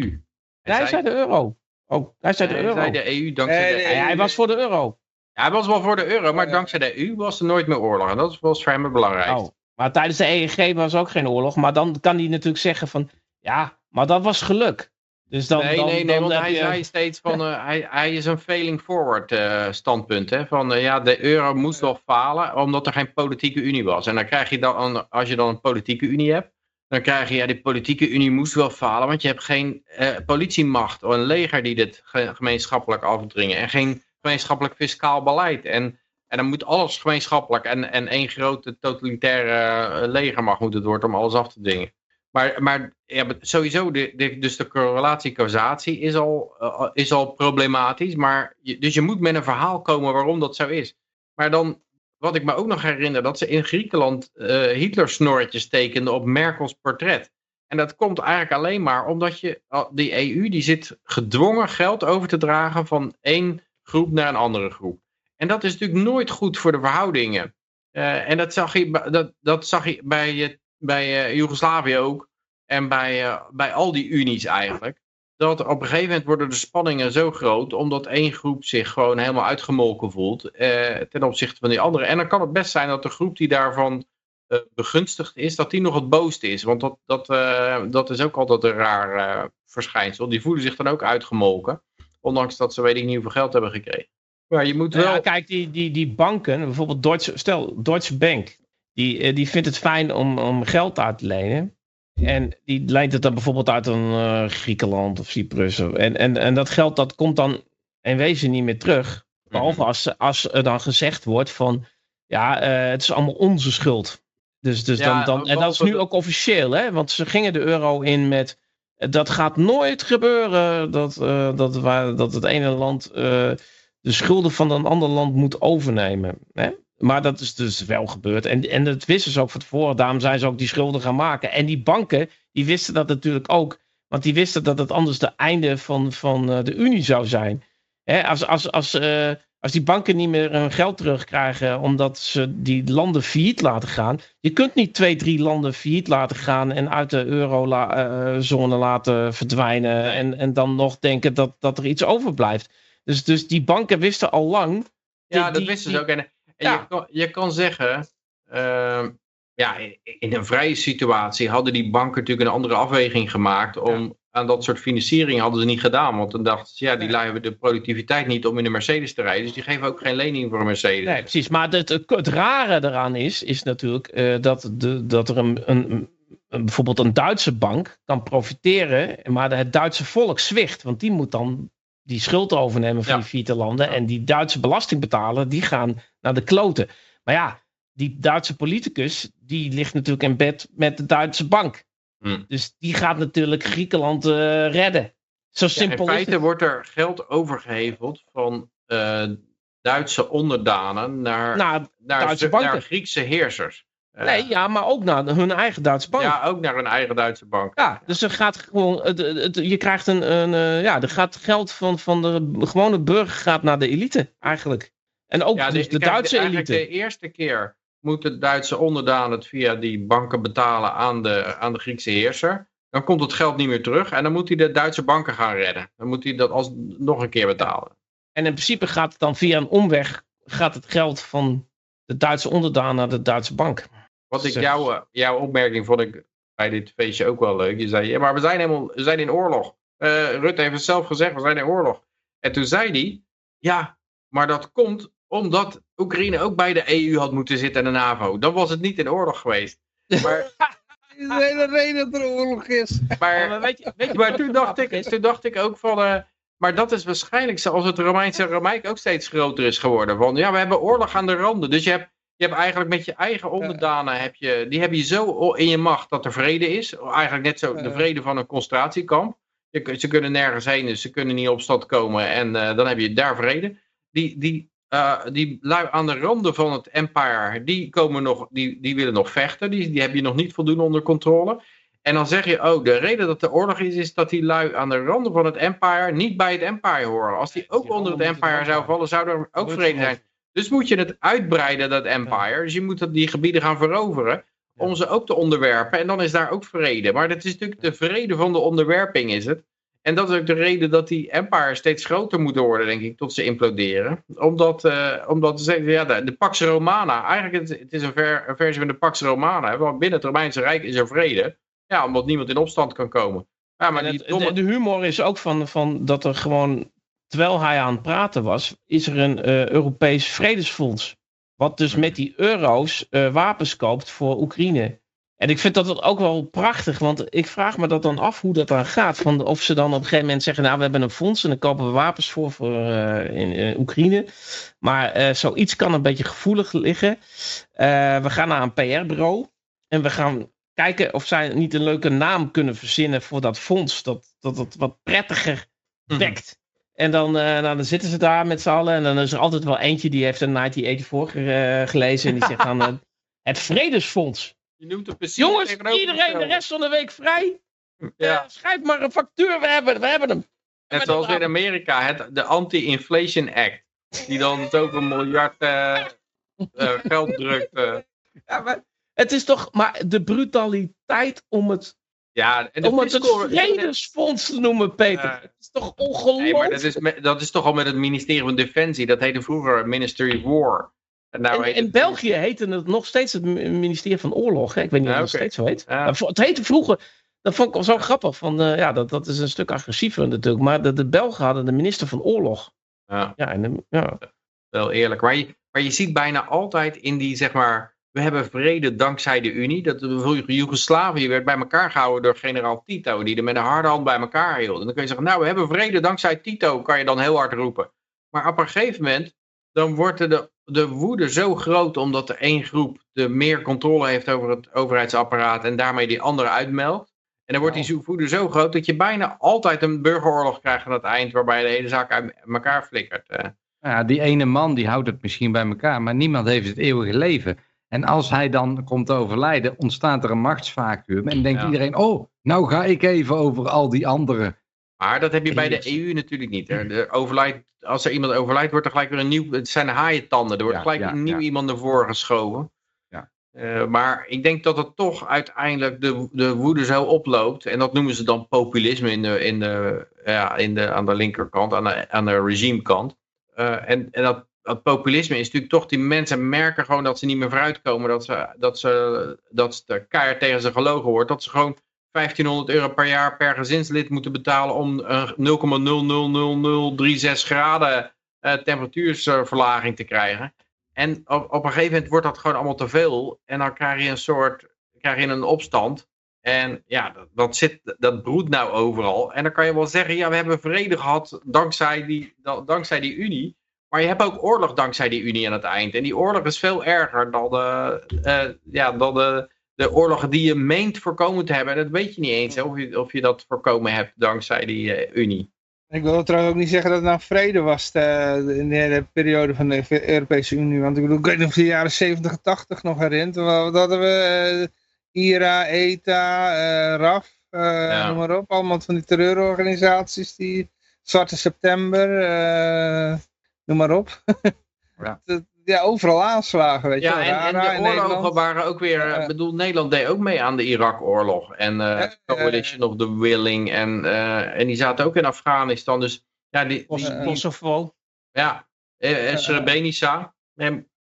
Nee, hij zei de euro. Oh, hij zei de hij euro. zei de EU dankzij Nee, de nee, EU. Hij, hij was voor de euro. Ja, hij was wel voor de euro, maar dankzij de EU was er nooit meer oorlog. En dat was voor hem het belangrijkste. Oh. Maar tijdens de EEG was ook geen oorlog. Maar dan kan hij natuurlijk zeggen van, ja, maar dat was geluk. Dus dan, nee, dan, nee, nee, want hij je- zei steeds van, eh, hij, hij is een failing forward eh, standpunt. Hè? Van eh, ja, de euro moest wel falen omdat er geen politieke unie was. En dan krijg je dan, als je dan een politieke unie hebt, dan krijg je, ja, die politieke unie moest wel falen, want je hebt geen politiemacht of een leger die dit ge- gemeenschappelijk afdringen. En geen gemeenschappelijk fiscaal beleid. En, en dan moet alles gemeenschappelijk en, en één grote totalitaire legermacht moet het worden om alles af te dwingen. Maar, maar ja, sowieso, de, de, dus de correlatie-causatie is, al, eh, is al problematisch. Maar dus je moet met een verhaal komen waarom dat zo is. Maar dan, wat ik me ook nog herinner, dat ze in Griekenland eh Hitler-snorretjes tekenden op Merkels portret. En dat komt eigenlijk alleen maar omdat je, die EU die zit gedwongen geld over te dragen van één groep naar een andere groep. En dat is natuurlijk nooit goed voor de verhoudingen. Eh, en dat zag je, dat, dat zag je bij, eh, bij eh, Joegoslavië ook. En bij, eh, bij al die unies eigenlijk. Dat op een gegeven moment worden de spanningen zo groot. Omdat één groep zich gewoon helemaal uitgemolken voelt. eh, ten opzichte van die andere. En dan kan het best zijn dat de groep die daarvan begunstigd is. Dat die nog het boost is. Want dat, dat, dat is ook altijd een raar eh, verschijnsel. Die voelen zich dan ook uitgemolken. Ondanks dat ze weet ik niet hoeveel geld hebben gekregen. Maar je moet wel... Ja, kijk, die, die, die banken, bijvoorbeeld Deutsche, stel, Deutsche Bank, die, eh, die vindt het fijn om, om geld uit te lenen. En die leent het dan bijvoorbeeld uit een eh, Griekenland of Cyprus. of- En, en, en dat geld dat komt dan in wezen niet meer terug. Behalve als, als er dan gezegd wordt van, ja, eh, het is allemaal onze schuld. Dus, dus Ja, dan, dan, en dat is nu ook officieel, hè? Want ze gingen de euro in met, dat gaat nooit gebeuren, dat, dat, waar, dat het ene land de schulden van een ander land moet overnemen. Hè? Maar dat is dus wel gebeurd. En, en dat wisten ze ook van tevoren. Daarom zijn ze ook die schulden gaan maken. En die banken, die wisten dat natuurlijk ook. Want die wisten dat het anders de einde van, van eh, de Unie zou zijn. Hè, als, als, als, eh, als die banken niet meer hun geld terugkrijgen omdat ze die landen failliet laten gaan. Je kunt niet twee, drie landen failliet laten gaan en uit de eurozone laten verdwijnen. En, en dan nog denken dat, dat er iets overblijft. Dus, dus die banken wisten al lang. Ja, dat die- wisten ze ook. En, en Ja. je, kan, je kan zeggen, ehm, ja, in, een vrije situatie hadden die banken natuurlijk een andere afweging gemaakt. Om aan dat soort financiering hadden ze niet gedaan. Want dan dachten ze, ja, die lui hebben de productiviteit niet om in een Mercedes te rijden. Dus die geven ook geen lening voor een Mercedes. Nee, precies. Maar het, het, het rare eraan is, is natuurlijk eh, dat, de, dat er een, een, bijvoorbeeld een Duitse bank kan profiteren, maar het Duitse volk zwicht. Want die moet dan die schuld overnemen van Ja. die vierde landen. En die Duitse belastingbetaler, die gaan naar de kloten. Maar ja, die Duitse politicus, die ligt natuurlijk in bed met de Duitse bank. Hm. Dus die gaat natuurlijk Griekenland eh, redden. Zo Ja, simpel in is feite het. wordt er geld overgeheveld van eh, Duitse onderdanen naar, Nou, naar, Duitse naar. Griekse heersers. Eh, nee, ja, maar ook naar hun eigen Duitse bank. ja, ook naar een eigen Duitse bank. Ja, dus er gaat gewoon, het, het- je krijgt een, een eh, ja, er gaat geld van, van de gewone burger gaat naar de elite eigenlijk. En ook Ja, dus de, kijk, Duitse eigenlijk elite. De eerste keer moet de Duitse onderdaan het via die banken betalen aan de, aan de Griekse heerser. Dan komt het geld niet meer terug en dan moet hij de Duitse banken gaan redden. Dan moet hij dat als nog een keer betalen. En in principe gaat het dan via een omweg, gaat het geld van de Duitse onderdaan naar de Duitse bank. Wat ik jouw, eh, jouw opmerking vond ik bij dit feestje ook wel leuk. Je zei, ja, maar we zijn helemaal we zijn in oorlog. Eh, Rutte heeft het zelf gezegd, we zijn in oorlog. En toen zei hij, ja, maar dat komt omdat Oekraïne ook bij de EU had moeten zitten en de NAVO. Dan was het niet in oorlog geweest. Maar, is de hele reden dat er oorlog is. Ja, maar, weet je, weet je maar toen, dacht ik, toen dacht ik ook van... eh, maar dat is waarschijnlijk zoals het Romeinse Rijk ook steeds groter is geworden. Van ja, we hebben oorlog aan de randen. Dus je hebt, je hebt eigenlijk met je eigen onderdanen, heb je, die heb je zo in je macht dat er vrede is. Eigenlijk net zo de vrede van een concentratiekamp. Je, ze kunnen nergens heen, dus ze kunnen niet op stad komen. En eh, dan heb je daar vrede. Die, die, eh, die lui aan de randen van het empire, die, komen nog, die, die willen nog vechten. Die, die heb je nog niet voldoende onder controle. En dan zeg je, oh, de reden dat er oorlog is, is dat die lui aan de randen van het empire niet bij het empire horen. Als die ook onder het empire zou vallen, zou er ook vrede zijn. Dus moet je het uitbreiden, dat empire. Dus je moet die gebieden gaan veroveren, om ze ook te onderwerpen. En dan is daar ook vrede. Maar dat is natuurlijk de vrede van de onderwerping, is het. En dat is ook de reden dat die empire steeds groter moeten worden, denk ik, tot ze imploderen. Omdat, eh, omdat ja, de, de Pax Romana, eigenlijk het, het is een, ver, een versie van de Pax Romana. hè, Want binnen het Romeinse Rijk is er vrede. Ja, omdat niemand in opstand kan komen. Ja, maar die domme... de, de humor is ook van, van dat er gewoon, terwijl hij aan het praten was, is er een eh, Europees vredesfonds. Wat dus Mhm. met die euro's eh, wapens koopt voor Oekraïne. En ik vind dat ook wel prachtig, want ik vraag me dat dan af hoe dat dan gaat. Van of ze dan op een gegeven moment zeggen, nou we hebben een fonds en dan kopen we wapens voor, voor eh, in, Oekraïne. Maar zoiets kan een beetje gevoelig liggen. We gaan naar een PR-bureau en we gaan kijken of zij niet een leuke naam kunnen verzinnen voor dat fonds. Dat dat het wat prettiger Mhm. wekt. En dan, eh, nou, dan zitten ze daar met z'n allen. En dan is er altijd wel eentje die heeft een 1984 ge- eh, gelezen. En die zegt dan, eh, het Vredesfonds. Je noemt het precies Jongens, iedereen de rest van de week vrij. Ja. Schrijf maar een factuur, we hebben, we hebben hem. Net zoals in Amerika, het, de Anti-Inflation Act. Die dan zoveel miljard eh, eh, geld drukt. Ja, maar het is toch maar de brutaliteit om het, Ja, en de om het Vredesfonds te noemen, Peter. Ja. Het is toch Nee, ongelooflijk? maar dat is, dat is toch al met het ministerie van Defensie. Dat heette vroeger Ministry of War. En nou En heet in het- België heette het nog steeds het ministerie van Oorlog. Hè? Ik weet niet of Ja, het nog steeds zo heet. Vo- Het heette vroeger, dat vond ik wel zo grappig. Van, eh, ja, dat, dat is een stuk agressiever natuurlijk. Maar de, de Belgen hadden de minister van Oorlog. Ja, Ja, en de- ja. wel eerlijk. Maar je, maar je ziet bijna altijd in die, zeg maar... We hebben vrede dankzij de Unie. Dat Joegoslavië werd bij elkaar gehouden door generaal Tito. Die er met een harde hand bij elkaar hield. En dan kun je zeggen, nou, we hebben vrede dankzij Tito. Kan je dan heel hard roepen. Maar op een gegeven moment, dan wordt de, de woede zo groot. Omdat er één groep de meer controle heeft over het overheidsapparaat. En daarmee die andere uitmelkt. En dan wordt die woede zo groot dat je bijna altijd een burgeroorlog krijgt aan het eind. Waarbij de hele zaak uit elkaar flikkert. eh. Ja, die ene man die houdt het misschien bij elkaar, maar niemand heeft het eeuwige leven. En als hij dan komt te overlijden, ontstaat er een machtsvacuum. En denkt Ja. iedereen, oh, nou ga ik even over al die anderen. Maar dat heb je bij de. EU natuurlijk niet. hè. De overlijdt, als er iemand overlijdt, wordt er gelijk weer een nieuw. Het zijn haaientanden. Er wordt Ja, gelijk ja, een nieuw iemand ervoor geschoven. Ja. Eh, maar ik denk dat het toch uiteindelijk de, de woede zo oploopt. En dat noemen ze dan populisme in de, in de, ja, in de, aan de linkerkant, aan de, aan de regimekant. Eh, en en dat, dat populisme is natuurlijk toch, die mensen merken gewoon dat ze niet meer vooruitkomen. Dat ze, dat ze, dat de keihard tegen ze gelogen wordt. Dat ze gewoon 1500 euro per jaar per gezinslid moeten betalen om een 0,00036 graden eh, temperatuursverlaging te krijgen. En op, op een gegeven moment wordt dat gewoon allemaal te veel. En dan krijg je een soort, krijg je een opstand. En ja, dat, dat, zit, dat broedt nou overal. En dan kan je wel zeggen, ja, we hebben vrede gehad dankzij die, da- dankzij die Unie. Maar je hebt ook oorlog dankzij die Unie aan het eind. En die oorlog is veel erger dan de, eh, ja, dan de, de oorlogen die je meent voorkomen te hebben. En dat weet je niet eens, hè, of, je, of je dat voorkomen hebt dankzij die eh, Unie. Ik wil trouwens ook niet zeggen dat het nou vrede was eh, in de hele periode van de Europese Unie. Want ik bedoel, ik weet niet of je de jaren 70 en 80 nog herinnert. Wat hadden we? IRA, ETA, RAF, eh, noem maar op. Allemaal van die terreurorganisaties. Die Zwarte September, noem maar op. Ja. Ja, overal aanslagen, weet je Ja, wel. en, en de oorlogen Nederland. waren ook weer... Ik bedoel, Nederland deed ook mee aan de Irak-oorlog. En eh Ja, Coalition of the Willing. En, eh, en die zaten ook in Afghanistan. Dus ja, die, eh, Kosovo. ja. eh, eh, Srebrenica.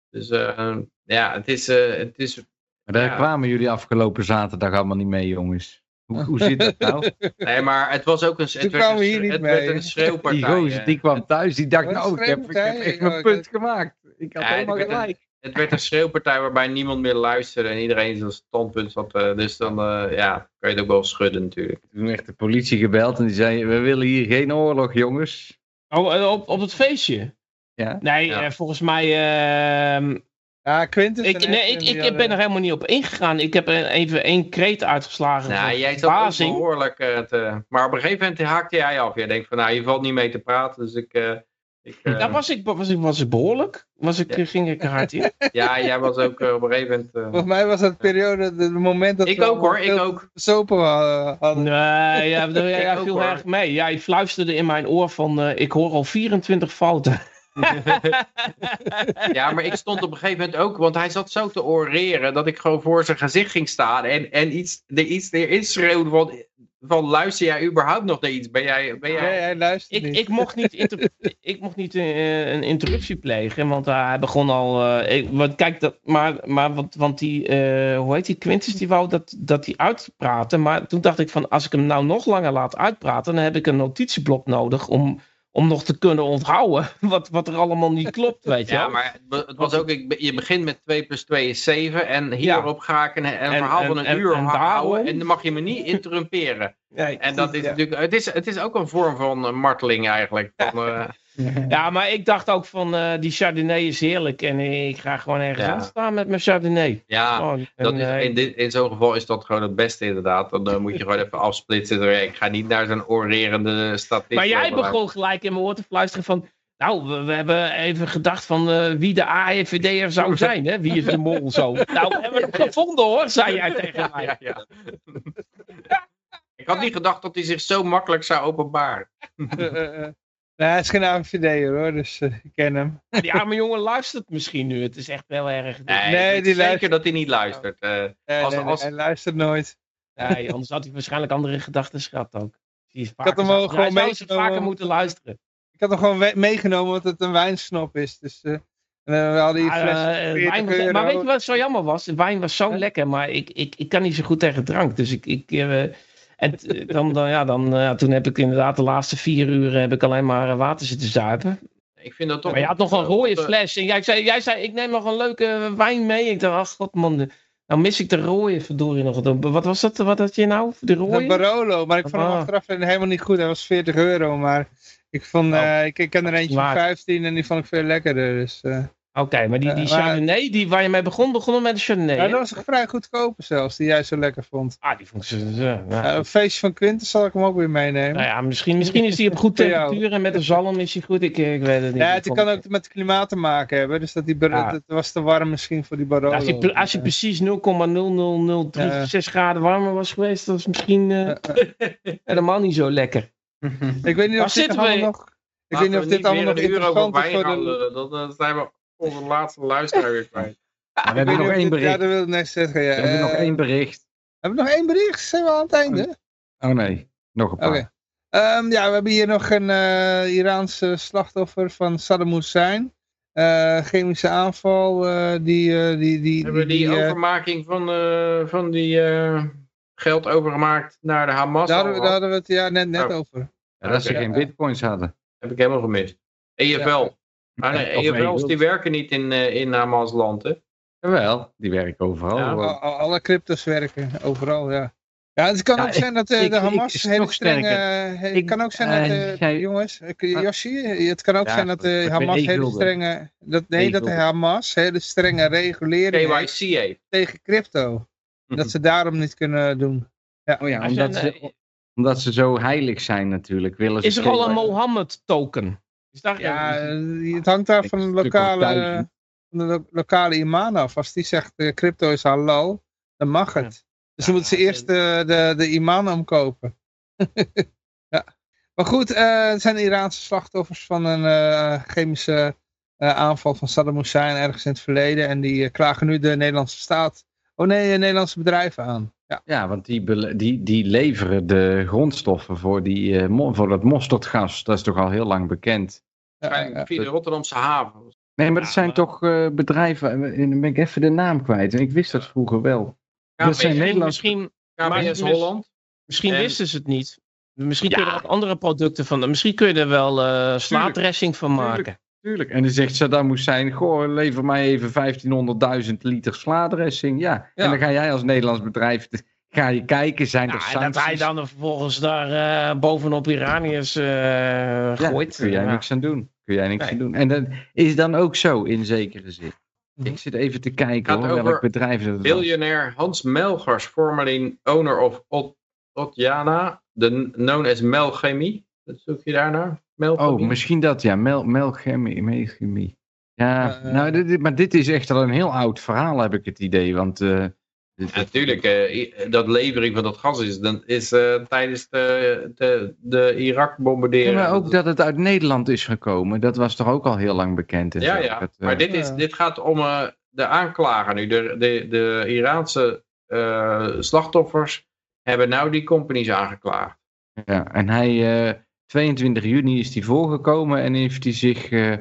Dus eh, ja, het is... eh, het is Maar daar Ja. kwamen jullie afgelopen zaterdag allemaal niet mee, jongens. Hoe, hoe zit dat nou? nee, maar het was ook een... Het werd een, hier schre- niet het werd mee. een schreeuwpartij. Die gozer die kwam thuis, die dacht, nou, ik heb, ik heb echt mijn punt gemaakt. Ik had Ja, helemaal gelijk. Het werd een schreeuwpartij waarbij niemand meer luisterde en iedereen zijn standpunt had. eh, dus dan eh, ja, kan je het ook wel schudden natuurlijk. Toen werd de politie gebeld en die zei, we willen hier geen oorlog, jongens. Oh, eh, op, op het feestje? Ja. Nee, Ja. volgens mij... ehm, Ja, Quintus ik, en nee, ik, ik hadden- ben er helemaal niet op ingegaan. Ik heb even één kreet uitgeslagen. Nou, van jij zat ook behoorlijk eh, te... Maar op een gegeven moment haakte jij af. Jij denkt van, nou, je valt niet mee te praten, dus ik... eh, ik eh, Daar was ik, was ik, was ik behoorlijk? Was ik, Ja. Ging ik er hard in? Ja, jij was ook op een gegeven moment... eh, Volgens mij was dat de periode, het moment dat Ik we ook, hoor, ik ook. Sopen eh, hadden. Nee, ja, Ik ook, viel hoor. erg mee. Ja, je fluisterde in mijn oor van, eh, ik hoor al 24 fouten. Ja, maar ik stond op een gegeven moment ook, want hij zat zo te oreren dat ik gewoon voor zijn gezicht ging staan en, en iets, er iets erin schreeuwde van, van luister jij überhaupt nog naar iets? Ben jij, ben jij... Nee, hij luistert Ik, niet. ik mocht niet, inter- ik mocht niet eh, een interruptie plegen, want eh, hij begon al. eh, ik, want kijk, dat, maar, maar want, want die, eh, hoe heet die, Quintus, die wou dat, dat die uitpraten. Maar toen dacht ik van, als ik hem nou nog langer laat uitpraten, dan heb ik een notitieblok nodig om, om nog te kunnen onthouden wat, wat er allemaal niet klopt, weet je Ja, maar het was ook, je begint met 2 plus 2 is 7 en hierop ga ik een, een En- verhaal en- van een en- uur en houden en dan mag je me niet interrumperen. En dat is Ja. natuurlijk, het is, het is ook een vorm van eh, marteling eigenlijk. Van, eh, Ja, maar ik dacht ook van, eh, die Chardonnay is heerlijk en ik ga gewoon ergens Ja. aan staan met mijn Chardonnay. ja, Gewoon, dat en, is, eh, in, dit, in zo'n geval is dat gewoon het beste inderdaad. Dan eh, moet je gewoon even afsplitsen. Door, ik ga niet naar zo'n orerende statist. Maar jij begon gelijk in mijn oor te fluisteren van... Nou, we, we hebben even gedacht van eh, wie de AFVD'er zou zijn, hè? Wie is de mol zo? Nou, hebben we het gevonden hoor, zei jij tegen mij. Ja, ja, ja. Ik had niet gedacht dat hij zich zo makkelijk zou openbaren. Nee, hij is geen AVD hoor, dus eh, ik ken hem. Die arme jongen luistert misschien nu. Het is echt wel erg. Nee, Nee, ik zeker dat hij niet luistert. Eh, Nee, Als- nee, nee, als- hij luistert nooit. Nee, anders had hij waarschijnlijk andere gedachten gehad ook. Die is had hem vaker- wel hij gewoon meegenomen. vaker moeten luisteren. Ik had hem gewoon meegenomen omdat het een wijnsnop is. Dus eh, en, eh, we hadden hier Ah, fles 40 wijn was- maar weet je wat zo jammer was? De wijn was zo Ja. lekker, maar ik, ik, ik kan niet zo goed tegen drank. Dus ik, ik, eh, en t- dan, dan, ja, dan, eh, toen heb ik inderdaad de laatste vier uur heb ik alleen maar eh, water zitten zuipen. ik vind dat toch... Maar je had nog een rode eh, fles. En jij zei, jij zei, ik neem nog een leuke wijn mee. Ik dacht, ach god man, de- nou mis ik de rode verdorie nog. Wat was dat? Wat had je nou? De rode? Barolo, maar ik vond hem Ah. achteraf helemaal niet goed. Hij was 40 euro, maar ik, vond, Oh. eh, ik, ik ken er eentje van Waard. 15 en die vond ik veel lekkerder. Dus, eh, Oké, maar die, die Eh, maar- Chardonnay, die, waar je mee begon, begonnen met de Chardonnay. ja, dat was vrij goedkope zelfs, die jij zo lekker vond. Ah, die vond ja. Eh, een feestje van Quintus zal ik hem ook weer meenemen. Nou ja, misschien, misschien is die op goed temperatuur en met de zalm is hij goed. Ik, ik weet het niet. Ja, het kan ook met het klimaat te maken hebben. Dus dat die bar- Ja. het was te warm misschien voor die Barolo. Als je, als je precies 0,00036 graden warmer was geweest, dat is misschien eh, helemaal niet zo lekker. Ik weet niet Waar of dit zitten allemaal we? nog... Ik laten weet niet of dit allemaal nog interessant is voor de... Dan, dan zijn we onze laatste luisteraar weer kwijt. we hebben nog of één Ja, bericht. dat net zeggen. Ja. We hebben nog Eh, één bericht. Hebben we nog één bericht? Zijn we aan het einde? Oh nee, nog een Oké. paar. Ehm, ja, we hebben hier nog een eh Iraanse slachtoffer van Saddam Hussein. Eh, chemische aanval. eh, die, eh, die, die, Hebben we die eh, overmaking van, eh, van die eh, geld overgemaakt naar de Hamas? daar, hadden we, al daar hadden we het ja, net, net Oh. over. Ja, dat ze geen bitcoins hadden. Heb ik helemaal gemist. EFL. Ah, nee, EFL's die werken niet in, eh, in Hamas land, hè? Jawel, die werken overal. Ja. Al- alle cryptos werken, overal, ja. Ja, het kan Ja, ook zijn dat de, ik- de Hamas strenge... sterker. Het Ik- kan ook zijn eh, dat jij- jongens, Ah. Yoshi, het kan ook Ja, zijn dat de Hamas hele strenge... Dat, nee, dat de. Hamas hele strenge regulering heeft KYC heeft. tegen crypto. Dat ze daarom niet kunnen doen. Oh ja, omdat, ze, omdat ze zo heilig zijn natuurlijk. Willen ze Is er al een geen- Daar Ja, het hangt daar van de lokale, van de lokale imam af. Als die zegt eh, crypto is halal, dan mag het. Dus dan Ja, moeten ze eerst de, de, de imam omkopen. ja. Maar goed, eh, er zijn Iraanse slachtoffers van een eh, chemische aanval van Saddam Hussein ergens in het verleden. En die klagen nu de Nederlandse staat, oh nee, Nederlandse bedrijven aan. Ja. Ja, want die, die, die leveren de grondstoffen voor, die, eh, mo- voor dat mosterdgas. Dat is toch al heel lang bekend. Ja, ja. Via de Rotterdamse haven. Nee, maar dat Ja, zijn toch eh, bedrijven, eh, dan ben ik even de naam kwijt. Ik wist dat vroeger wel. Dat zijn KBS, Nederlandse- Misschien, KBS Holland. misschien En- wisten ze het niet. Misschien Ja. kun je er ook andere producten van. Misschien kun je er wel eh slaadressing van maken. Tuurlijk. En dan zegt Saddam Hussein, goh, lever mij even 1500.000 liter slaadressing. Ja. Ja. En dan ga jij als Nederlands bedrijf, ga je kijken, zijn er Ja, en dat hij sancties? dan vervolgens daar eh, bovenop Iraniërs eh Ja, gooit. kun jij Ja. niks aan doen. Kun jij niks Nee. aan doen. En dat is dan ook zo, in zekere zin. Mhm. Ik zit even te kijken Gaat hoor, over welk bedrijf dat. Biljonair Hans Melgers, formerly owner of Ot- Otjana, de known as Melchemie. Dat zoek je daarnaar? Melchemie? Oh, misschien dat, ja. Mel, melchemie. melchemie. Ja, Eh, nou, dit, dit- maar dit is echt al een heel oud verhaal, heb ik het idee. Want, eh, dit- natuurlijk, eh, dat levering van dat gas is, dan is eh, tijdens de, de, de Irak-bombardering. Ja, maar ook dat het uit Nederland is gekomen, dat was toch ook al heel lang bekend. En Ja, zo. ja. Dat, Maar dit, is, dit gaat om eh, de aanklager nu. De, de, de Iraanse eh, slachtoffers hebben nou die companies aangeklaagd. ja. En hij, eh, 22 juni is hij voorgekomen en heeft hij zich eh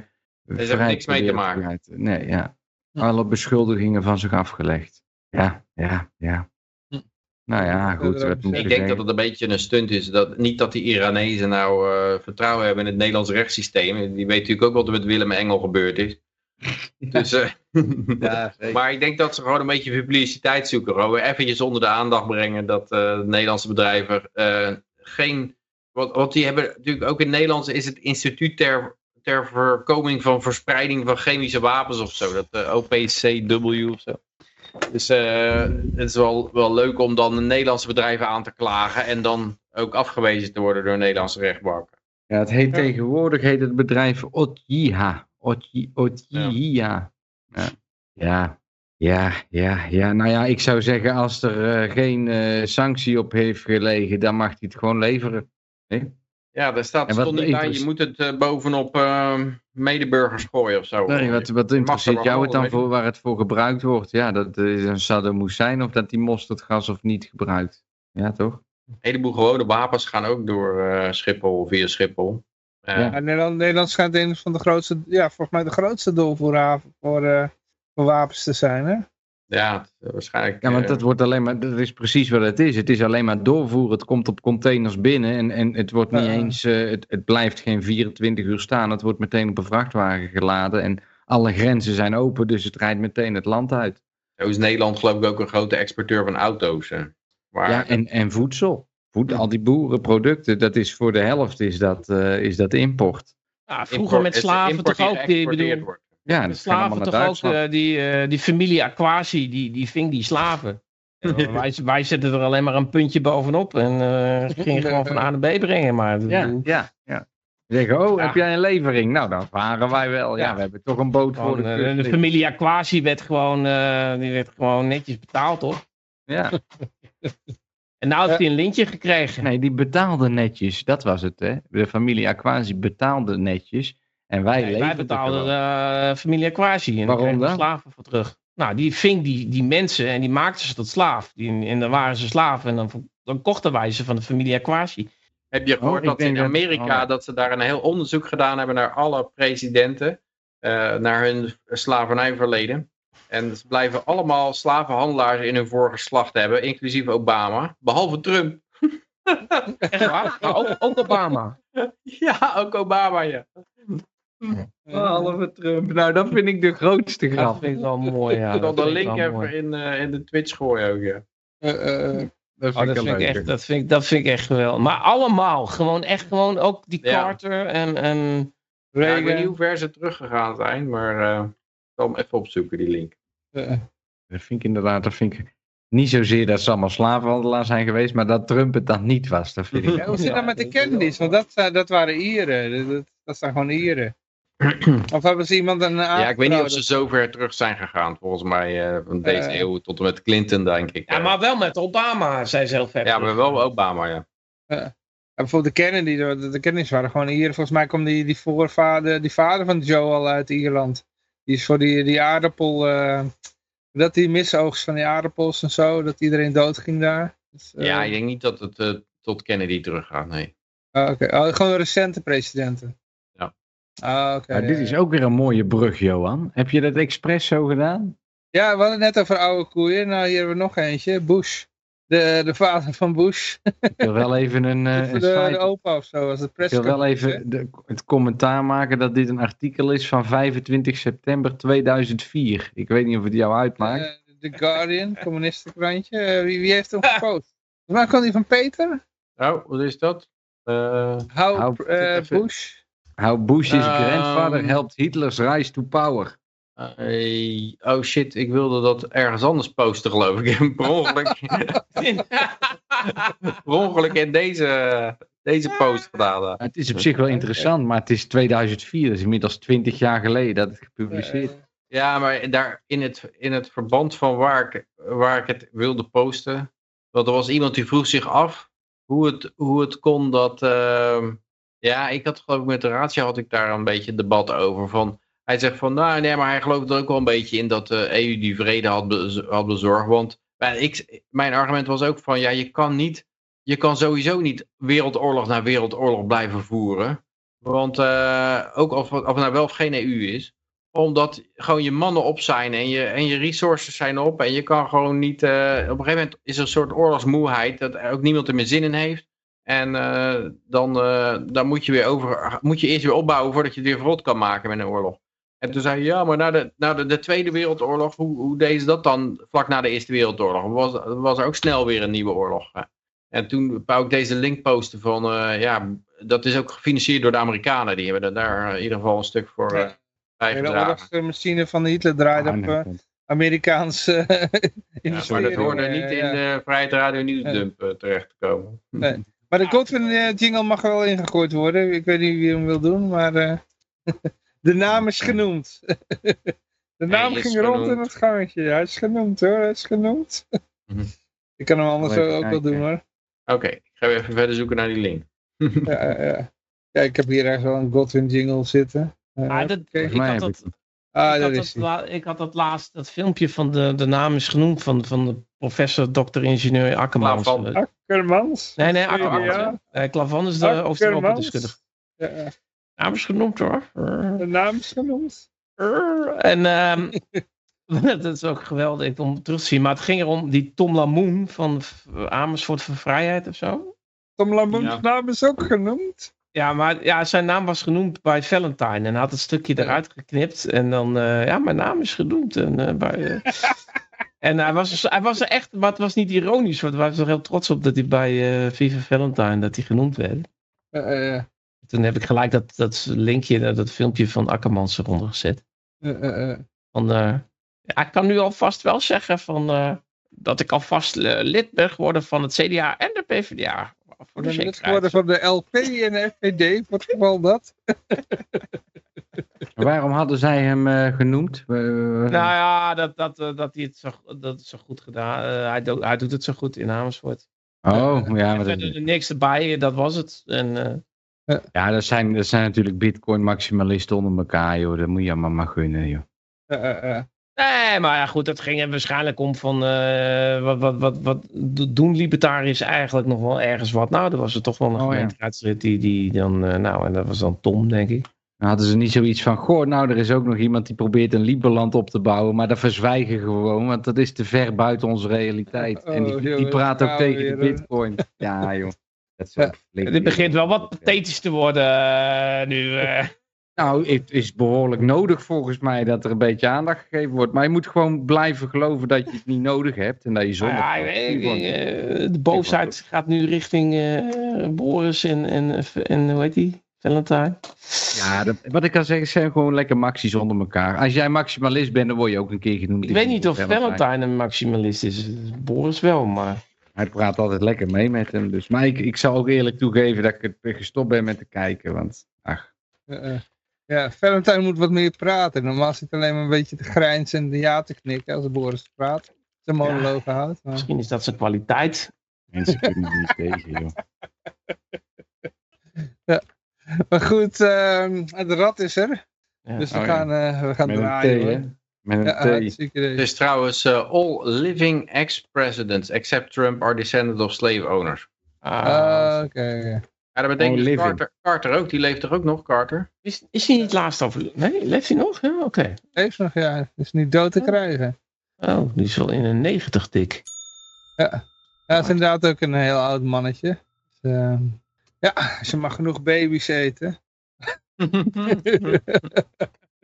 heeft vrij niks mee te maken. Nee, ja. Alle beschuldigingen van zich afgelegd. Ja, ja, ja. Hm. Nou ja, goed. Ja, ik denk dat het een beetje een stunt is. Dat, niet dat die Iranezen nou eh, vertrouwen hebben in het Nederlands rechtssysteem. Die weten natuurlijk ook wat er met Willem Engel gebeurd is. Dus, eh, maar ik denk dat ze gewoon een beetje publiciteit zoeken. Gewoon eventjes onder de aandacht brengen dat eh, de Nederlandse bedrijven eh, geen... Want, want die hebben natuurlijk ook in Nederland is het instituut ter, ter voorkoming van verspreiding van chemische wapens of zo. Dat eh, OPCW of zo. Dus eh, het is wel, wel leuk om dan de Nederlandse bedrijven aan te klagen en dan ook afgewezen te worden door Nederlandse rechtbanken. Ja, het heet Ja. tegenwoordig heet het bedrijf Otjiha. Otji- Otjiha. Ja. ja, ja, ja, ja. Nou ja, ik zou zeggen, als er eh, geen eh, sanctie op heeft gelegen, dan mag hij het gewoon leveren. Ja, daar staat En wat stond niet aan, interest- je moet het eh, bovenop eh, medeburgers gooien of zo. Nee, wat, wat interesseert jou het dan voor waar het voor gebruikt wordt? Ja, dat is een Saddam Hussein of dat die mosterdgas of niet gebruikt. Ja, toch? Een heleboel gewone wapens gaan ook door eh, Schiphol, via Schiphol. Eh, Ja. Nederland, Nederland schijnt een van de grootste, ja, volgens mij de grootste doorvoerhaven voor, eh, voor wapens te zijn, hè? Ja, het- waarschijnlijk. Ja, want eh, dat wordt alleen maar, dat is precies wat het is. Het is alleen maar doorvoeren. Het komt op containers binnen en, en het wordt niet Ja. eens, eh, het, het blijft geen 24 uur staan. Het wordt meteen op een vrachtwagen geladen en alle grenzen zijn open, dus het rijdt meteen het land uit. Zo is Nederland geloof ik ook een grote exporteur van auto's. eh, waar, Ja, en, en voedsel. Voed, al die boerenproducten, dat is voor de helft is dat, eh, is dat import. Ja, vroeger import- met slaven toch ook. Die, bedoel, wordt. Ja, allemaal slaven toch ook. Eh, die, eh, die familie Aquasi, die, die ving die slaven. Eh, wij, wij zetten er alleen maar een puntje bovenop en gingen gewoon van A naar B brengen. Maar Ja, ja, ja. Zeggen, oh, Ja. heb jij een levering? Nou, dan varen wij wel. Ja, Ja. we hebben toch een boot voor de kust. de familie Aquasi werd gewoon, die werd gewoon netjes betaald, toch? Ja. En nou heeft hij een lintje gekregen. Nee, die betaalde netjes. Dat was het, hè. De familie Aquasi betaalde netjes. En wij Nee, wij betaalden de familie Aquasi. En Waarom dan? slaven voor terug. Nou, die ving die, die mensen en die maakten ze tot slaaf. Die, en dan waren ze slaven en dan, dan kochten wij ze van de familie Aquasi. Heb je gehoord Oh, dat in Amerika oh. dat ze daar een heel onderzoek gedaan hebben naar alle presidenten, eh, naar hun slavernijverleden. En ze blijven allemaal slavenhandelaars in hun voorgeslacht hebben, inclusief Obama, behalve Trump. Echt waar? Ook, ook Obama. Ja, ook Obama, ja. Behalve Trump. Nou, dat vind ik de grootste Dat grap. vind ik wel mooi. Ja, dat de link even mooi. in, eh, in de Twitch gooien ook, ja. Eh, eh, Dat Oh, vind dat, ik vind ik leuker. echt, dat, vind ik, dat vind ik echt geweldig. Maar allemaal, gewoon echt gewoon ook die Ja. Carter en, en Ja, ik weet niet Reagan. hoe ver ze teruggegaan zijn, maar eh, ik zal hem even opzoeken, die link. Eh, Dat vind ik inderdaad, dat vind ik niet zozeer dat ze allemaal slavenhandelaars zijn geweest, maar dat Trump het dan niet was. Dat vind ik. Ja, hoe zit dat met de dat Kennedys? Want dat, dat waren Ieren. Dat, dat, dat zijn gewoon Ieren. Of hebben ze iemand een Ja, ik weet niet of ze zo ver terug zijn gegaan, volgens mij, eh, van deze Eh. eeuw tot en met Clinton, denk ik. Ja, maar wel met Obama, zei ze heel ver. Ja, maar wel Obama, ja. Ja, bijvoorbeeld de Kennedy, de, de Kennedys waren gewoon Ieren. Volgens mij kwam die, die voorvader, die vader van Joe al uit Ierland. Die is voor die, die aardappel, eh, dat die misoogst van die aardappels en zo, dat iedereen doodging daar. Dus, eh, Ja, ik denk niet dat het tot Kennedy teruggaat, nee. oh, oké. Oh, gewoon recente presidenten. Ah, oké. Dit ja, is ook weer een mooie brug, Johan. Heb je dat expres zo gedaan? Ja, we hadden het net over oude koeien. Nou, hier hebben we nog eentje. Bush. De, de vader van Bush. Ik wil wel even een, eh, een de, de opa of zo. Als het ik wil wel even de- het commentaar maken dat dit een artikel is van 25 september 2004. Ik weet niet of het jou uitmaakt. Eh, The Guardian, communistenkrantje. Wie, wie heeft hem gepost? Waar kwam die van Peter? Oh, wat is dat? Eh, How How- Bush. Bush's Ehm. grandfather helped Hitler's rise to power. eh, oh shit, ik wilde dat ergens anders posten, geloof ik. Per ongeluk, per ongeluk in deze, deze post gedaan. Het is op zich wel interessant, maar het is 2004. Dat is inmiddels 20 jaar geleden dat het gepubliceerd is. Eh, Ja, maar daar in het, in het verband van waar ik, waar ik het wilde posten. Want er was iemand die vroeg zich af hoe het, hoe het kon dat. ehm, ja, ik had geloof ik met de ratio had ik daar een beetje debat over. Van, hij zegt van, nou nee, maar hij gelooft er ook wel een beetje in dat de EU die vrede had, had bezorgd. Want ik, mijn argument was ook van, ja, je kan niet, je kan sowieso niet wereldoorlog na wereldoorlog blijven voeren. Want eh, ook of, of nou wel of geen EU is omdat gewoon je mannen op zijn en je, en je resources zijn op. En je kan gewoon niet. eh, op een gegeven moment is er een soort oorlogsmoeheid. Dat ook niemand er meer zin in heeft. En eh, dan, eh, dan moet je weer over. Moet je eerst weer opbouwen voordat je het weer verrot kan maken met een oorlog. En toen zei hij, ja, maar na de, na de, de Tweede Wereldoorlog, hoe, hoe deed ze dat dan vlak na de Eerste Wereldoorlog? Was, was er ook snel weer een nieuwe oorlog. En toen wou ik deze link posten van, eh, ja, dat is ook gefinancierd door de Amerikanen. Die hebben er daar in ieder geval een stuk voor de hele bijgedragen. oorlogsmachine van Hitler draait op eh, Amerikaanse Ja, maar dat hoorde niet in de Vrijheid Radio Nieuwsdump terecht te komen. Nee. Maar de Godwin eh, jingle mag er wel ingegooid worden. Ik weet niet wie hem wil doen, maar eh, de naam is genoemd. de naam ging rond in het gangetje. Hij is genoemd hoor, hij is genoemd. Mhm. Ik kan hem anders ook wel doen hoor. Oké, ik ga weer even verder zoeken naar die link. Ja, ja, ja. ja, ik heb hier ergens wel een Godwin jingle zitten. Eh, Ah, dat, ik, had dat, Ah, had dat ik had dat laatst, dat filmpje van de, de naam is genoemd van, van de professor dokter ingenieur Akkermans. Klavan. Akkermans. Nee, nee, Ja. Akkermans. hè. Nee, Klavan is de. Oost-Europa-deskundige. Ja, ja. Naam is genoemd hoor. de naam is genoemd. En ehm, dat is ook geweldig om terug te zien. Maar het ging erom die Tom Lamoen van Amersfoort voor Vrijheid of zo. Tom Lamoens Ja. naam is ook genoemd. Ja, maar ja, zijn naam was genoemd bij Valentine. En hij had het stukje Ja. eruit geknipt. En dan, eh, ja, mijn naam is genoemd. En, eh, bij, eh, en hij, was, hij was er echt, maar het was niet ironisch. Want hij was er heel trots op dat hij bij eh Viva Valentine dat hij genoemd werd. Eh, Toen heb ik gelijk dat, dat linkje, dat, dat filmpje van Akkermans eronder gezet. Van, eh, ik kan nu alvast wel zeggen van, eh, dat ik alvast lid ben geworden van het CDA en de PvdA. Voor de lid geworden van de LP en de FVD, voor het geval dat. Maar waarom hadden zij hem eh, genoemd? Nou ja, dat, dat, eh, dat hij het zo, dat het zo goed gedaan. eh, hij, doet, hij doet het zo goed in Amersfoort. oh, ja, maar verder dat, er niks erbij, dat was het. En, eh, ja dat, zijn, dat zijn natuurlijk bitcoin-maximalisten onder elkaar, joh. Dat moet je allemaal maar gunnen, joh. Eh, eh, eh. nee, maar ja, goed, het ging er waarschijnlijk om van. eh, wat, wat, wat, wat doen libertariërs eigenlijk nog wel ergens wat? Nou, er was er toch wel een Oh, ja. die, die dan. eh, nou, en dat was dan Tom, denk ik. Dan hadden ze niet zoiets van, goh, nou, er is ook nog iemand die probeert een Liberland op te bouwen, maar dat verzwijgen gewoon, want dat is te ver buiten onze realiteit. en die, Oh, die praat ook nou tegen weer, de bitcoin. Ja, joh. Dat is Ja. ook flink. Dit begint wel wat pathetisch te worden eh, nu. Nou, het is behoorlijk nodig volgens mij dat er een beetje aandacht gegeven wordt. Maar je moet gewoon blijven geloven dat je het niet nodig hebt. En dat je zonder... Ja, eh, de boosheid gaat nu richting eh, Boris en, en, en hoe heet die? Valentine. Ja, dat- wat ik kan zeggen, zijn gewoon lekker maxies onder elkaar. Als jij maximalist bent, dan word je ook een keer genoemd. Ik weet niet of Valentine een maximalist is. Boris wel, maar... Hij praat altijd lekker mee met hem. Dus. Maar ik, ik zal ook eerlijk toegeven dat ik gestopt ben met te kijken. Want, ach, Eh, eh. Ja, Valentine moet wat meer praten. Normaal zit hij alleen maar een beetje te grijnzen en de ja te knikken als Boris praat. Zijn monologen houdt. Maar... Misschien is dat zijn kwaliteit. mensen kunnen er niet tegen, joh. Maar goed, ehm, het rad is er. Ja. Dus we Oh ja. gaan, eh, we gaan Met een draaien. Met een Ja, idee. Is trouwens eh, all living ex-presidents except Trump are descendants of slave owners. Ah, Ah, Oké, oké. Ja, dat betekent dus. Carter, Carter ook, die leeft er ook nog, Carter. is, is hij niet laatst over... Nee, leeft hij nog? Ja, oké. Leeft nog, ja. Is niet dood te krijgen. Oh, die is wel in een 90 dik. Ja, hij is inderdaad ook een heel oud mannetje. Dus, ehm, ja, ze mag genoeg baby's eten.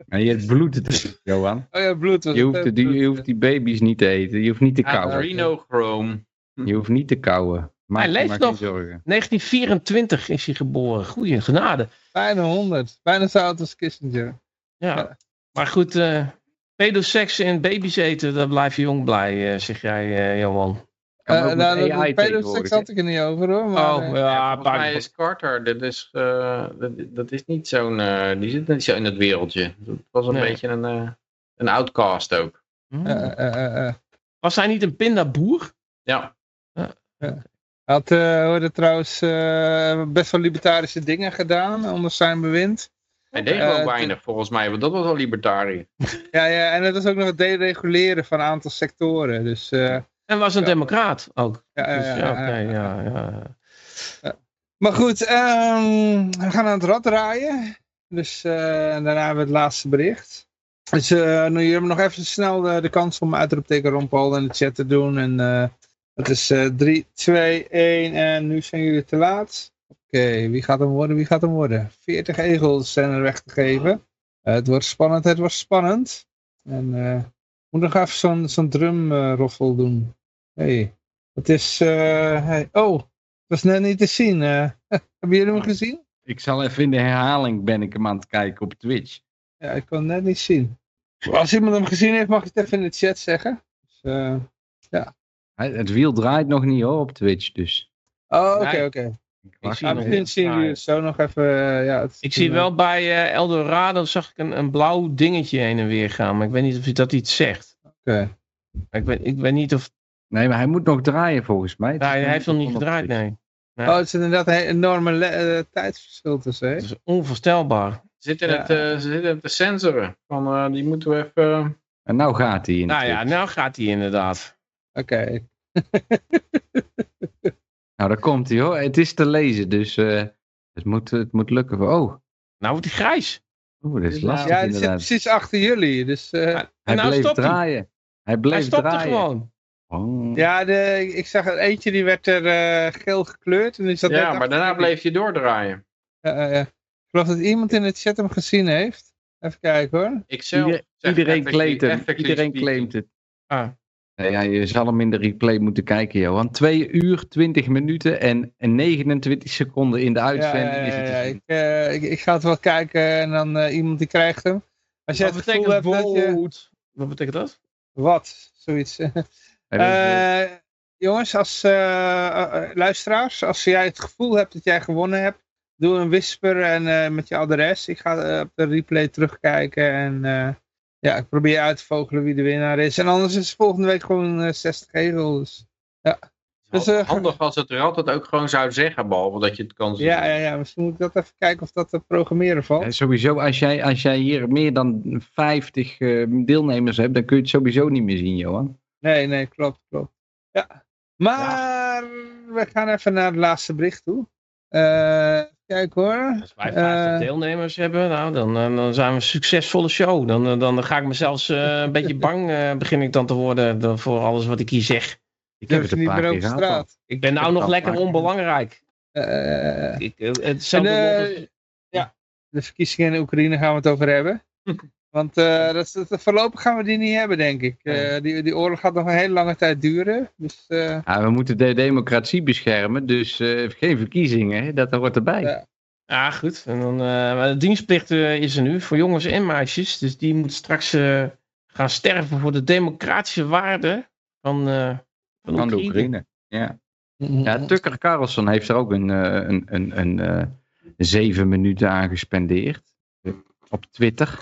Maar je hebt bloed te drinken, Johan. Oh ja, bloed was Je hoeft, je hoeft die baby's niet te eten. Je hoeft niet te kauwen. Adrenochrome. Je hoeft niet te kauwen. Maak Hij leeft nog. geen zorgen. 1924 is hij geboren. Goeie genade. Bijna 100. Bijna zo oud als Kissinger. Ja. Ja. Maar goed, eh pedoseks en baby's eten, daar blijf je jong blij, eh, zeg jij, eh, Johan. Eh met nou, dat- dat pedoseks had ik er niet over hoor. Maar, oh, ja, Ja, volgens mij is Carter, dit is, eh, dat, dat is niet zo'n, eh, die zit niet zo in het wereldje. Dat was een Nee. beetje een, eh, een outcast ook. Hm. eh, eh, eh, eh. Was hij niet een pindaboer? Ja, Hij had hoorde trouwens eh, best wel libertarische dingen gedaan onder zijn bewind. hij deed Eh, wel het- weinig volgens mij, want dat was wel libertariër. Ja, ja, en het was ook nog het dereguleren van een aantal sectoren. Dus eh, En was een Ja. democraat ook. ja, ja, Dus, ja, ja, ja, oké, ja. ja, ja. Maar goed, ehm, we gaan aan het rad draaien. Dus eh, daarna hebben we het laatste bericht. Dus eh nu jullie hebben nog even snel de, de kans om uitroepteken Ron Paul in de chat te doen. En eh het is eh 3, 2, 1 en nu zijn jullie te laat. Oké, wie gaat hem worden? Wie gaat hem worden? 40 egels zijn er weg te geven. Eh, het wordt spannend, het wordt spannend. En eh moet nog even zo'n zo'n drumroffel doen. hey, het is... eh, hey, oh, het was net niet te zien. eh. hebben jullie hem gezien? Ik zal even in de herhaling ben ik hem aan het kijken op Twitch. Ja, ik kon het net niet zien. Als iemand hem gezien heeft, mag je het even in de chat zeggen. Dus, eh, Hij- Het wiel draait nog niet hoor op Twitch, dus. Oh, oké, oké. Ik zie nog misschien zien jullie het zo nog even. eh, ja, het Ik zie wel bij eh, Eldorado zag ik een, een blauw dingetje heen en weer gaan. Maar ik weet niet of dat iets zegt. Oké. Maar Ik weet, ik weet niet of... Nee, maar hij moet nog draaien volgens mij. Het hij heeft nog niet gedraaid, nee. Oh, het is inderdaad een enorme eh, tijdsverschil tussen. hè? Dat is onvoorstelbaar. Ze zitten Ja. het, eh, ze zitten het te censoren. Van, eh, die moeten we even... En nou gaat hij in. Nou ja, nou gaat hij inderdaad. Oké. Nou, daar komt hij hoor. Het is te lezen, dus eh, het, moet, het moet lukken. Oh, Nou wordt hij grijs. oeh, dat is Ja, lastig ja, die zit inderdaad. precies achter jullie. Dus, eh, Ja. Hij En nou bleef stopt hij. draaien. Hij bleef Hij stopte draaien. gewoon. Oh. ja, de, ik zag er eentje die werd er eh, geel gekleurd. En net Ja, maar daarna bleef je doordraaien. Ja, ja, ja. Ik geloof dat iemand in de chat hem gezien heeft. Even kijken hoor. Ik zelf iedereen claimt hem. ethically Iedereen claimt het. Ah. Nee, ja, je zal hem in de replay moeten kijken, Johan. 2 uur, 20 minuten en, en 29 seconden in de uitzending ja, is het ja. Ik, eh, ik, ik ga het wel kijken en dan eh, iemand die krijgt hem. Als jij Wat het gevoel hebt dat je... Wat betekent dat? Wat? Zoiets. Eh, Eh, jongens, als eh, eh, eh, luisteraars, als jij het gevoel hebt dat jij gewonnen hebt, doe een whisper en eh, met je adres. Ik ga eh, op de replay terugkijken en eh, ja, ik probeer uit te vogelen wie de winnaar is. En anders is volgende week gewoon eh, 60 egels. Dus, eh, Handig als het rad het ook gewoon zou zeggen, behalve dat je het kan zien. Ja, ja, ja, misschien moet ik dat even kijken of dat te programmeren valt. sowieso, als jij, als jij hier meer dan 50 eh, deelnemers hebt, dan kun je het sowieso niet meer zien, Johan. Nee, nee, klopt, klopt. Ja, maar we gaan even naar het laatste bericht toe. Eh kijk hoor. Als wij 50 Eh, deelnemers hebben, nou, dan, eh, dan zijn we een succesvolle show. Dan, eh, dan ga ik mezelf eh, een beetje bang, eh, begin ik dan te worden dan voor alles wat ik hier zeg. Ik heb het een niet paar meer keer straat. Ik ben nou nog het lekker onbelangrijk. Eh, Ik, En, als- ja. de verkiezingen in Oekraïne gaan we het over hebben. Want uh, dat, dat, voorlopig gaan we die niet hebben, denk ik. Uh, die, die oorlog gaat nog een hele lange tijd duren. Dus, uh... ja, we moeten de democratie beschermen, dus geen verkiezingen, dat hoort erbij. Ja. Ja, goed. En dan, de dienstplicht is er nu voor jongens en meisjes. Dus die moeten straks gaan sterven voor de democratische waarden van, van, van de Oekraïne. Ja. ja, Tucker Carlson heeft er ook een, een, een, een, zeven minuten aan gespendeerd op Twitter.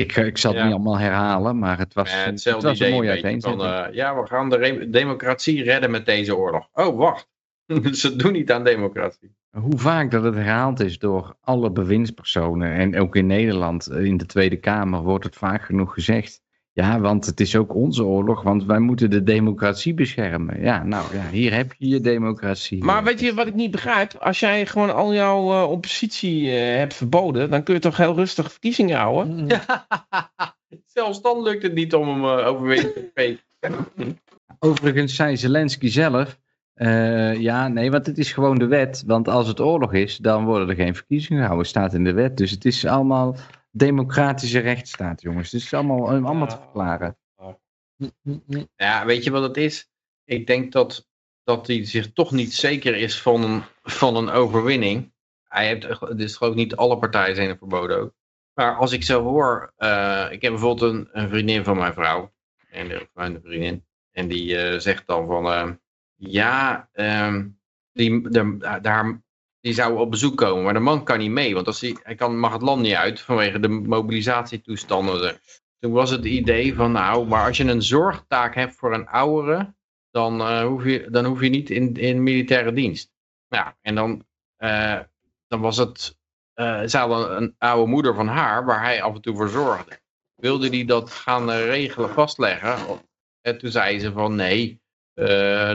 Ik, ik zal het niet allemaal herhalen, maar het was, het was een mooie uiteenzetting. Uh, ja, we gaan de democratie redden met deze oorlog. Oh, wacht. Ze doen niet aan democratie. Hoe vaak dat het herhaald is door alle bewindspersonen en ook in Nederland, eh, in de Tweede Kamer, wordt het vaak genoeg gezegd. Ja, want het is ook onze oorlog, want wij moeten de democratie beschermen. Ja, nou ja, hier heb je je democratie. Maar weet je wat ik niet begrijp? Als jij gewoon al jouw uh, oppositie uh, hebt verboden, dan kun je toch heel rustig verkiezingen houden? Mm. Zelfs dan lukt het niet om hem uh, overwegen te fake. Overigens zei Zelensky zelf, ja, nee, want het is gewoon de wet. Want als het oorlog is, dan worden er geen verkiezingen gehouden. staat in de wet. Dus het is allemaal democratische rechtsstaat, jongens. Dus het is allemaal, allemaal te verklaren. Ja, weet je wat het is? Ik denk dat, dat hij zich toch niet zeker is van een, van een overwinning. Hij heeft, dus geloof ik niet alle partijen zijn er verboden ook. Maar als ik zo hoor, uh, ik heb bijvoorbeeld een, een, vriendin van mijn vrouw, en de, mijn vriendin, en die uh, zegt dan van, uh, ja, um, die, de, daar, die zou op bezoek komen. Maar de man kan niet mee, want als hij, hij kan, mag het land niet uit vanwege de mobilisatietoestanden. Toen was het idee van, nou, maar als je een zorgtaak hebt voor een oudere, dan, uh, hoef, je, dan hoef je niet in, in militaire dienst. Ja, en dan, uh, dan was het, uh, ze hadden een oude moeder van haar, waar hij af en toe voor zorgde. Wilde die dat gaan regelen, vastleggen? En toen zei ze van, nee,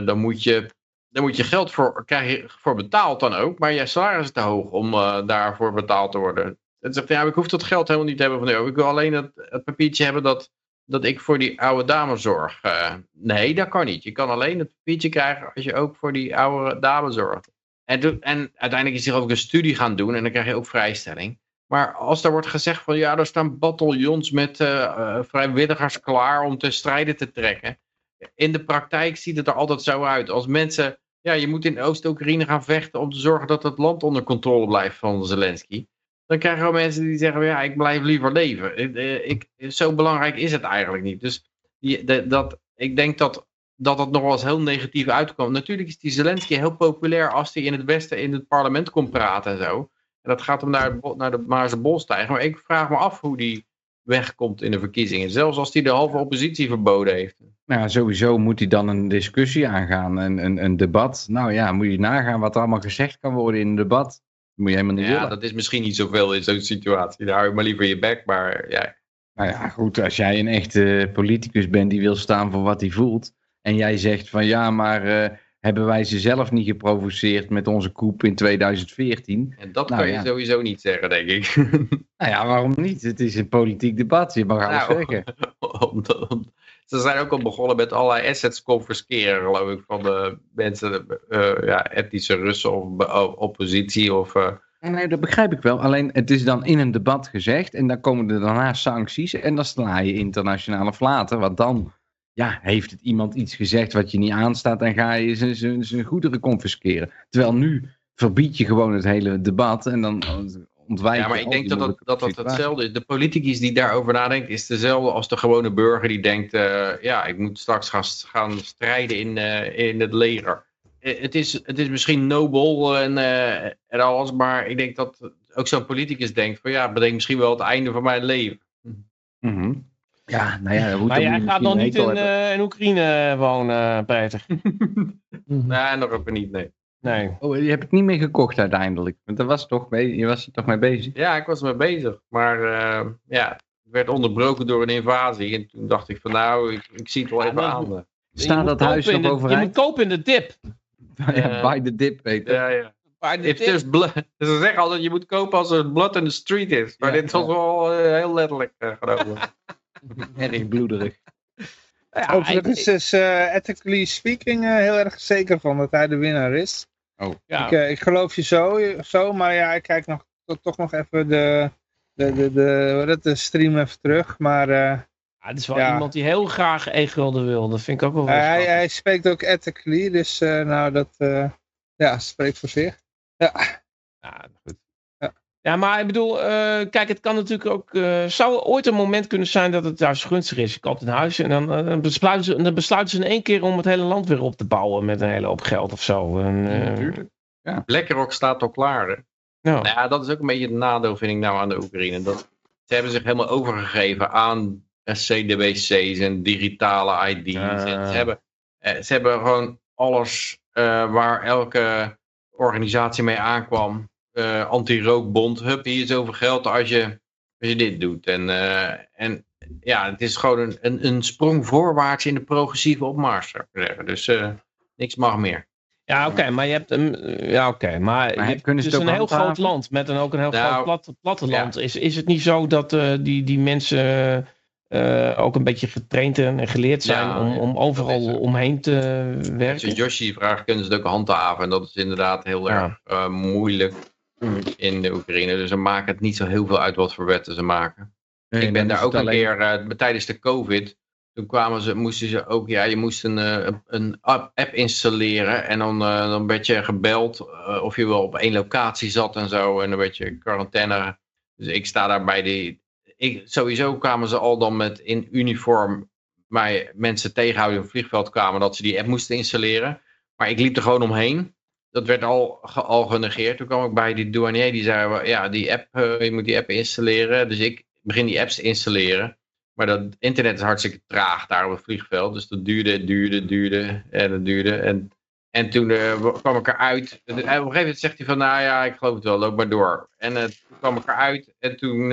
dan moet je daar moet je geld voor, krijg voor betaald dan ook, maar je salaris is te hoog om uh, daarvoor betaald te worden. Het zegt, ja, ik hoef dat geld helemaal niet te hebben van jou. Ik wil alleen het, het papiertje hebben dat, dat ik voor die oude dame zorg. Uh, nee, dat kan niet. Je kan alleen het papiertje krijgen als je ook voor die oude dame zorgt. En, en uiteindelijk is hij ook een studie gaan doen en dan krijg je ook vrijstelling. Maar als er wordt gezegd van ja, er staan bataljons met uh, vrijwilligers klaar om te strijden te trekken. In de praktijk ziet het er altijd zo uit. Als mensen ja, je moet in Oost-Oekraïne gaan vechten om te zorgen dat het land onder controle blijft van Zelensky. Dan krijgen we mensen die zeggen, ja, ik blijf liever leven. Ik, ik, zo belangrijk is het eigenlijk niet. Dus die, dat, ik denk dat, dat nog wel eens heel negatief uitkomt. Natuurlijk is die Zelensky heel populair als hij in het Westen in het parlement komt praten en zo. En dat gaat hem naar, naar de Maarse bol stijgen. Maar ik vraag me af hoe die wegkomt in de verkiezingen. Zelfs als hij de halve oppositie verboden heeft. Nou, sowieso moet hij dan een discussie aangaan, een, een, een debat. Nou ja, moet je nagaan wat er allemaal gezegd kan worden in een debat. Dat moet je helemaal niet Ja, dat is misschien niet zoveel in zo'n situatie. Daar hou je maar liever je bek, maar ja. Nou ja, goed, als jij een echte politicus bent die wil staan voor wat hij voelt. En jij zegt van ja, maar uh, hebben wij ze zelf niet geprovoceerd met onze koep in 2014? En dat nou, kan je sowieso niet zeggen, denk ik. Nou ja, waarom niet? Het is een politiek debat, je mag alles nou, zeggen. Ze zijn ook al begonnen met allerlei assets confisceren, geloof ik, van de mensen, uh, ja, etnische Russen of oppositie. Of, uh... Nee, dat begrijp ik wel. Alleen het is dan in een debat gezegd en dan komen er daarna sancties en dan sla je internationale flaten. Want dan ja, heeft het iemand iets gezegd wat je niet aanstaat en ga je zijn goederen confisceren. Terwijl nu verbied je gewoon het hele debat en dan ontwijken. Ja, maar ik denk dat dat, dat, dat hetzelfde is. De politicus die daarover nadenkt is dezelfde als de gewone burger die denkt, uh, ja, ik moet straks gaan, gaan strijden in, uh, in het leger. Eh, het is, het is misschien nobel en, en alles, maar ik denk dat ook zo'n politicus denkt van ja, bedenk misschien wel het einde van mijn leven. Mm -hmm. Ja, nou ja, maar jij gaat nog niet in, uh, in Oekraïne wonen, Peter. nee, nog even niet, nee. Nee. Oh, je hebt het niet meer gekocht uiteindelijk. Want daar was toch mee, je was er toch mee bezig? Ja, ik was er mee bezig. Maar uh, ja, het werd onderbroken door een invasie. En toen dacht ik van nou, ik, ik zie het wel even aan. Staat dat huis nog overeind? Je moet kopen in de dip. ja, uh, by the dip, Peter. Ja, ja. If there's blood, ze zeggen altijd, je moet kopen als er blood in the street is. Maar ja, dit was wel uh, heel letterlijk uh, genomen. Erg bloederig. Ja, Overigens is uh, ethically speaking heel erg zeker van dat hij de winnaar is. Oh. Ja. Ik, uh, ik geloof je zo, zo, maar ja, ik kijk nog toch, toch nog even de, de, de, de, de, de stream even terug. Maar uh, ja, het is wel iemand die heel graag e-gulden wil. Dat vind ik ook wel hij, hij spreekt ook ethically, dus uh, nou dat ja, spreekt voor zich. Ja. Ja, goed. Ja, maar ik bedoel, uh, kijk, het kan natuurlijk ook. Uh, zou ooit een moment kunnen zijn dat het juist gunstig is. Je koopt een huis en dan, uh, besluiten, ze, dan besluiten ze in één keer om het hele land weer op te bouwen met een hele hoop geld of zo. En, natuurlijk. Ja. BlackRock staat al klaar. Hè? Ja. Nou ja, dat is ook een beetje het nadeel, vind ik nou, aan de Oekraïne. Dat, ze hebben zich helemaal overgegeven aan CDBC's en digitale ID's. En ze, hebben, ze hebben gewoon alles waar elke organisatie mee aankwam uh, anti-rookbond. Hup, hier is zoveel geld als je, als je dit doet. En, uh, en ja, het is gewoon een, een, een, sprong voorwaarts in de progressieve opmars, zou ik zeggen. Dus uh, niks mag meer. Ja, oké, maar je hebt een. Ja, oké, maar, maar je hebt dus een heel groot land met een, ook een heel nou, groot plat, platteland. Ja. Is, is het niet zo dat uh, die, die mensen uh, ook een beetje getraind en geleerd zijn ja, om, om overal omheen te werken? Als je Yoshi vraagt, kunnen ze het ook handhaven. En dat is inderdaad heel erg uh, moeilijk in de Oekraïne. Dus ze maken het niet zo heel veel uit wat voor wetten ze maken. ik ben daar ook een keer, uh, tijdens de COVID, toen kwamen ze, moesten ze ook, ja, je moest een, uh, een app installeren en dan, uh, dan werd je gebeld of je wel op één locatie zat en zo en dan werd je quarantaine. Dus ik sta daar bij die, ik, sowieso kwamen ze al dan met in uniform mij mensen tegenhouden in een vliegveld kwamen dat ze die app moesten installeren. Maar ik liep er gewoon omheen dat werd al, al genegeerd. Toen kwam ik bij die douanier, die zei, ja, die app, uh, je moet die app installeren. Dus ik begin die apps te installeren. Maar dat internet is hartstikke traag daar op het vliegveld. Dus dat duurde, duurde, duurde en dat duurde. En, en toen uh, kwam ik eruit. En op een gegeven moment zegt hij van, nou ja, ik geloof het wel, loop maar door. En uh, toen kwam ik eruit. En toen,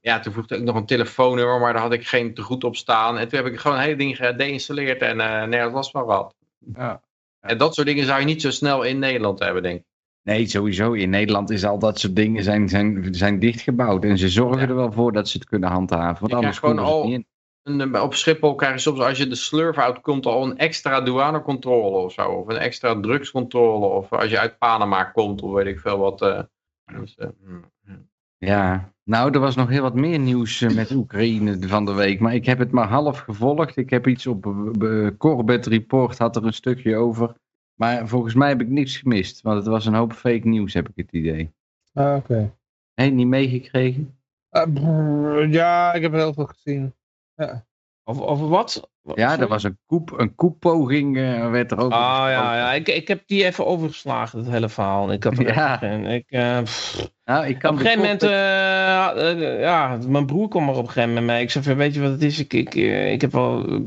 ja, toen ik nog een telefoonnummer, maar daar had ik geen te goed op staan. En toen heb ik gewoon een hele ding geïnstalleerd en nergens last van gehad. Ja. En dat soort dingen zou je niet zo snel in Nederland hebben, denk ik. Nee, sowieso. In Nederland is al dat soort dingen zijn, zijn, zijn dichtgebouwd. En ze zorgen er wel voor dat ze het kunnen handhaven. Want anders gewoon al, niet in. op Schiphol krijg je soms, als je de slurf uitkomt, al een extra douanecontrole of zo. Of een extra drugscontrole. Of als je uit Panama komt, of weet ik veel wat. Uh, dus, uh, ja, nou, er was nog heel wat meer nieuws eh, met Oekraïne van de week. Maar ik heb het maar half gevolgd. Ik heb iets op uh, Corbett Report, had er een stukje over. Maar volgens mij heb ik niets gemist. Want het was een hoop fake nieuws, heb ik het idee. Ah, oké. Okay. Heb je niet meegekregen? Uh, ja, ik heb heel veel gezien. Ja. Over, over wat? Ja, er was een, koep, een koeppoging, uh, werd er ook. Ah ja, ja. Ik, ik heb die even overgeslagen, het hele verhaal. Ik had er ja. Geen, ik, uh, nou, ik kan op een gegeven moment, uh, ja, mijn broer kwam er op een gegeven moment mee. Ik zei, weet je wat het is? Ik, ik, ik heb wel...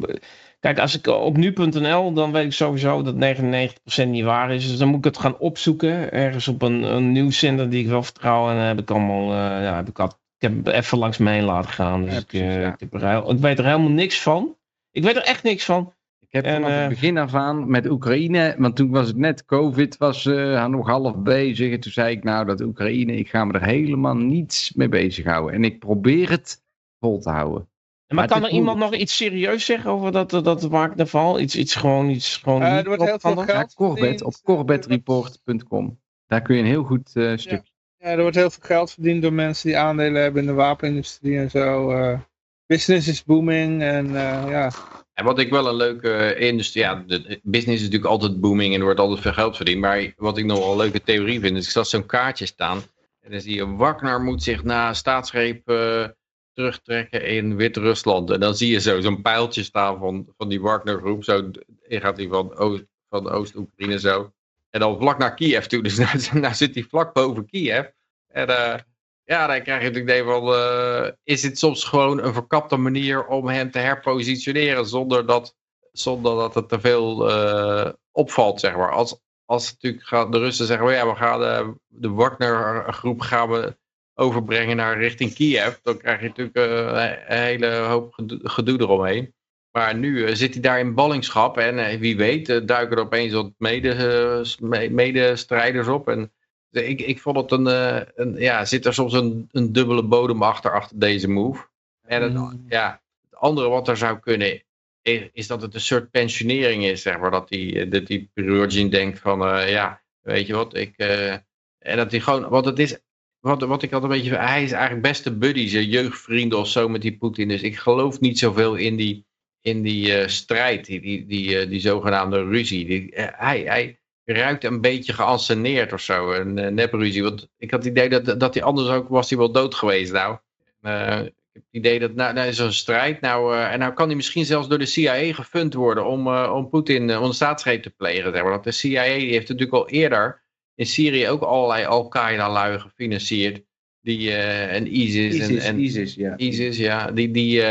Kijk, als ik op nu.nl, dan weet ik sowieso dat 99% niet waar is. Dus dan moet ik het gaan opzoeken. Ergens op een, een nieuwszender die ik wel vertrouw. En dan heb ik allemaal, ja, heb ik, had, ik heb even langs me heen laten gaan. Dus ja, ik, ja. ik, heb er, ik weet er helemaal niks van. Ik weet er echt niks van. Ik heb en, vanaf het eh, begin af aan met Oekraïne, want toen was het net COVID, was uh, nog half bezig. En toen zei ik nou dat Oekraïne, ik ga me er helemaal niets mee bezighouden. En ik probeer het vol te houden. Maar, kan er iemand nog iets serieus zeggen over dat, dat Wagnerval? Iets, iets gewoon, iets gewoon uh, Er wordt heel veel geld ja, Corbett, op corbettreport.com. Daar kun je een heel goed uh, stuk. Ja. er wordt heel veel geld verdiend door mensen die aandelen hebben in de wapenindustrie en zo. Uh, business is booming en ja... En wat ik wel een leuke industrie, ja, de business is natuurlijk altijd booming en er wordt altijd veel geld verdiend. Maar wat ik nog wel een leuke theorie vind, is ik zag zo'n kaartje staan. En dan zie je, Wagner moet zich na staatsgreep terugtrekken in Wit-Rusland. En dan zie je zo zo'n pijltje staan van, van die Wagner groep. Zo gaat hij van, Oost, van Oost-Oekraïne zo. En dan vlak naar Kiev toe. Dus nou zit hij vlak boven Kiev. En uh, ja, dan krijg je het idee van, uh, is het soms gewoon een verkapte manier om hem te herpositioneren zonder dat, zonder dat het te veel uh, opvalt, zeg maar. Als, als natuurlijk de Russen zeggen, ja, we gaan de, de Wagner groep gaan we overbrengen naar richting Kiev, dan krijg je natuurlijk een hele hoop gedoe eromheen. Maar nu zit hij daar in ballingschap en wie weet duiken er opeens wat medestrijders op en ik, ik vond het een, een, ja, zit er soms een, een dubbele bodem achter, achter deze move. En het, mm. ja, het andere wat er zou kunnen, is, dat het een soort pensionering is, zeg maar. Dat die, eh, dat die Prigozhin denkt van, uh, ja, weet je wat, ik... en dat hij gewoon, want het is, wat, wat ik altijd een beetje... Hij is eigenlijk beste buddies, jeugdvrienden of zo met die Poetin. Dus ik geloof niet zoveel in die, in die uh, strijd, die, die, die, uh, die zogenaamde ruzie. Die, uh, hij, hij ruikt een beetje geanceneerd of zo, een nepruzie. Want ik had het idee dat, dat hij anders ook was hij wel dood geweest nou. ik heb het idee dat nou, nou zo'n strijd, nou, en nou kan hij misschien zelfs door de CIA gefund worden om, om Poetin om staatsgreep te plegen. Zeg maar. Want de CIA die heeft natuurlijk al eerder in Syrië ook allerlei Al-Qaeda-lui gefinancierd. Die, en ISIS, ISIS, en, en ISIS, ja. ISIS, ja. Die, die,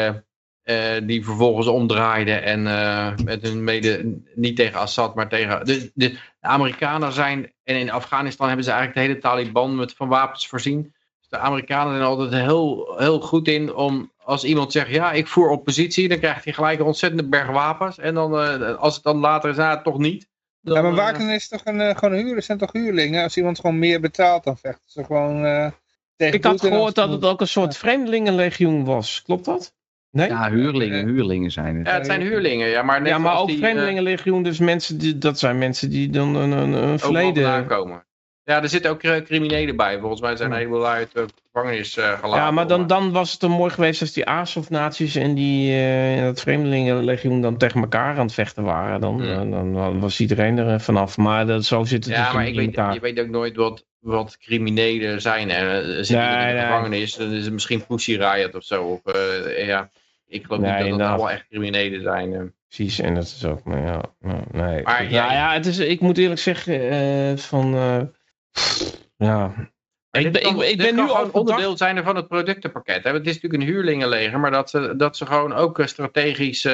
die vervolgens omdraaiden en uh, met hun mede, niet tegen Assad, maar tegen... De, de, Amerikanen zijn, en in Afghanistan hebben ze eigenlijk de hele Taliban met, van wapens voorzien. Dus de Amerikanen zijn altijd heel, heel goed in om, als iemand zegt, ja, ik voer oppositie, dan krijgt hij gelijk een ontzettende berg wapens. En dan, uh, als het dan later is, nou, toch niet. Dan, ja, maar Wagner is toch een, gewoon huren, zijn toch huurlingen? Als iemand gewoon meer betaalt, dan vechten ze gewoon tegen Ik had gehoord dat het ook een soort vreemdelingenlegioen was, klopt dat? Nee? Ja, huurlingen, huurlingen zijn het. Ja, het zijn huurlingen, ja. Maar, net ja, maar ook die, vreemdelingenlegioen, dus mensen die, dat zijn mensen die dan een, een, een verleden... komen. Ja, er zitten ook criminelen bij. Volgens mij zijn er een heleboel uit de gevangenis uh, gelaten. Ja, maar dan, dan was het dan mooi geweest als die ASOF-naties en die uh, dat vreemdelingenlegioen dan tegen elkaar aan het vechten waren. Dan, ja. dan, dan, was iedereen er vanaf. Maar dat, zo zit het Ja, maar ik in weet, elkaar. je weet ook nooit wat, wat criminelen zijn. Hè. Zitten Nee, in de nee. gevangenis, dan is het misschien Pussy Riot of zo. Of, uh, ja, ik geloof Nee, niet dat het inderdaad. allemaal echt criminelen zijn. uh. Precies, en dat is ook, maar ja, ja, nee. Maar ja, ja, ja, het is, ik moet eerlijk zeggen, eh, van, eh, ja. Ik ben, kan, ik, ik ben nu gewoon onderdeel zijn van het productenpakket. Hè. Het is natuurlijk een huurlingenleger, maar dat ze, dat ze gewoon ook eh, strategische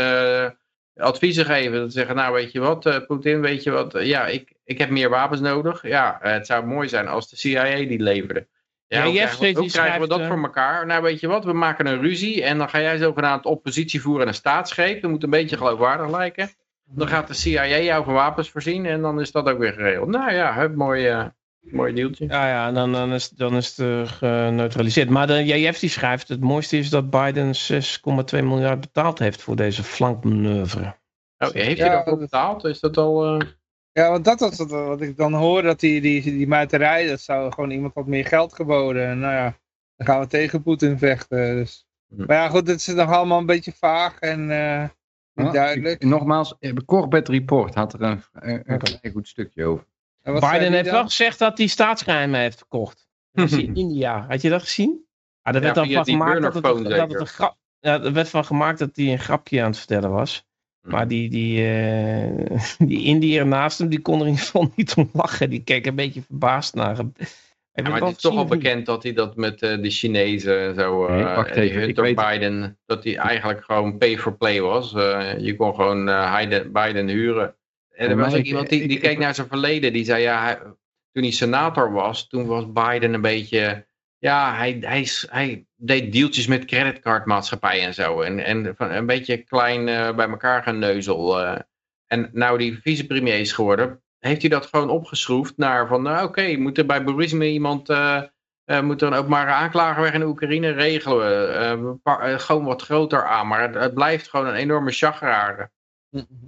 eh, adviezen geven. Dat ze zeggen, nou weet je wat, eh, Poetin, weet je wat, eh, ja, ik, ik heb meer wapens nodig. Ja, eh, het zou mooi zijn als de CIA die leverde. Ja, Ja, hoe Jeff krijgen, we, hoe krijgen we dat schrijft, voor elkaar? Nou, weet je wat, we maken een ruzie en dan ga jij zogenaamd oppositie voeren aan een staatsgreep. Dat moet een beetje geloofwaardig lijken. Dan gaat de CIA jou van wapens voorzien en dan is dat ook weer geregeld. Nou ja, mooi, eh, mooi deeltje. Ja, ja, dan, dan, is, dan is het eh, geneutraliseerd. Maar de JF die schrijft, het mooiste is dat Biden 6,2 miljard betaald heeft voor deze flankmanoeuvre. Oh, heeft hij dat- betaald? Is dat al... eh, Ja, want dat was wat ik dan hoor, dat die, die, die muiterij, dat zou gewoon iemand wat meer geld geboden. En nou ja, dan gaan we tegen Poetin vechten. Dus. Hm. Maar ja, goed, het is nog allemaal een beetje vaag en eh, niet Ja, duidelijk. ik- nogmaals, eh, Corbett Report had er een, een, een vrij goed stukje over. Biden heeft dan? wel gezegd dat hij staatsgeheimen heeft verkocht. Dat is in India. Had je dat gezien? Ja, er werd Ja, dan van gemaakt dat het, dat het een grap... Ja, er werd van gemaakt dat hij een grapje aan het vertellen was. Maar die, die, eh, die Indiër naast hem, die kon er in ieder geval niet om lachen. Die keek een beetje verbaasd naar hem. Ja, maar het is toch al bekend dat hij dat met eh, de Chinezen en zo, eh Nee, wacht even, Hunter weet- Biden, dat hij eigenlijk gewoon pay for play was. Eh, je kon gewoon Biden, huren. En er Maar was ook iemand die, die keek naar zijn verleden, die zei ja, hij- toen hij senator was, toen was Biden een beetje, ja, hij, hij, hij deed deeltjes met creditcardmaatschappijen en zo. En, en van een beetje klein eh, bij elkaar geneuzel. eh. en nou die vicepremier is geworden, heeft hij dat gewoon opgeschroefd naar van, nou, oké, moet er bij Burisme iemand, eh, eh, moet er een openbare aanklager weg in de Oekraïne, regelen we. Gewoon wat groter aan, maar het, het blijft gewoon een enorme chagrare.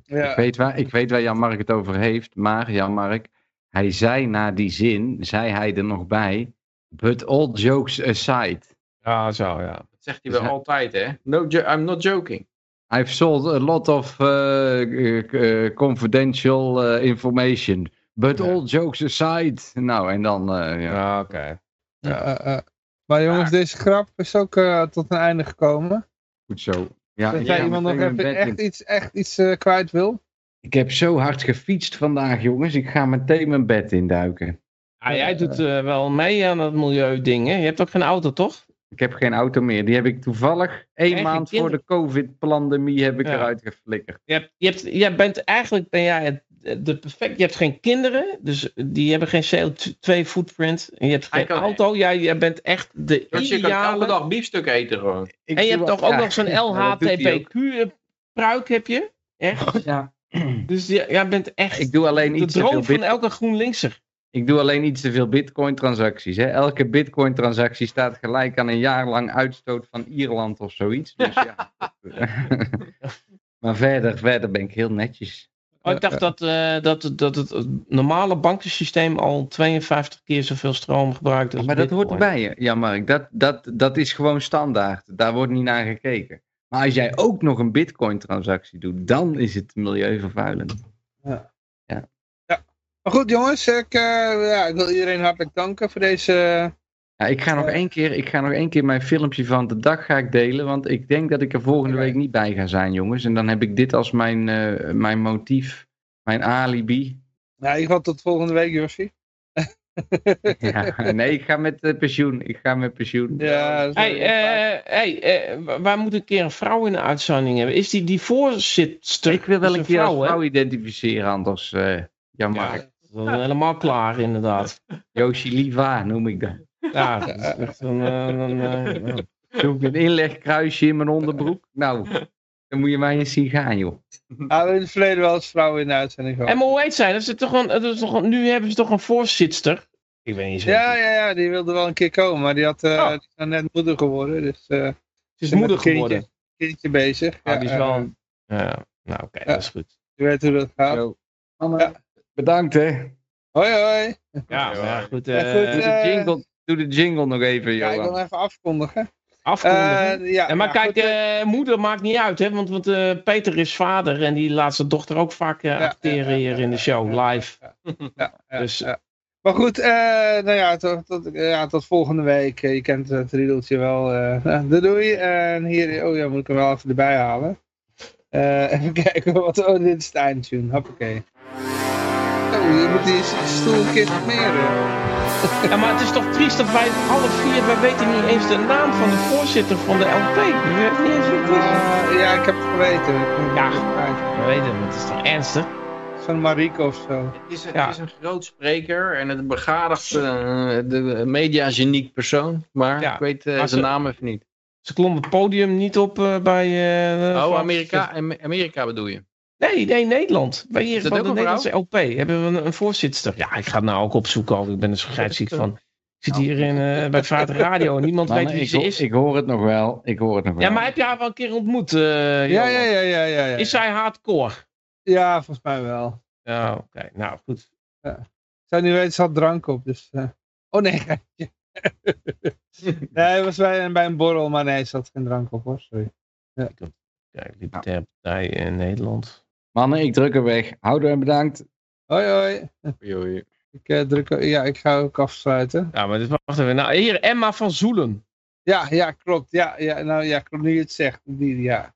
Ja. Ik, weet waar, ik weet waar Jan-Mark het over heeft, maar Jan-Mark, hij zei na die zin, zei hij er nog bij, but all jokes aside, Ja, zo, ja. Dat zegt hij Dus wel hij- altijd, hè? No, I'm not joking. I've sold a lot of uh, uh, confidential uh, information, but Ja. all jokes aside. Nou, en dan, uh, ja, Ja, oké. Ja. Maar jongens, deze grap is ook tot een einde gekomen. goed zo. Ja, Als ik jij iemand nog even echt in. iets, echt iets kwijt wil. Ik heb zo hard gefietst vandaag, jongens. Ik ga meteen mijn bed induiken. Ah, jij doet eh, wel mee aan dat milieuding, hè? Je hebt ook geen auto, toch? Ik heb geen auto meer. Die heb ik toevallig één maand voor de COVID-pandemie heb ik Ja. eruit geflikkerd. Je, hebt, je, hebt, bent eigenlijk ben jij het, de perfect. Je hebt geen kinderen, dus die hebben geen CO2 footprint. En je hebt geen kan- auto. Jij, jij bent echt de Dus je kan elke ideale. dag biefstuk eten gewoon. Ik En je hebt toch ook ja, nog zo'n ja. LHTPQ-pruik, heb je? Echt? Ja. Dus jij, jij bent echt Ik doe alleen de iets veel droom van elke GroenLinkser. Ik doe alleen iets te veel bitcoin transacties. Hè? Elke bitcoin transactie staat gelijk aan een jaar lang uitstoot van Ierland of zoiets. Dus ja. maar verder, verder ben ik heel netjes. Oh, ik dacht dat, eh, dat, dat het normale bankensysteem al 52 keer zoveel stroom gebruikt als maar dat hoort erbij, ja Mark. Dat, dat, dat is gewoon standaard. Daar wordt niet naar gekeken. Maar als jij ook nog een bitcoin transactie doet, dan is het milieuvervuilend. Maar goed jongens, ik, eh, ja, ik wil iedereen hartelijk danken voor deze... Ja, ik ga nog Eh. één keer, ik ga nog één keer mijn filmpje van de dag ga ik delen, want ik denk dat ik er volgende week niet bij ga zijn, jongens. En dan heb ik dit als mijn, eh, mijn motief, mijn alibi. Nou, in ieder geval tot volgende week, Josje. Ja, nee, ik ga met pensioen. Ik ga met pensioen. Ja, Hey, eh, hey, eh, w- wij moeten een keer een vrouw in de uitzending hebben. Is die die voorzitter? ik wil wel een keer als hè? vrouw identificeren, anders. eh Jan Ja, Mark. Dat is helemaal klaar inderdaad. Yoshi Liva noem ik dat. Ja, dat is echt een, eh, een, eh, ja. Doe ik een inlegkruisje in mijn onderbroek. Nou, dan moet je mij eens zien gaan, joh. Ah, we in het verleden wel eens vrouwen in de uitzending gehad. En maar hoe heet zij? Dat is toch een, dat is toch een, nu hebben ze toch een voorzitter? Ik weet niet zeker. Ja, ja, ja, die wilde wel een keer komen, maar die, had, eh, Oh. die is nou net moeder geworden, dus eh Ze is moeder een kindje. geworden. kindje bezig. Ah, Ja, die is eh, wel... een- Ja, nou oké, dat is goed. Je weet hoe dat gaat. Zo. Anne, Ja. Bedankt hè. Hoi, hoi. Ja, ja, goed. Ja, eh, goed, Doe de, eh, jingle, doe de jingle nog even, Ja, ik wil even afkondigen. afkondigen. Eh, ja, Ja, maar ja, kijk, goed, moeder maakt niet uit, hè? Want, want eh, Peter is vader en die laat zijn dochter ook vaak ja, acteren ja, hier ja, in de show, ja, live. ja, Dus- ja. Maar goed, eh, nou ja tot, tot, ja, tot volgende week. Je kent het riedeltje wel. eh nou, doei, doei. En hier, oh ja, moet ik hem wel even erbij halen. Eh, even kijken, wat, oh, dit is het eindtune. Hoppakee. Oh, je moet die stoel een keer smeren. Ja, maar het is toch triest dat wij alle vier, wij weten niet eens de naam van de voorzitter van de LP. Niet eens wie het is. Ja, ik heb het geweten. Ik het Ja. We weten het, het is toch ernstig? Van Marieke of zo. Het is, het Ja. is een groot spreker en het begadigt eh, de media-geniek persoon. Maar Ja, ik weet eh, maar zijn ze- naam even niet. Ze klom het podium niet op eh, bij... eh, Oh, Amerika, Am- Amerika bedoel je? Nee, nee, Nederland. Wij hier van de Nederlandse LP hebben we een, een voorzitter. Ja, ik ga het nou ook opzoeken, al. ik ben er zo van. Ik zit hier in, eh, bij Vaart Radio en niemand weet wie ze is. ik hoor het nog wel. Ik hoor het nog wel. Ja, maar heb je haar wel een keer ontmoet, eh, Ja, ja, ja, ja, ja. ja. Is zij hardcore? Ja, volgens mij wel. Ja, oké. Nou, goed. Zou niet weten, ze had drank op, dus... eh. Oh nee, nee, het was bij, bij een borrel, maar nee, ze had geen drank op hoor, sorry. Kijk, Libertaire Partij in Nederland. Mannen, ik druk er weg. Houden en bedankt. Hoi hoi. Oei. Ik, eh, druk, ja, ik ga ook afsluiten. Ja, maar dit wacht even. Nou, hier Emma van Zoelen. Ja, ja, klopt. Ja, ja, nou ja, klopt, nu je het zegt. Die, ja.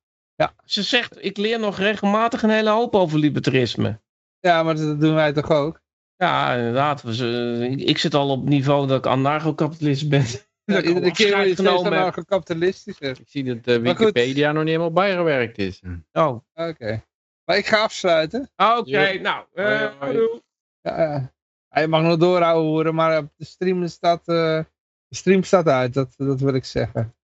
Ze zegt, ik leer nog regelmatig een hele hoop over libertarisme. ja, maar dat doen wij toch ook? Ja, inderdaad. We z- ik, ik zit al op het niveau dat ik anarcho-kapitalist ben. Ja, iedere keer word je steeds kapitalistischer. Ik zie dat goed. Wikipedia nog niet helemaal bijgewerkt is. Oh, Oké. Maar ik ga afsluiten. oké. Nou, Hoi, eh hoi. doei. Ja, ja. Je mag nog doorhouden horen, maar op de stream staat, eh, de stream staat uit, dat, dat wil ik zeggen.